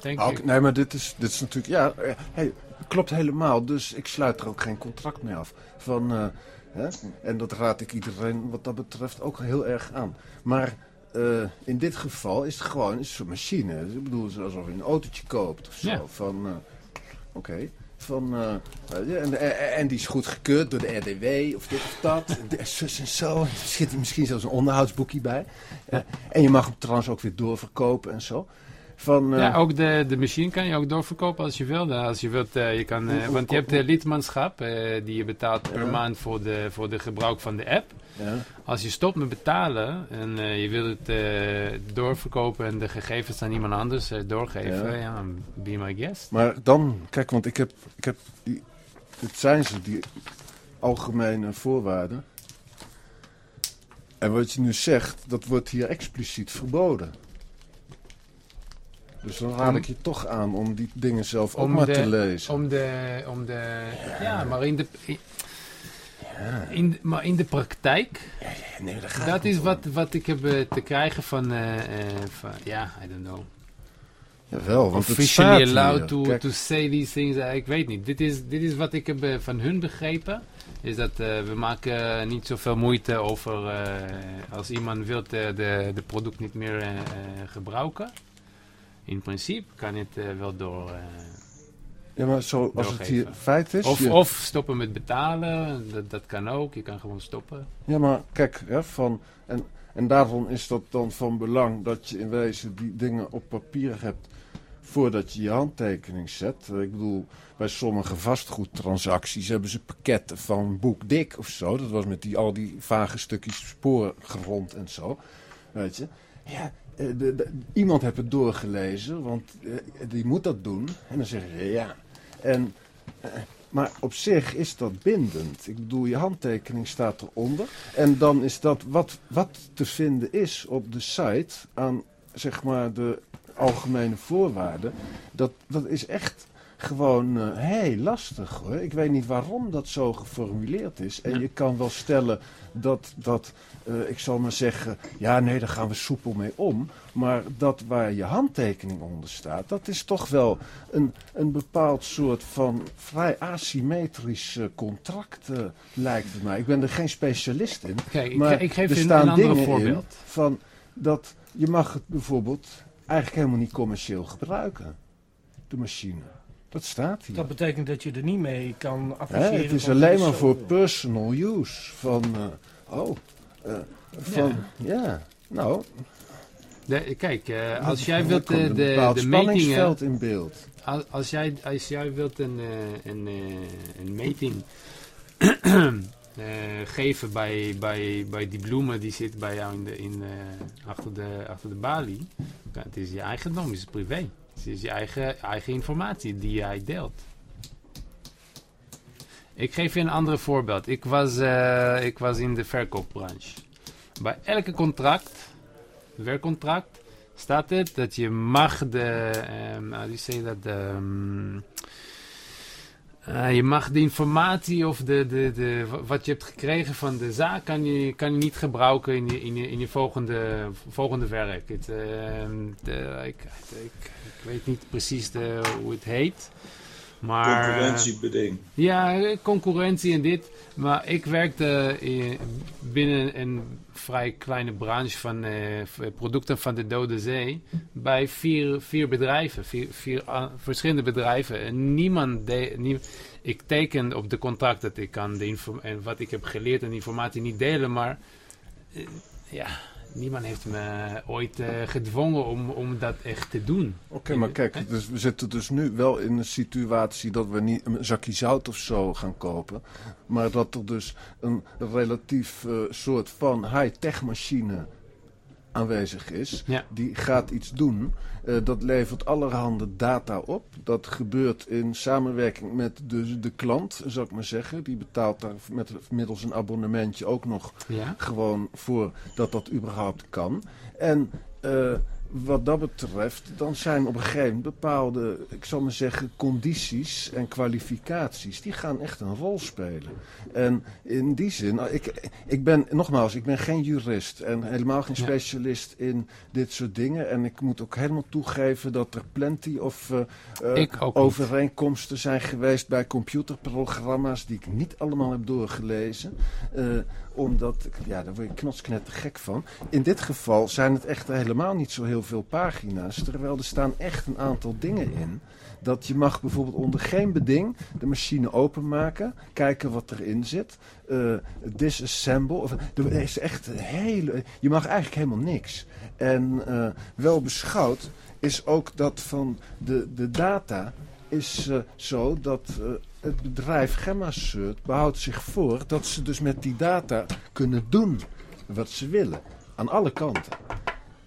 Denk ik. Nee, maar dit is, dit is natuurlijk. Ja, hey, klopt helemaal. Dus ik sluit er ook geen contract mee af. Van, hè? En dat raad ik iedereen wat dat betreft ook heel erg aan. Maar uh, in dit geval is het gewoon een soort machine. Ik bedoel, alsof je een autootje koopt of zo. Ja. Van, uh, oké. Okay. Van, uh, en, en, die is goed gekeurd door de RDW of dit of dat. en zus en zo. Er zit misschien zelfs een onderhoudsboekje bij. En je mag hem trouwens ook weer doorverkopen en zo. Van, ja, ook de, de machine kan je ook doorverkopen als je wil. Als je wilt, uh, je kan, uh, want je hebt de lidmaatschap die je betaalt per maand voor de, voor de gebruik van de app. Ja. Als je stopt met betalen en je wilt het doorverkopen en de gegevens aan iemand anders doorgeven, ja. ja, be my guest. Maar dan, kijk, want ik heb, ik heb die, het zijn ze, die algemene voorwaarden. En wat je nu zegt, dat wordt hier expliciet verboden. Dus dan raad ik je toch aan om die dingen zelf ook maar te lezen. Om de, om de, ja, ja maar in de, ja. in, maar in de praktijk, ja, nee, dat, dat is wat, wat ik heb eh, te krijgen van, uh, uh, van, ja, I don't know. Jawel, want Officially het allowed to, to say these things. ik weet niet. Dit is, dit is wat ik heb van hun begrepen. Is dat we maken niet zoveel moeite over als iemand wil de, de product niet meer gebruiken in principe kan het uh, wel door. Uh, ja, maar zo, als het hier feit is. Of, of stoppen met betalen, dat, dat kan ook. Je kan gewoon stoppen. Ja, maar kijk, hè, van, en, en daarom is dat dan van belang dat je in wezen die dingen op papier hebt voordat je je handtekening zet. Ik bedoel, bij sommige vastgoedtransacties hebben ze pakketten van boek dik of zo. Dat was met die, al die vage stukjes spoorgrond en zo. Weet je. Ja, eh, de, iemand heeft het doorgelezen, want uh, die moet dat doen. En dan zeggen ze ja. En, uh, maar op zich is dat bindend. Ik bedoel, je handtekening staat eronder. En dan is dat wat, wat te vinden is op de site aan zeg maar de algemene voorwaarden. Dat, dat is echt gewoon uh, heel lastig hoor. Ik weet niet waarom dat zo geformuleerd is. En je kan wel stellen dat, dat uh, ik zal maar zeggen, ja nee, daar gaan we soepel mee om. Maar dat waar je handtekening onder staat, dat is toch wel een, een bepaald soort van vrij asymmetrisch contract, uh, lijkt het mij. Ik ben er geen specialist in. Kijk, maar ik, geef er staan een ander voorbeeld. van dat je mag het bijvoorbeeld eigenlijk helemaal niet commercieel gebruiken, de machine. Dat staat hier. Dat betekent dat je er niet mee kan afficheren. het is alleen maar voor personal use. Van, uh, oh, uh, van, ja, ja nou... De, kijk, uh, als jij wilt de, de, de metingen... in beeld. Als, als, jij, als jij wilt een, een, een meting geven bij, bij, bij die bloemen die zitten bij jou in de, in, achter, de, achter de balie... Het is je eigendom, het is privé. Het is je eigen, eigen informatie die jij deelt. Ik geef je een ander voorbeeld. Ik was, uh, ik was in de verkoopbranche. Bij elke contract, werkcontract, staat het dat je mag de, um, how do you je mag de informatie of de, de, de, wat je hebt gekregen van de zaak kan je, kan je niet gebruiken in je, in je, in je volgende, volgende werk. Uh, de, ik, ik, ik, weet niet precies de, hoe het heet. Maar, Concurrentiebeding. Ja, concurrentie en dit. Maar ik werkte in, binnen een vrij kleine branche van eh, producten van de Dode Zee. Bij vier, vier bedrijven, vier, vier ah, verschillende bedrijven. En niemand deed. Nie, ik teken op de contract dat ik kan de en wat ik heb geleerd en informatie niet delen. Maar eh, ja, niemand heeft me ooit uh, gedwongen om, om dat echt te doen. Oké, maar kijk, dus we zitten dus nu wel in een situatie dat we niet een zakje zout of zo gaan kopen. Maar dat er dus een relatief uh, soort van high-tech machine aanwezig is. Ja. Die gaat iets doen. Uh, dat levert allerhande data op. Dat gebeurt in samenwerking met de, de klant, zou ik maar zeggen. Die betaalt daar met, middels een abonnementje ook nog ja. gewoon voor dat dat überhaupt kan. En uh, wat dat betreft, dan zijn op een gegeven moment bepaalde, ik zal maar zeggen, condities en kwalificaties, die gaan echt een rol spelen. En in die zin, ik, ik ben, nogmaals, ik ben geen jurist en helemaal geen specialist in dit soort dingen. En ik moet ook helemaal toegeven dat er plenty of uh, overeenkomsten niet. zijn geweest bij computerprogramma's die ik niet allemaal heb doorgelezen. Uh, omdat, ja, daar word je knotsknetter gek van. In dit geval zijn het echt helemaal niet zo heel veel pagina's. Terwijl er staan echt een aantal dingen in. Dat je mag bijvoorbeeld onder geen beding de machine openmaken. Kijken wat erin zit. Uh, disassemble. Of, er is echt hele... Je mag eigenlijk helemaal niks. En uh, wel beschouwd is ook dat van de, de data is uh, zo dat het bedrijf GemmaCert behoudt zich voor dat ze dus met die data kunnen doen wat ze willen. Aan alle kanten.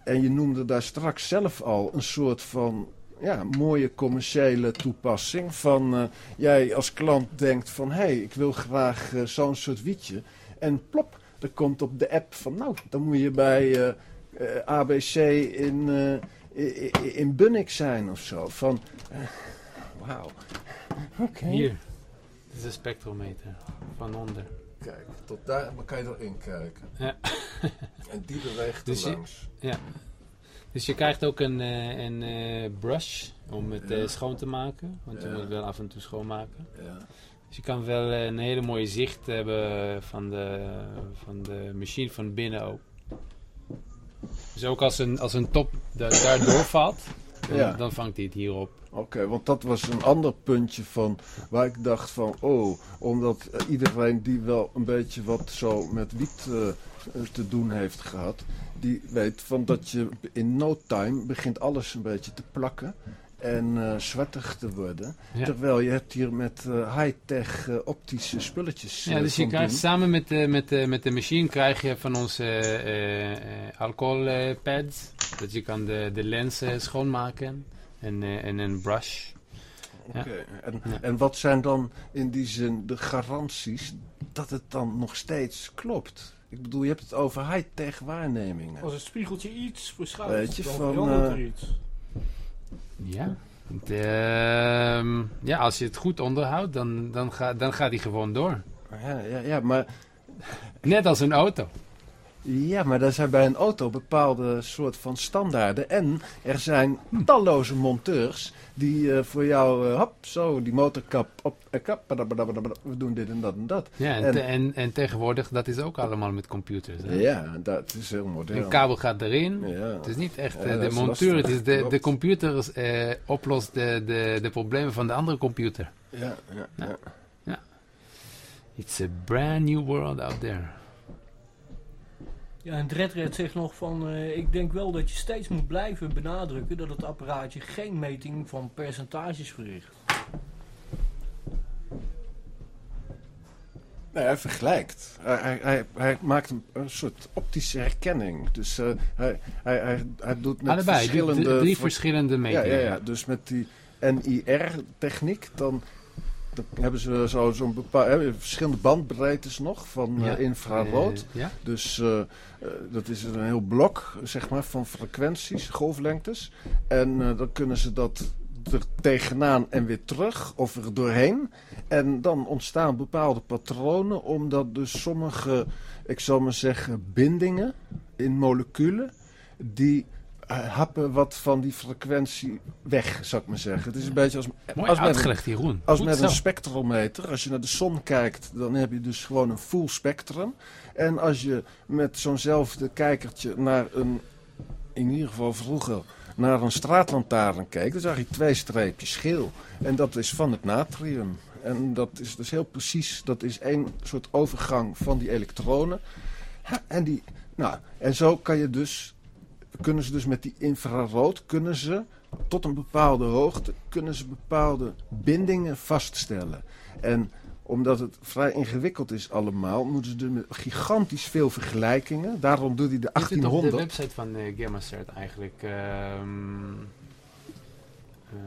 En je noemde daar straks zelf al een soort van ja, mooie commerciële toepassing. Van uh, jij als klant denkt van hé, hey, ik wil graag zo'n soort wietje. En plop, er komt op de app van nou, dan moet je bij ABC in, in, in Bunnik zijn of zo. Van Wauw. Okay. Hier. Dit is een spectrometer. Van onder. Kijk, tot daar kan je erin kijken. Ja. en die beweegt dus er langs. Je, ja. Dus je krijgt ook een, uh, een uh, brush om het ja. uh, schoon te maken. Want je moet het wel af en toe schoonmaken. Ja. Dus je kan wel een hele mooie zicht hebben van de, van de machine van binnen ook. Dus ook als een, als een top da daar doorvalt, dan, Ja. dan vangt hij het hierop. Oké, want dat was een ander puntje van waar ik dacht van, oh, omdat iedereen die wel een beetje wat zo met wiet uh, te doen heeft gehad, die weet van dat je in no time begint alles een beetje te plakken en uh, zwartig te worden. Ja. Terwijl je hebt hier met uh, high-tech uh, optische spulletjes. Ja, dus je krijgt samen met, de, met, de, met de machine krijg je van ons alcoholpads. dat je kan de, de lens schoonmaken en, en een brush. Oké, okay. ja. en, ja. en wat zijn dan in die zin de garanties dat het dan nog steeds klopt? Ik bedoel, je hebt het over high-tech waarnemingen. Als het spiegeltje iets verschuift, Weet je, dan van, verandert er iets. Ja. De, uh, ja, als je het goed onderhoudt, dan, dan, ga, dan gaat hij gewoon door. Ja, ja, ja, maar... Net als een auto. Ja, maar er zijn bij een auto bepaalde soort van standaarden. En er zijn talloze monteurs die uh, voor jou, uh, hop, zo, die motorkap op, uh, kap, we doen dit en dat en dat. Ja, en, en, te, en, en, tegenwoordig, dat is ook allemaal met computers. Hè? Ja, dat is heel modern. Een kabel gaat erin. Ja. Het is niet echt ja, de monteur, het is de, de computer oplost de, de, de problemen van de andere computer. Ja, ja, ja. ja. It's a brand new world out there. Ja, en Dredred zegt nog van, uh, ik denk wel dat je steeds moet blijven benadrukken dat het apparaatje geen meting van percentages verricht. Nee, hij vergelijkt. Hij, hij, hij, hij maakt een, een, soort optische herkenning. Dus uh, hij, hij, hij, doet met Allebei, verschillende... drie, drie verschillende metingen. Ja, ja, ja, dus met die NIR-techniek dan... Hebben ze zo'n zo bepaalde verschillende bandbreedtes nog van ja. uh, infrarood. Uh, ja. Dus uh, dat is een heel blok zeg maar, van frequenties, golflengtes. En dan kunnen ze dat er tegenaan en weer terug of er doorheen. En dan ontstaan bepaalde patronen, omdat dus sommige, ik zal maar zeggen, bindingen in moleculen die happen wat van die frequentie weg, zou ik maar zeggen. Het is een beetje als, Mooi als met, Jeroen. als Goed met zo. een spectrometer. Als je naar de zon kijkt, dan heb je dus gewoon een full spectrum. En als je met zo'nzelfde kijkertje naar een, in ieder geval vroeger, naar een straatlantaarn keek, dan zag je twee streepjes geel. En dat is van het natrium. En dat is dus heel precies, dat is één soort overgang van die elektronen. En, die, nou, en zo kan je dus, kunnen ze dus met die infrarood, kunnen ze tot een bepaalde hoogte, kunnen ze bepaalde bindingen vaststellen. En omdat het vrij ingewikkeld is allemaal, moeten ze dus met gigantisch veel vergelijkingen. Daarom doet hij de Dit zit op de 1800. website van uh, eigenlijk. ehm, eh,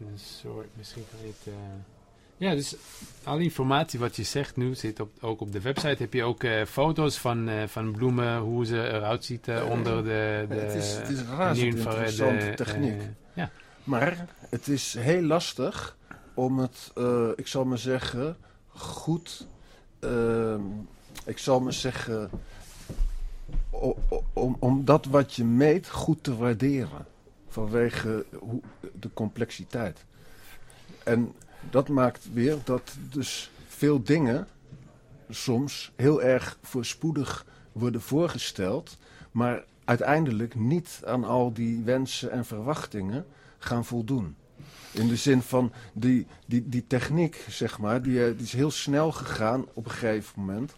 een soort, misschien kan je het... eh, ja, dus alle informatie wat je zegt nu zit op, ook op de website. Heb je ook eh, foto's van, eh, van bloemen, hoe ze eruit ziet eh, onder de, de het is- het is een razend interessante techniek. ja. Maar het is heel lastig om het, ik zal maar zeggen, goed, ik zal maar zeggen, om, om dat wat je meet goed te waarderen. Vanwege hoe, de complexiteit. En dat maakt weer dat dus veel dingen soms heel erg voorspoedig worden voorgesteld, maar uiteindelijk niet aan al die wensen en verwachtingen gaan voldoen. In de zin van die, die, die techniek, zeg maar, die, eh, die is heel snel gegaan op een gegeven moment.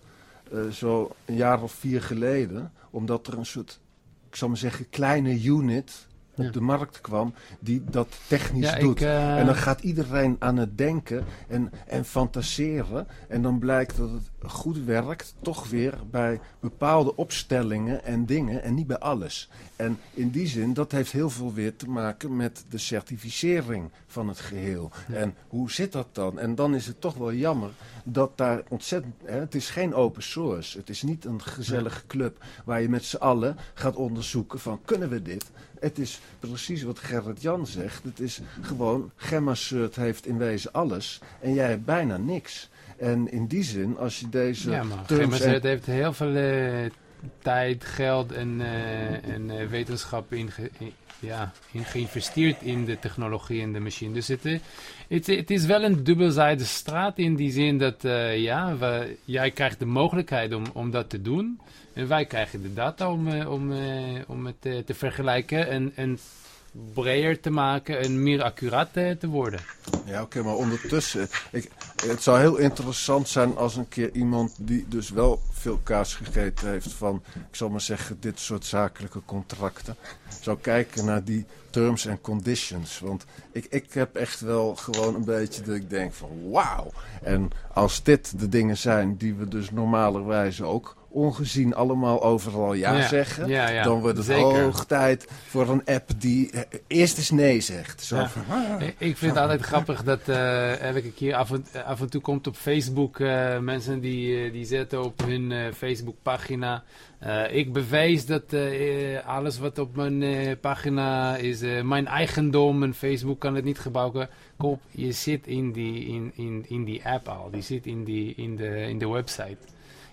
eh, zo een jaar of vier geleden. Omdat er een soort, ik zal maar zeggen, kleine unit op Ja. de markt kwam die dat technisch Ja, doet. ik, eh, En dan gaat iedereen aan het denken en, en fantaseren. En dan blijkt dat het goed werkt, toch weer bij bepaalde opstellingen en dingen en niet bij alles. En in die zin, dat heeft heel veel weer te maken met de certificering van het geheel. Ja. En hoe zit dat dan? En dan is het toch wel jammer dat daar ontzettend... Hè, het is geen open source. Het is niet een gezellige club waar je met z'n allen gaat onderzoeken van kunnen we dit? Het is precies wat Gerrit Jan zegt. Het is gewoon, Gemma-Cert heeft in wezen alles en jij hebt bijna niks. En in die zin, als je deze Ja, maar GMZ heeft heel veel eh, tijd, geld en, eh, en eh, wetenschap in, in- ja, in geïnvesteerd in de technologie en de machine. Dus het, het, het is wel een dubbelzijdige straat in die zin dat ja, we, jij krijgt de mogelijkheid om, om dat te doen. En wij krijgen de data om, eh, om, eh, om het eh, te vergelijken en, en breder te maken en meer accuraat eh, te worden. Ja, oké, maar ondertussen. Ik, het zou heel interessant zijn als een keer iemand die dus wel veel kaas gegeten heeft van, ik zal maar zeggen, dit soort zakelijke contracten, zou kijken naar die terms and conditions. Want ik, ik heb echt wel gewoon een beetje dat ik denk van, wauw. En als dit de dingen zijn die we dus normalerwijze ook ongezien allemaal overal ja, Ja, zeggen, ja, ja, dan wordt het zeker. hoog tijd voor een app die eh, eerst eens nee zegt. Zo van, ah. Ik- vind het altijd grappig dat eh, elke keer af en, af en toe komt op Facebook eh, mensen die, die zetten op hun eh, Facebookpagina. ik bewijs dat alles wat op mijn pagina is mijn eigendom en Facebook kan het niet gebruiken. Kop, je zit in die, in, in, in die app al, die zit in, die, in, de, in de website.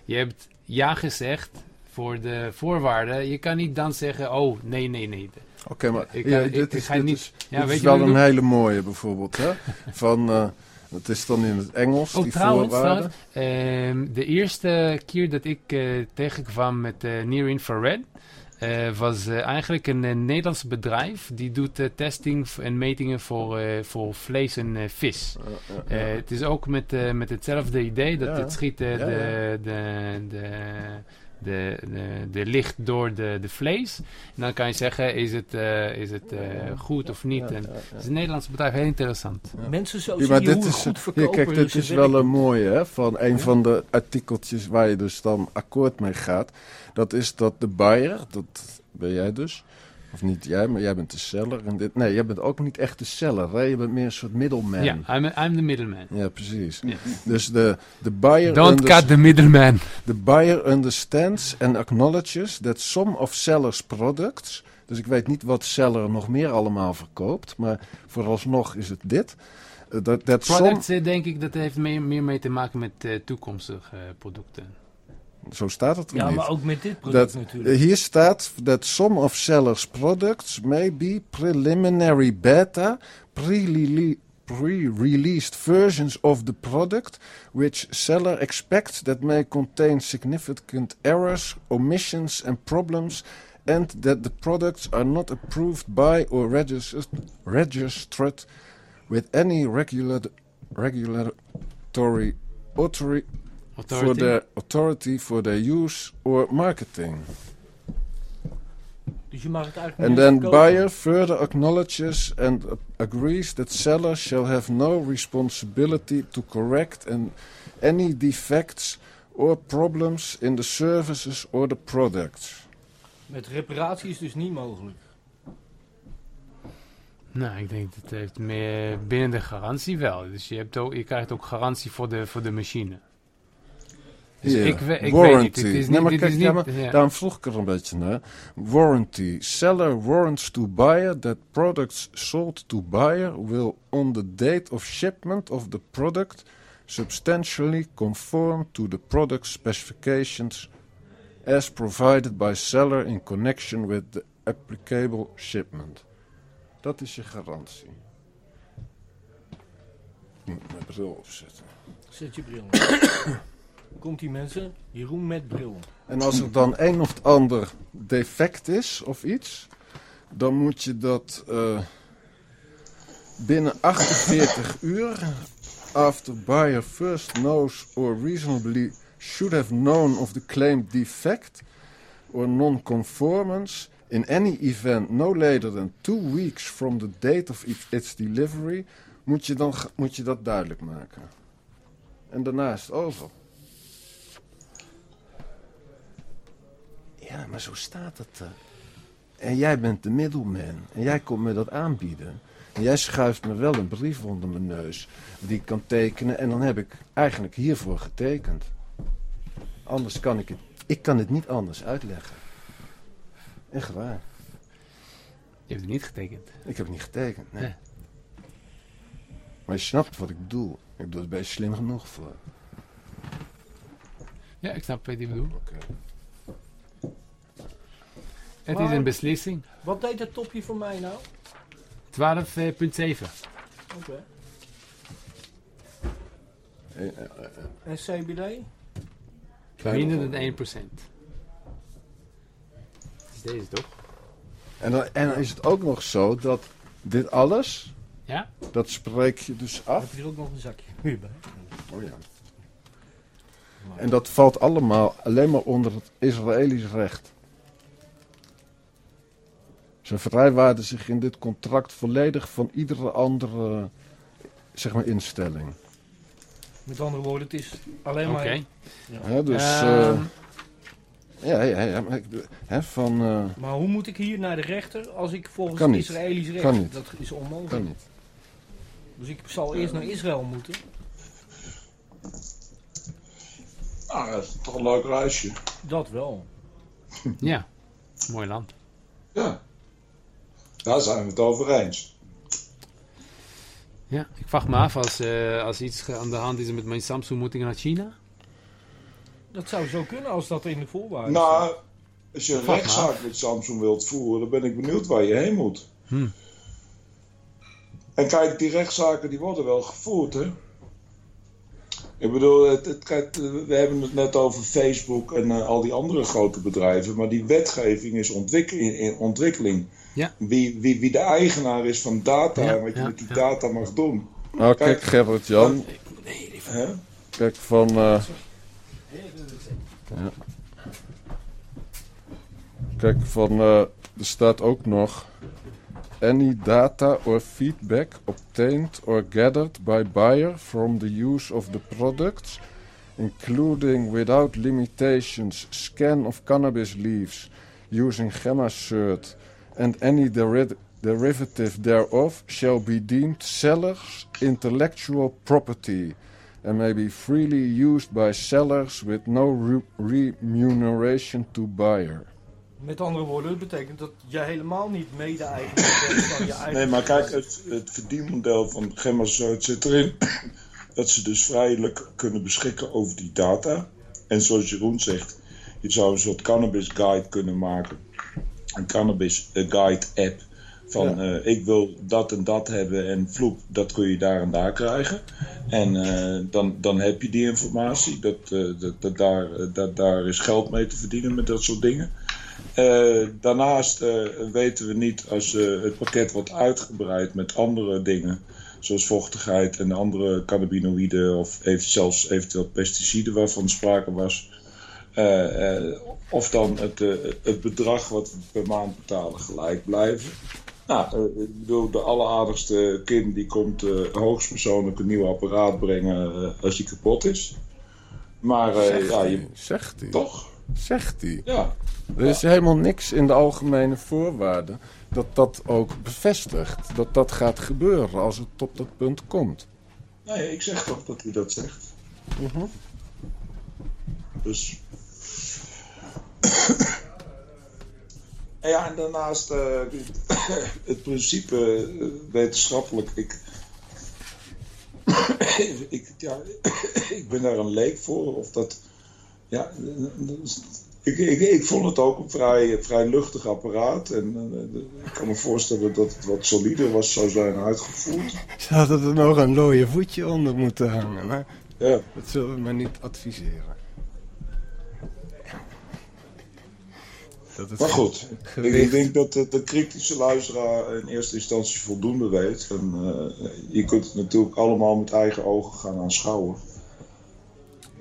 Je hebt ja gezegd voor de voorwaarden. Je kan niet dan zeggen, oh nee, nee, nee. Oké, maar Ik ja, ik- dit ik is, dit niet- is, Ja, dit weet is wel een hele mooie bijvoorbeeld. Hè? Van, eh, het is dan in het Engels, Oh, die trouwens, voorwaarden. Ehm, de eerste keer dat ik eh, tegenkwam met eh Near Infrared eh, was eh, eigenlijk een, eh, Nederlands bedrijf die doet testing en metingen voor, voor vlees en vis. Het is ook met, met hetzelfde idee dat Ja. het schiet de, de, de, de, de, de licht door de, de vlees. En dan kan je zeggen, is het, eh, is het eh, goed of niet? En het is een Nederlands bedrijf, heel interessant. Mensen zo Ja, zien maar dit is, goed hier, verkopen kijk, dit ze is werken. wel een mooie, hè? Van een van de artikeltjes waar je dus dan akkoord mee gaat. Dat is dat de buyer, dat ben jij dus, of niet jij, maar jij bent de seller. En dit, nee, jij bent ook niet echt de seller, hè? Je bent meer een soort middleman. Ja, I'm, I'm the middleman. Ja, precies. Dus de, de buyer Don't cut the middleman. The buyer understands and acknowledges that some of seller's products. Dus ik weet niet wat seller nog meer allemaal verkoopt, maar vooralsnog is het dit. Eh, Dat some, Products, eh, denk ik, dat heeft meer, meer mee te maken met eh, toekomstige producten. Zo staat het er Ja, niet. maar ook met dit product Dat, natuurlijk. hier staat that some of sellers products may be preliminary beta, pre-rele- pre-released versions of the product, which seller expects that may contain significant errors, omissions and problems, and that the products are not approved by or registered, registered with any regular, regulatory authority for their authority for their use or marketing. Dus je mag het eigenlijk And then kopen. buyer further acknowledges and agrees that seller shall have no responsibility to correct and any defects or problems in the services or the products. Met reparatie is dus niet mogelijk. Nou, ik denk dat het heeft meer binnen de garantie wel. Dus je, hebt ook, je krijgt ook garantie voor de, voor de machine. Dus ik, ik warranty. weet niet. Het is niet, nee, maar dit kijk, is ja, niet maar ja. daarom vroeg ik er een beetje naar. Warranty. Seller warrants to buyer that products sold to buyer will on the date of shipment of the product substantially conform to the product specifications as provided by seller in connection with the applicable shipment. Dat is je garantie. Ik moet mijn bril opzetten. Zet je bril op. Komt die mensen? Jeroen met bril. En als er dan een of ander defect is of iets, dan moet je dat eh, binnen 48 uur, after buyer first knows or reasonably should have known of the claimed defect or non-conformance, in any event no later than two weeks from the date of it- its delivery, moet je, dan, moet je dat duidelijk maken. En daarna is het over. Ja, maar zo staat het er. En jij bent de middleman. En jij komt me dat aanbieden. En jij schuift me wel een brief onder mijn neus. Die ik kan tekenen. En dan heb ik eigenlijk hiervoor getekend. Anders kan ik het... Ik kan het niet anders uitleggen. Echt waar. Je hebt het niet getekend. Ik heb het niet getekend, nee. Maar je snapt wat ik bedoel. Ik doe het best slim genoeg voor. Ja, ik snap wat je bedoelt. Oké. Het Maar- is een beslissing. Wat deed dat topje voor mij nou? 12,7. Oké. Eh, eh, eh, En CBD? Minder dan 1%. is deze toch? En dan, en dan is het ook nog zo dat dit alles, Ja? dat spreek je dus af. Heb je er ook nog een zakje hierbij? Oh ja. En dat valt allemaal alleen maar onder het Israëlisch recht. Ze vrijwaarden zich in dit contract volledig van iedere andere zeg maar, instelling. Met andere woorden, het is alleen Oké. maar... Hè, dus, Ehm, eh, ja, ja, ja. Maar ik, hè, van, eh, Maar hoe moet ik hier naar de rechter als ik volgens Kan. Israëlisch recht... Kan niet. Dat is onmogelijk. kan niet. Dus ik zal eerst naar Israël moeten. Ah, dat is toch een leuk reisje. Dat wel. ja, mooi land. Ja. Daar zijn we het over eens. Ja, ik vraag me af als, eh, als iets aan de hand is met mijn Samsung, moet ik naar China? Dat zou zo kunnen als dat in de voorwaarden Nou, als je een rechtszaak met Samsung wilt voeren, dan ben ik benieuwd waar je heen moet. Hm. En kijk, die rechtszaken die worden wel gevoerd, hè? Ik bedoel, het, het, kijk, we hebben het net over Facebook en eh, al die andere grote bedrijven, maar die wetgeving is ontwik in, in ontwikkeling. Ja. Wie, wie, wie de eigenaar is van data Ja, en wat je met die ja. data mag doen. Nou, kijk, Kijk. Gerrit-Jan. Hè? Kijk, van... eh, ja. Kijk, van... eh, er staat ook nog... Any data or feedback obtained or gathered by buyer from the use of the products, including without limitations scan of cannabis leaves using GemmaCert and any deri- derivative thereof shall be deemed seller's intellectual property and may be freely used by sellers with no re- remuneration to buyer. Met andere woorden, dat betekent dat je helemaal niet mede-eigenaar bent van je eigen... Nee, maar kijk, het, het verdienmodel van Gemma Zout zit erin dat ze dus vrijelijk kunnen beschikken over die data. En zoals Jeroen zegt, je zou een soort cannabis guide kunnen maken. Een cannabis guide app. Van ik wil dat en dat hebben en vloep, dat kun je daar en daar krijgen. En dan, dan heb je die informatie. Dat, dat, dat, daar, dat, daar is geld mee te verdienen met dat soort dingen. Daarnaast weten we niet als het pakket wordt uitgebreid met andere dingen, zoals vochtigheid en andere cannabinoïden of even, zelfs eventueel pesticiden waarvan sprake was, of dan het, het bedrag wat we per maand betalen gelijk blijven. Nou, ik bedoel, de alleraardigste kind die komt hoogstpersoonlijk een nieuw apparaat brengen als die kapot is. Maar zegt ja, je, zegt hij. toch? Zegt hij. Ja. Er is helemaal niks in de algemene voorwaarden dat dat ook bevestigt. Dat dat gaat gebeuren als het op dat punt komt. Nee, ik zeg toch dat hij dat zegt. Mhm. Dus. En ja, en daarnaast uh, het principe uh, wetenschappelijk. Ik, ik, ja, ik ben daar een leek voor. Of dat. Ja, ik, ik, ik vond het ook een vrij, vrij luchtig apparaat. En uh, ik kan me voorstellen dat het wat solider was, zou zijn uitgevoerd. Ze hadden er nog een looie voetje onder moeten hangen. Maar Ja. dat zullen we maar niet adviseren. Dat het Maar goed, ik, denk dat de, de kritische luisteraar in eerste instantie voldoende weet. En eh, je kunt het natuurlijk allemaal met eigen ogen gaan aanschouwen.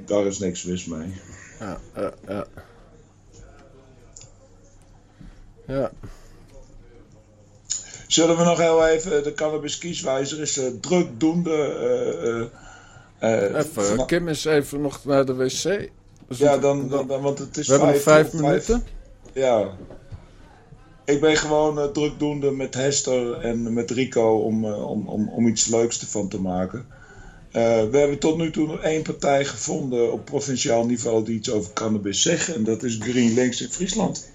Daar is niks mis mee. Ja, ja, ja. Ja, Zullen we nog heel even, de cannabis kieswijzer is eh, drukdoende. eh, even. Kim is even nog naar de wc. Dus ja, dan, dan, dan- want het is we hebben nog vijf minuten. Ja. Ik ben gewoon eh, drukdoende met Hester en met Rico om, eh, om, om, om iets leuks ervan te maken. Eh, we hebben tot nu toe nog één partij gevonden op provinciaal niveau die iets over cannabis zegt. En dat is Green Links in Friesland.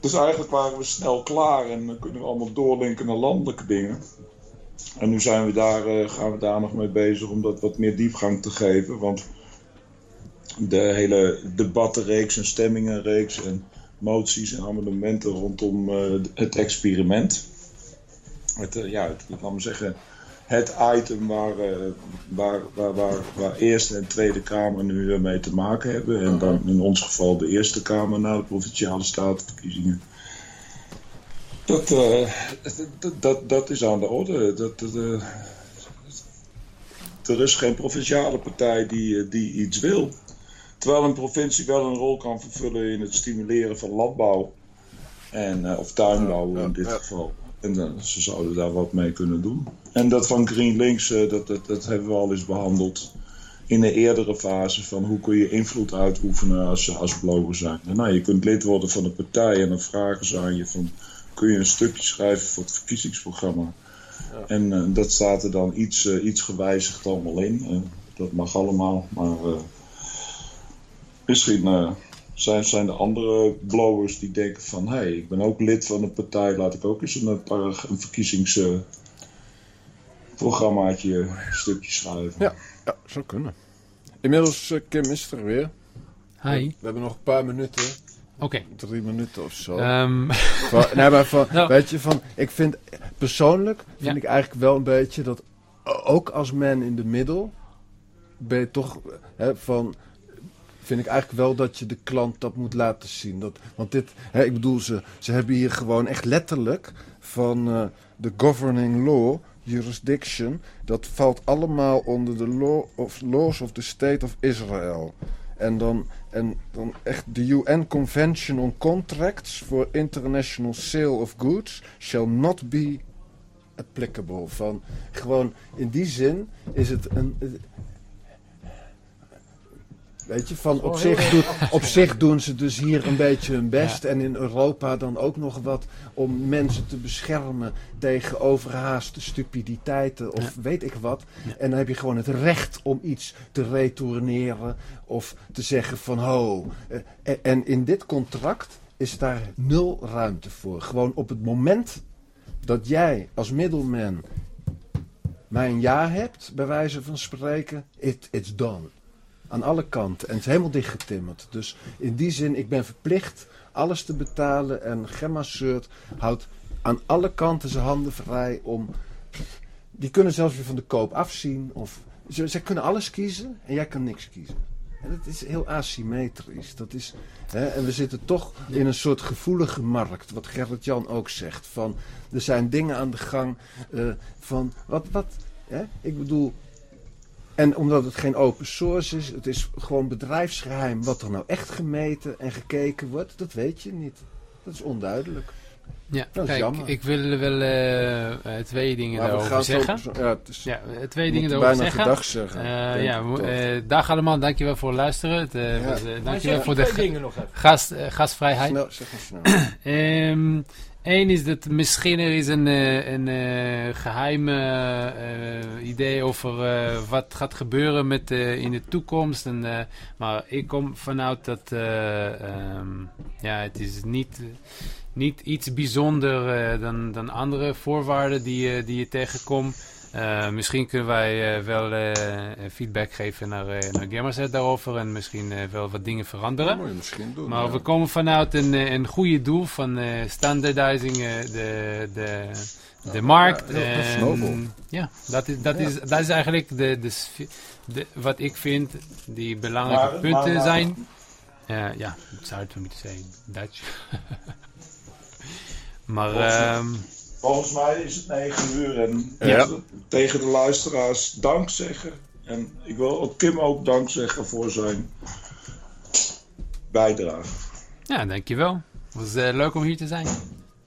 Dus eigenlijk waren we snel klaar en dan kunnen we allemaal doorlinken naar landelijke dingen. En nu zijn we daar, gaan we daar nog mee bezig om dat wat meer diepgang te geven. Want de hele debattenreeks en stemmingenreeks en moties en amendementen rondom eh, het experiment. Het, eh, ja, het, laat maar zeggen, het item waar, eh, waar, waar, waar, waar Eerste en Tweede Kamer nu mee te maken hebben. En dan in ons geval de Eerste Kamer na de Provinciale Statenverkiezingen. Dat, dat, dat, is aan de orde. Dat, er is geen provinciale partij die, die iets wil. Terwijl een provincie wel een rol kan vervullen in het stimuleren van landbouw. En, eh, of tuinbouw in dit geval. En dan, ze zouden daar wat mee kunnen doen. En dat van GreenLinks, eh, dat, dat, dat hebben we al eens behandeld. In een eerdere fase van hoe kun je invloed uitoefenen als, je- als blower zijn. Nou, je kunt lid worden van een partij en dan vragen ze aan je van... Kun je een stukje schrijven voor het verkiezingsprogramma? En dat staat er dan iets, iets gewijzigd allemaal in. Dat mag allemaal, maar... eh, Misschien eh, zijn, zijn er andere blowers die denken van... hé, hey, ik ben ook lid van een partij, laat ik ook eens een, eh, paar- een verkiezingsprogrammaatje een stukje schrijven. Ja, ja, zou kunnen. Inmiddels, eh, Kim is er weer. Hi. We hebben nog een paar minuten. Oké. Drie minuten of zo. Ehm, Van- nee, maar van, Nou. weet je, van, ik vind persoonlijk vind Ja. ik eigenlijk wel een beetje dat ook als man in de middel ben je toch hè, van vind ik eigenlijk wel dat je de klant dat moet laten zien. Dat, want dit, hè, ik bedoel, ze, ze hebben hier gewoon echt letterlijk van eh, de governing law jurisdiction. Dat valt allemaal onder de law of, laws of the state of Israel. En dan, en dan echt de UN Convention on Contracts for International Sale of Goods shall not be applicable. Van gewoon in die zin is het een. Weet je, van op zich, doet, op zich doen ze dus hier een beetje hun best. En in Europa dan ook nog wat om mensen te beschermen tegen overhaaste stupiditeiten of weet ik wat. En dan heb je gewoon het recht om iets te retourneren of te zeggen van ho. Eh, en- En in dit contract is daar nul ruimte voor. Gewoon op het moment dat jij als middleman mij een ja hebt, bij wijze van spreken, it, it's done. Aan alle kanten. En het is helemaal dichtgetimmerd. Dus in die zin, ik ben verplicht alles te betalen. En Gemma Seurt houdt aan alle kanten zijn handen vrij om... Die kunnen zelfs weer van de koop afzien. Of, ze, zij kunnen alles kiezen en jij kan niks kiezen. En dat is heel asymmetrisch. Dat is, hè, en we zitten toch in een soort gevoelige markt. Wat Gerrit-Jan ook zegt. Van, er zijn dingen aan de gang uh, van... Wat, wat, hè? Ik bedoel... En omdat het geen open source is, het is gewoon bedrijfsgeheim. Wat er nou echt gemeten en gekeken wordt, dat weet je niet. Dat is onduidelijk. Ja, dat kijk, ik wil wel uh, twee dingen maar daarover zeggen. Zo, ja, het is, ja, twee dingen daarover zeggen. Gedag zeggen. Uh, ja, uh, dag allemaal, dankjewel voor het luisteren. Het, ja. was, dankjewel voor de gast, gastvrijheid. Snel, zeg maar snel. um, Eén is dat misschien er is een, een, een geheim idee over wat gaat gebeuren met, in de toekomst. En, maar ik kom vanuit dat um, ja, het is niet niet iets bijzonder uh, dan, dan andere voorwaarden die, uh, die je tegenkomt. Uh, misschien kunnen wij wel feedback geven naar, naar Gamerset daarover en misschien wel wat dingen veranderen. Dat misschien doen, maar we komen vanuit een, een goede doel van standardizing de, de, de markt. Ja, en, ja, dat is, dat, Is, dat is eigenlijk de, de, de, wat ik vind die belangrijke maar, punten maar, zijn. ja, for me to say Dutch. Maar, volgens, mij is het 9 uur en ja. tegen de luisteraars dank zeggen. En ik wil ook Kim ook dank zeggen voor zijn bijdrage. Ja, dankjewel. Het was uh, leuk om hier te zijn.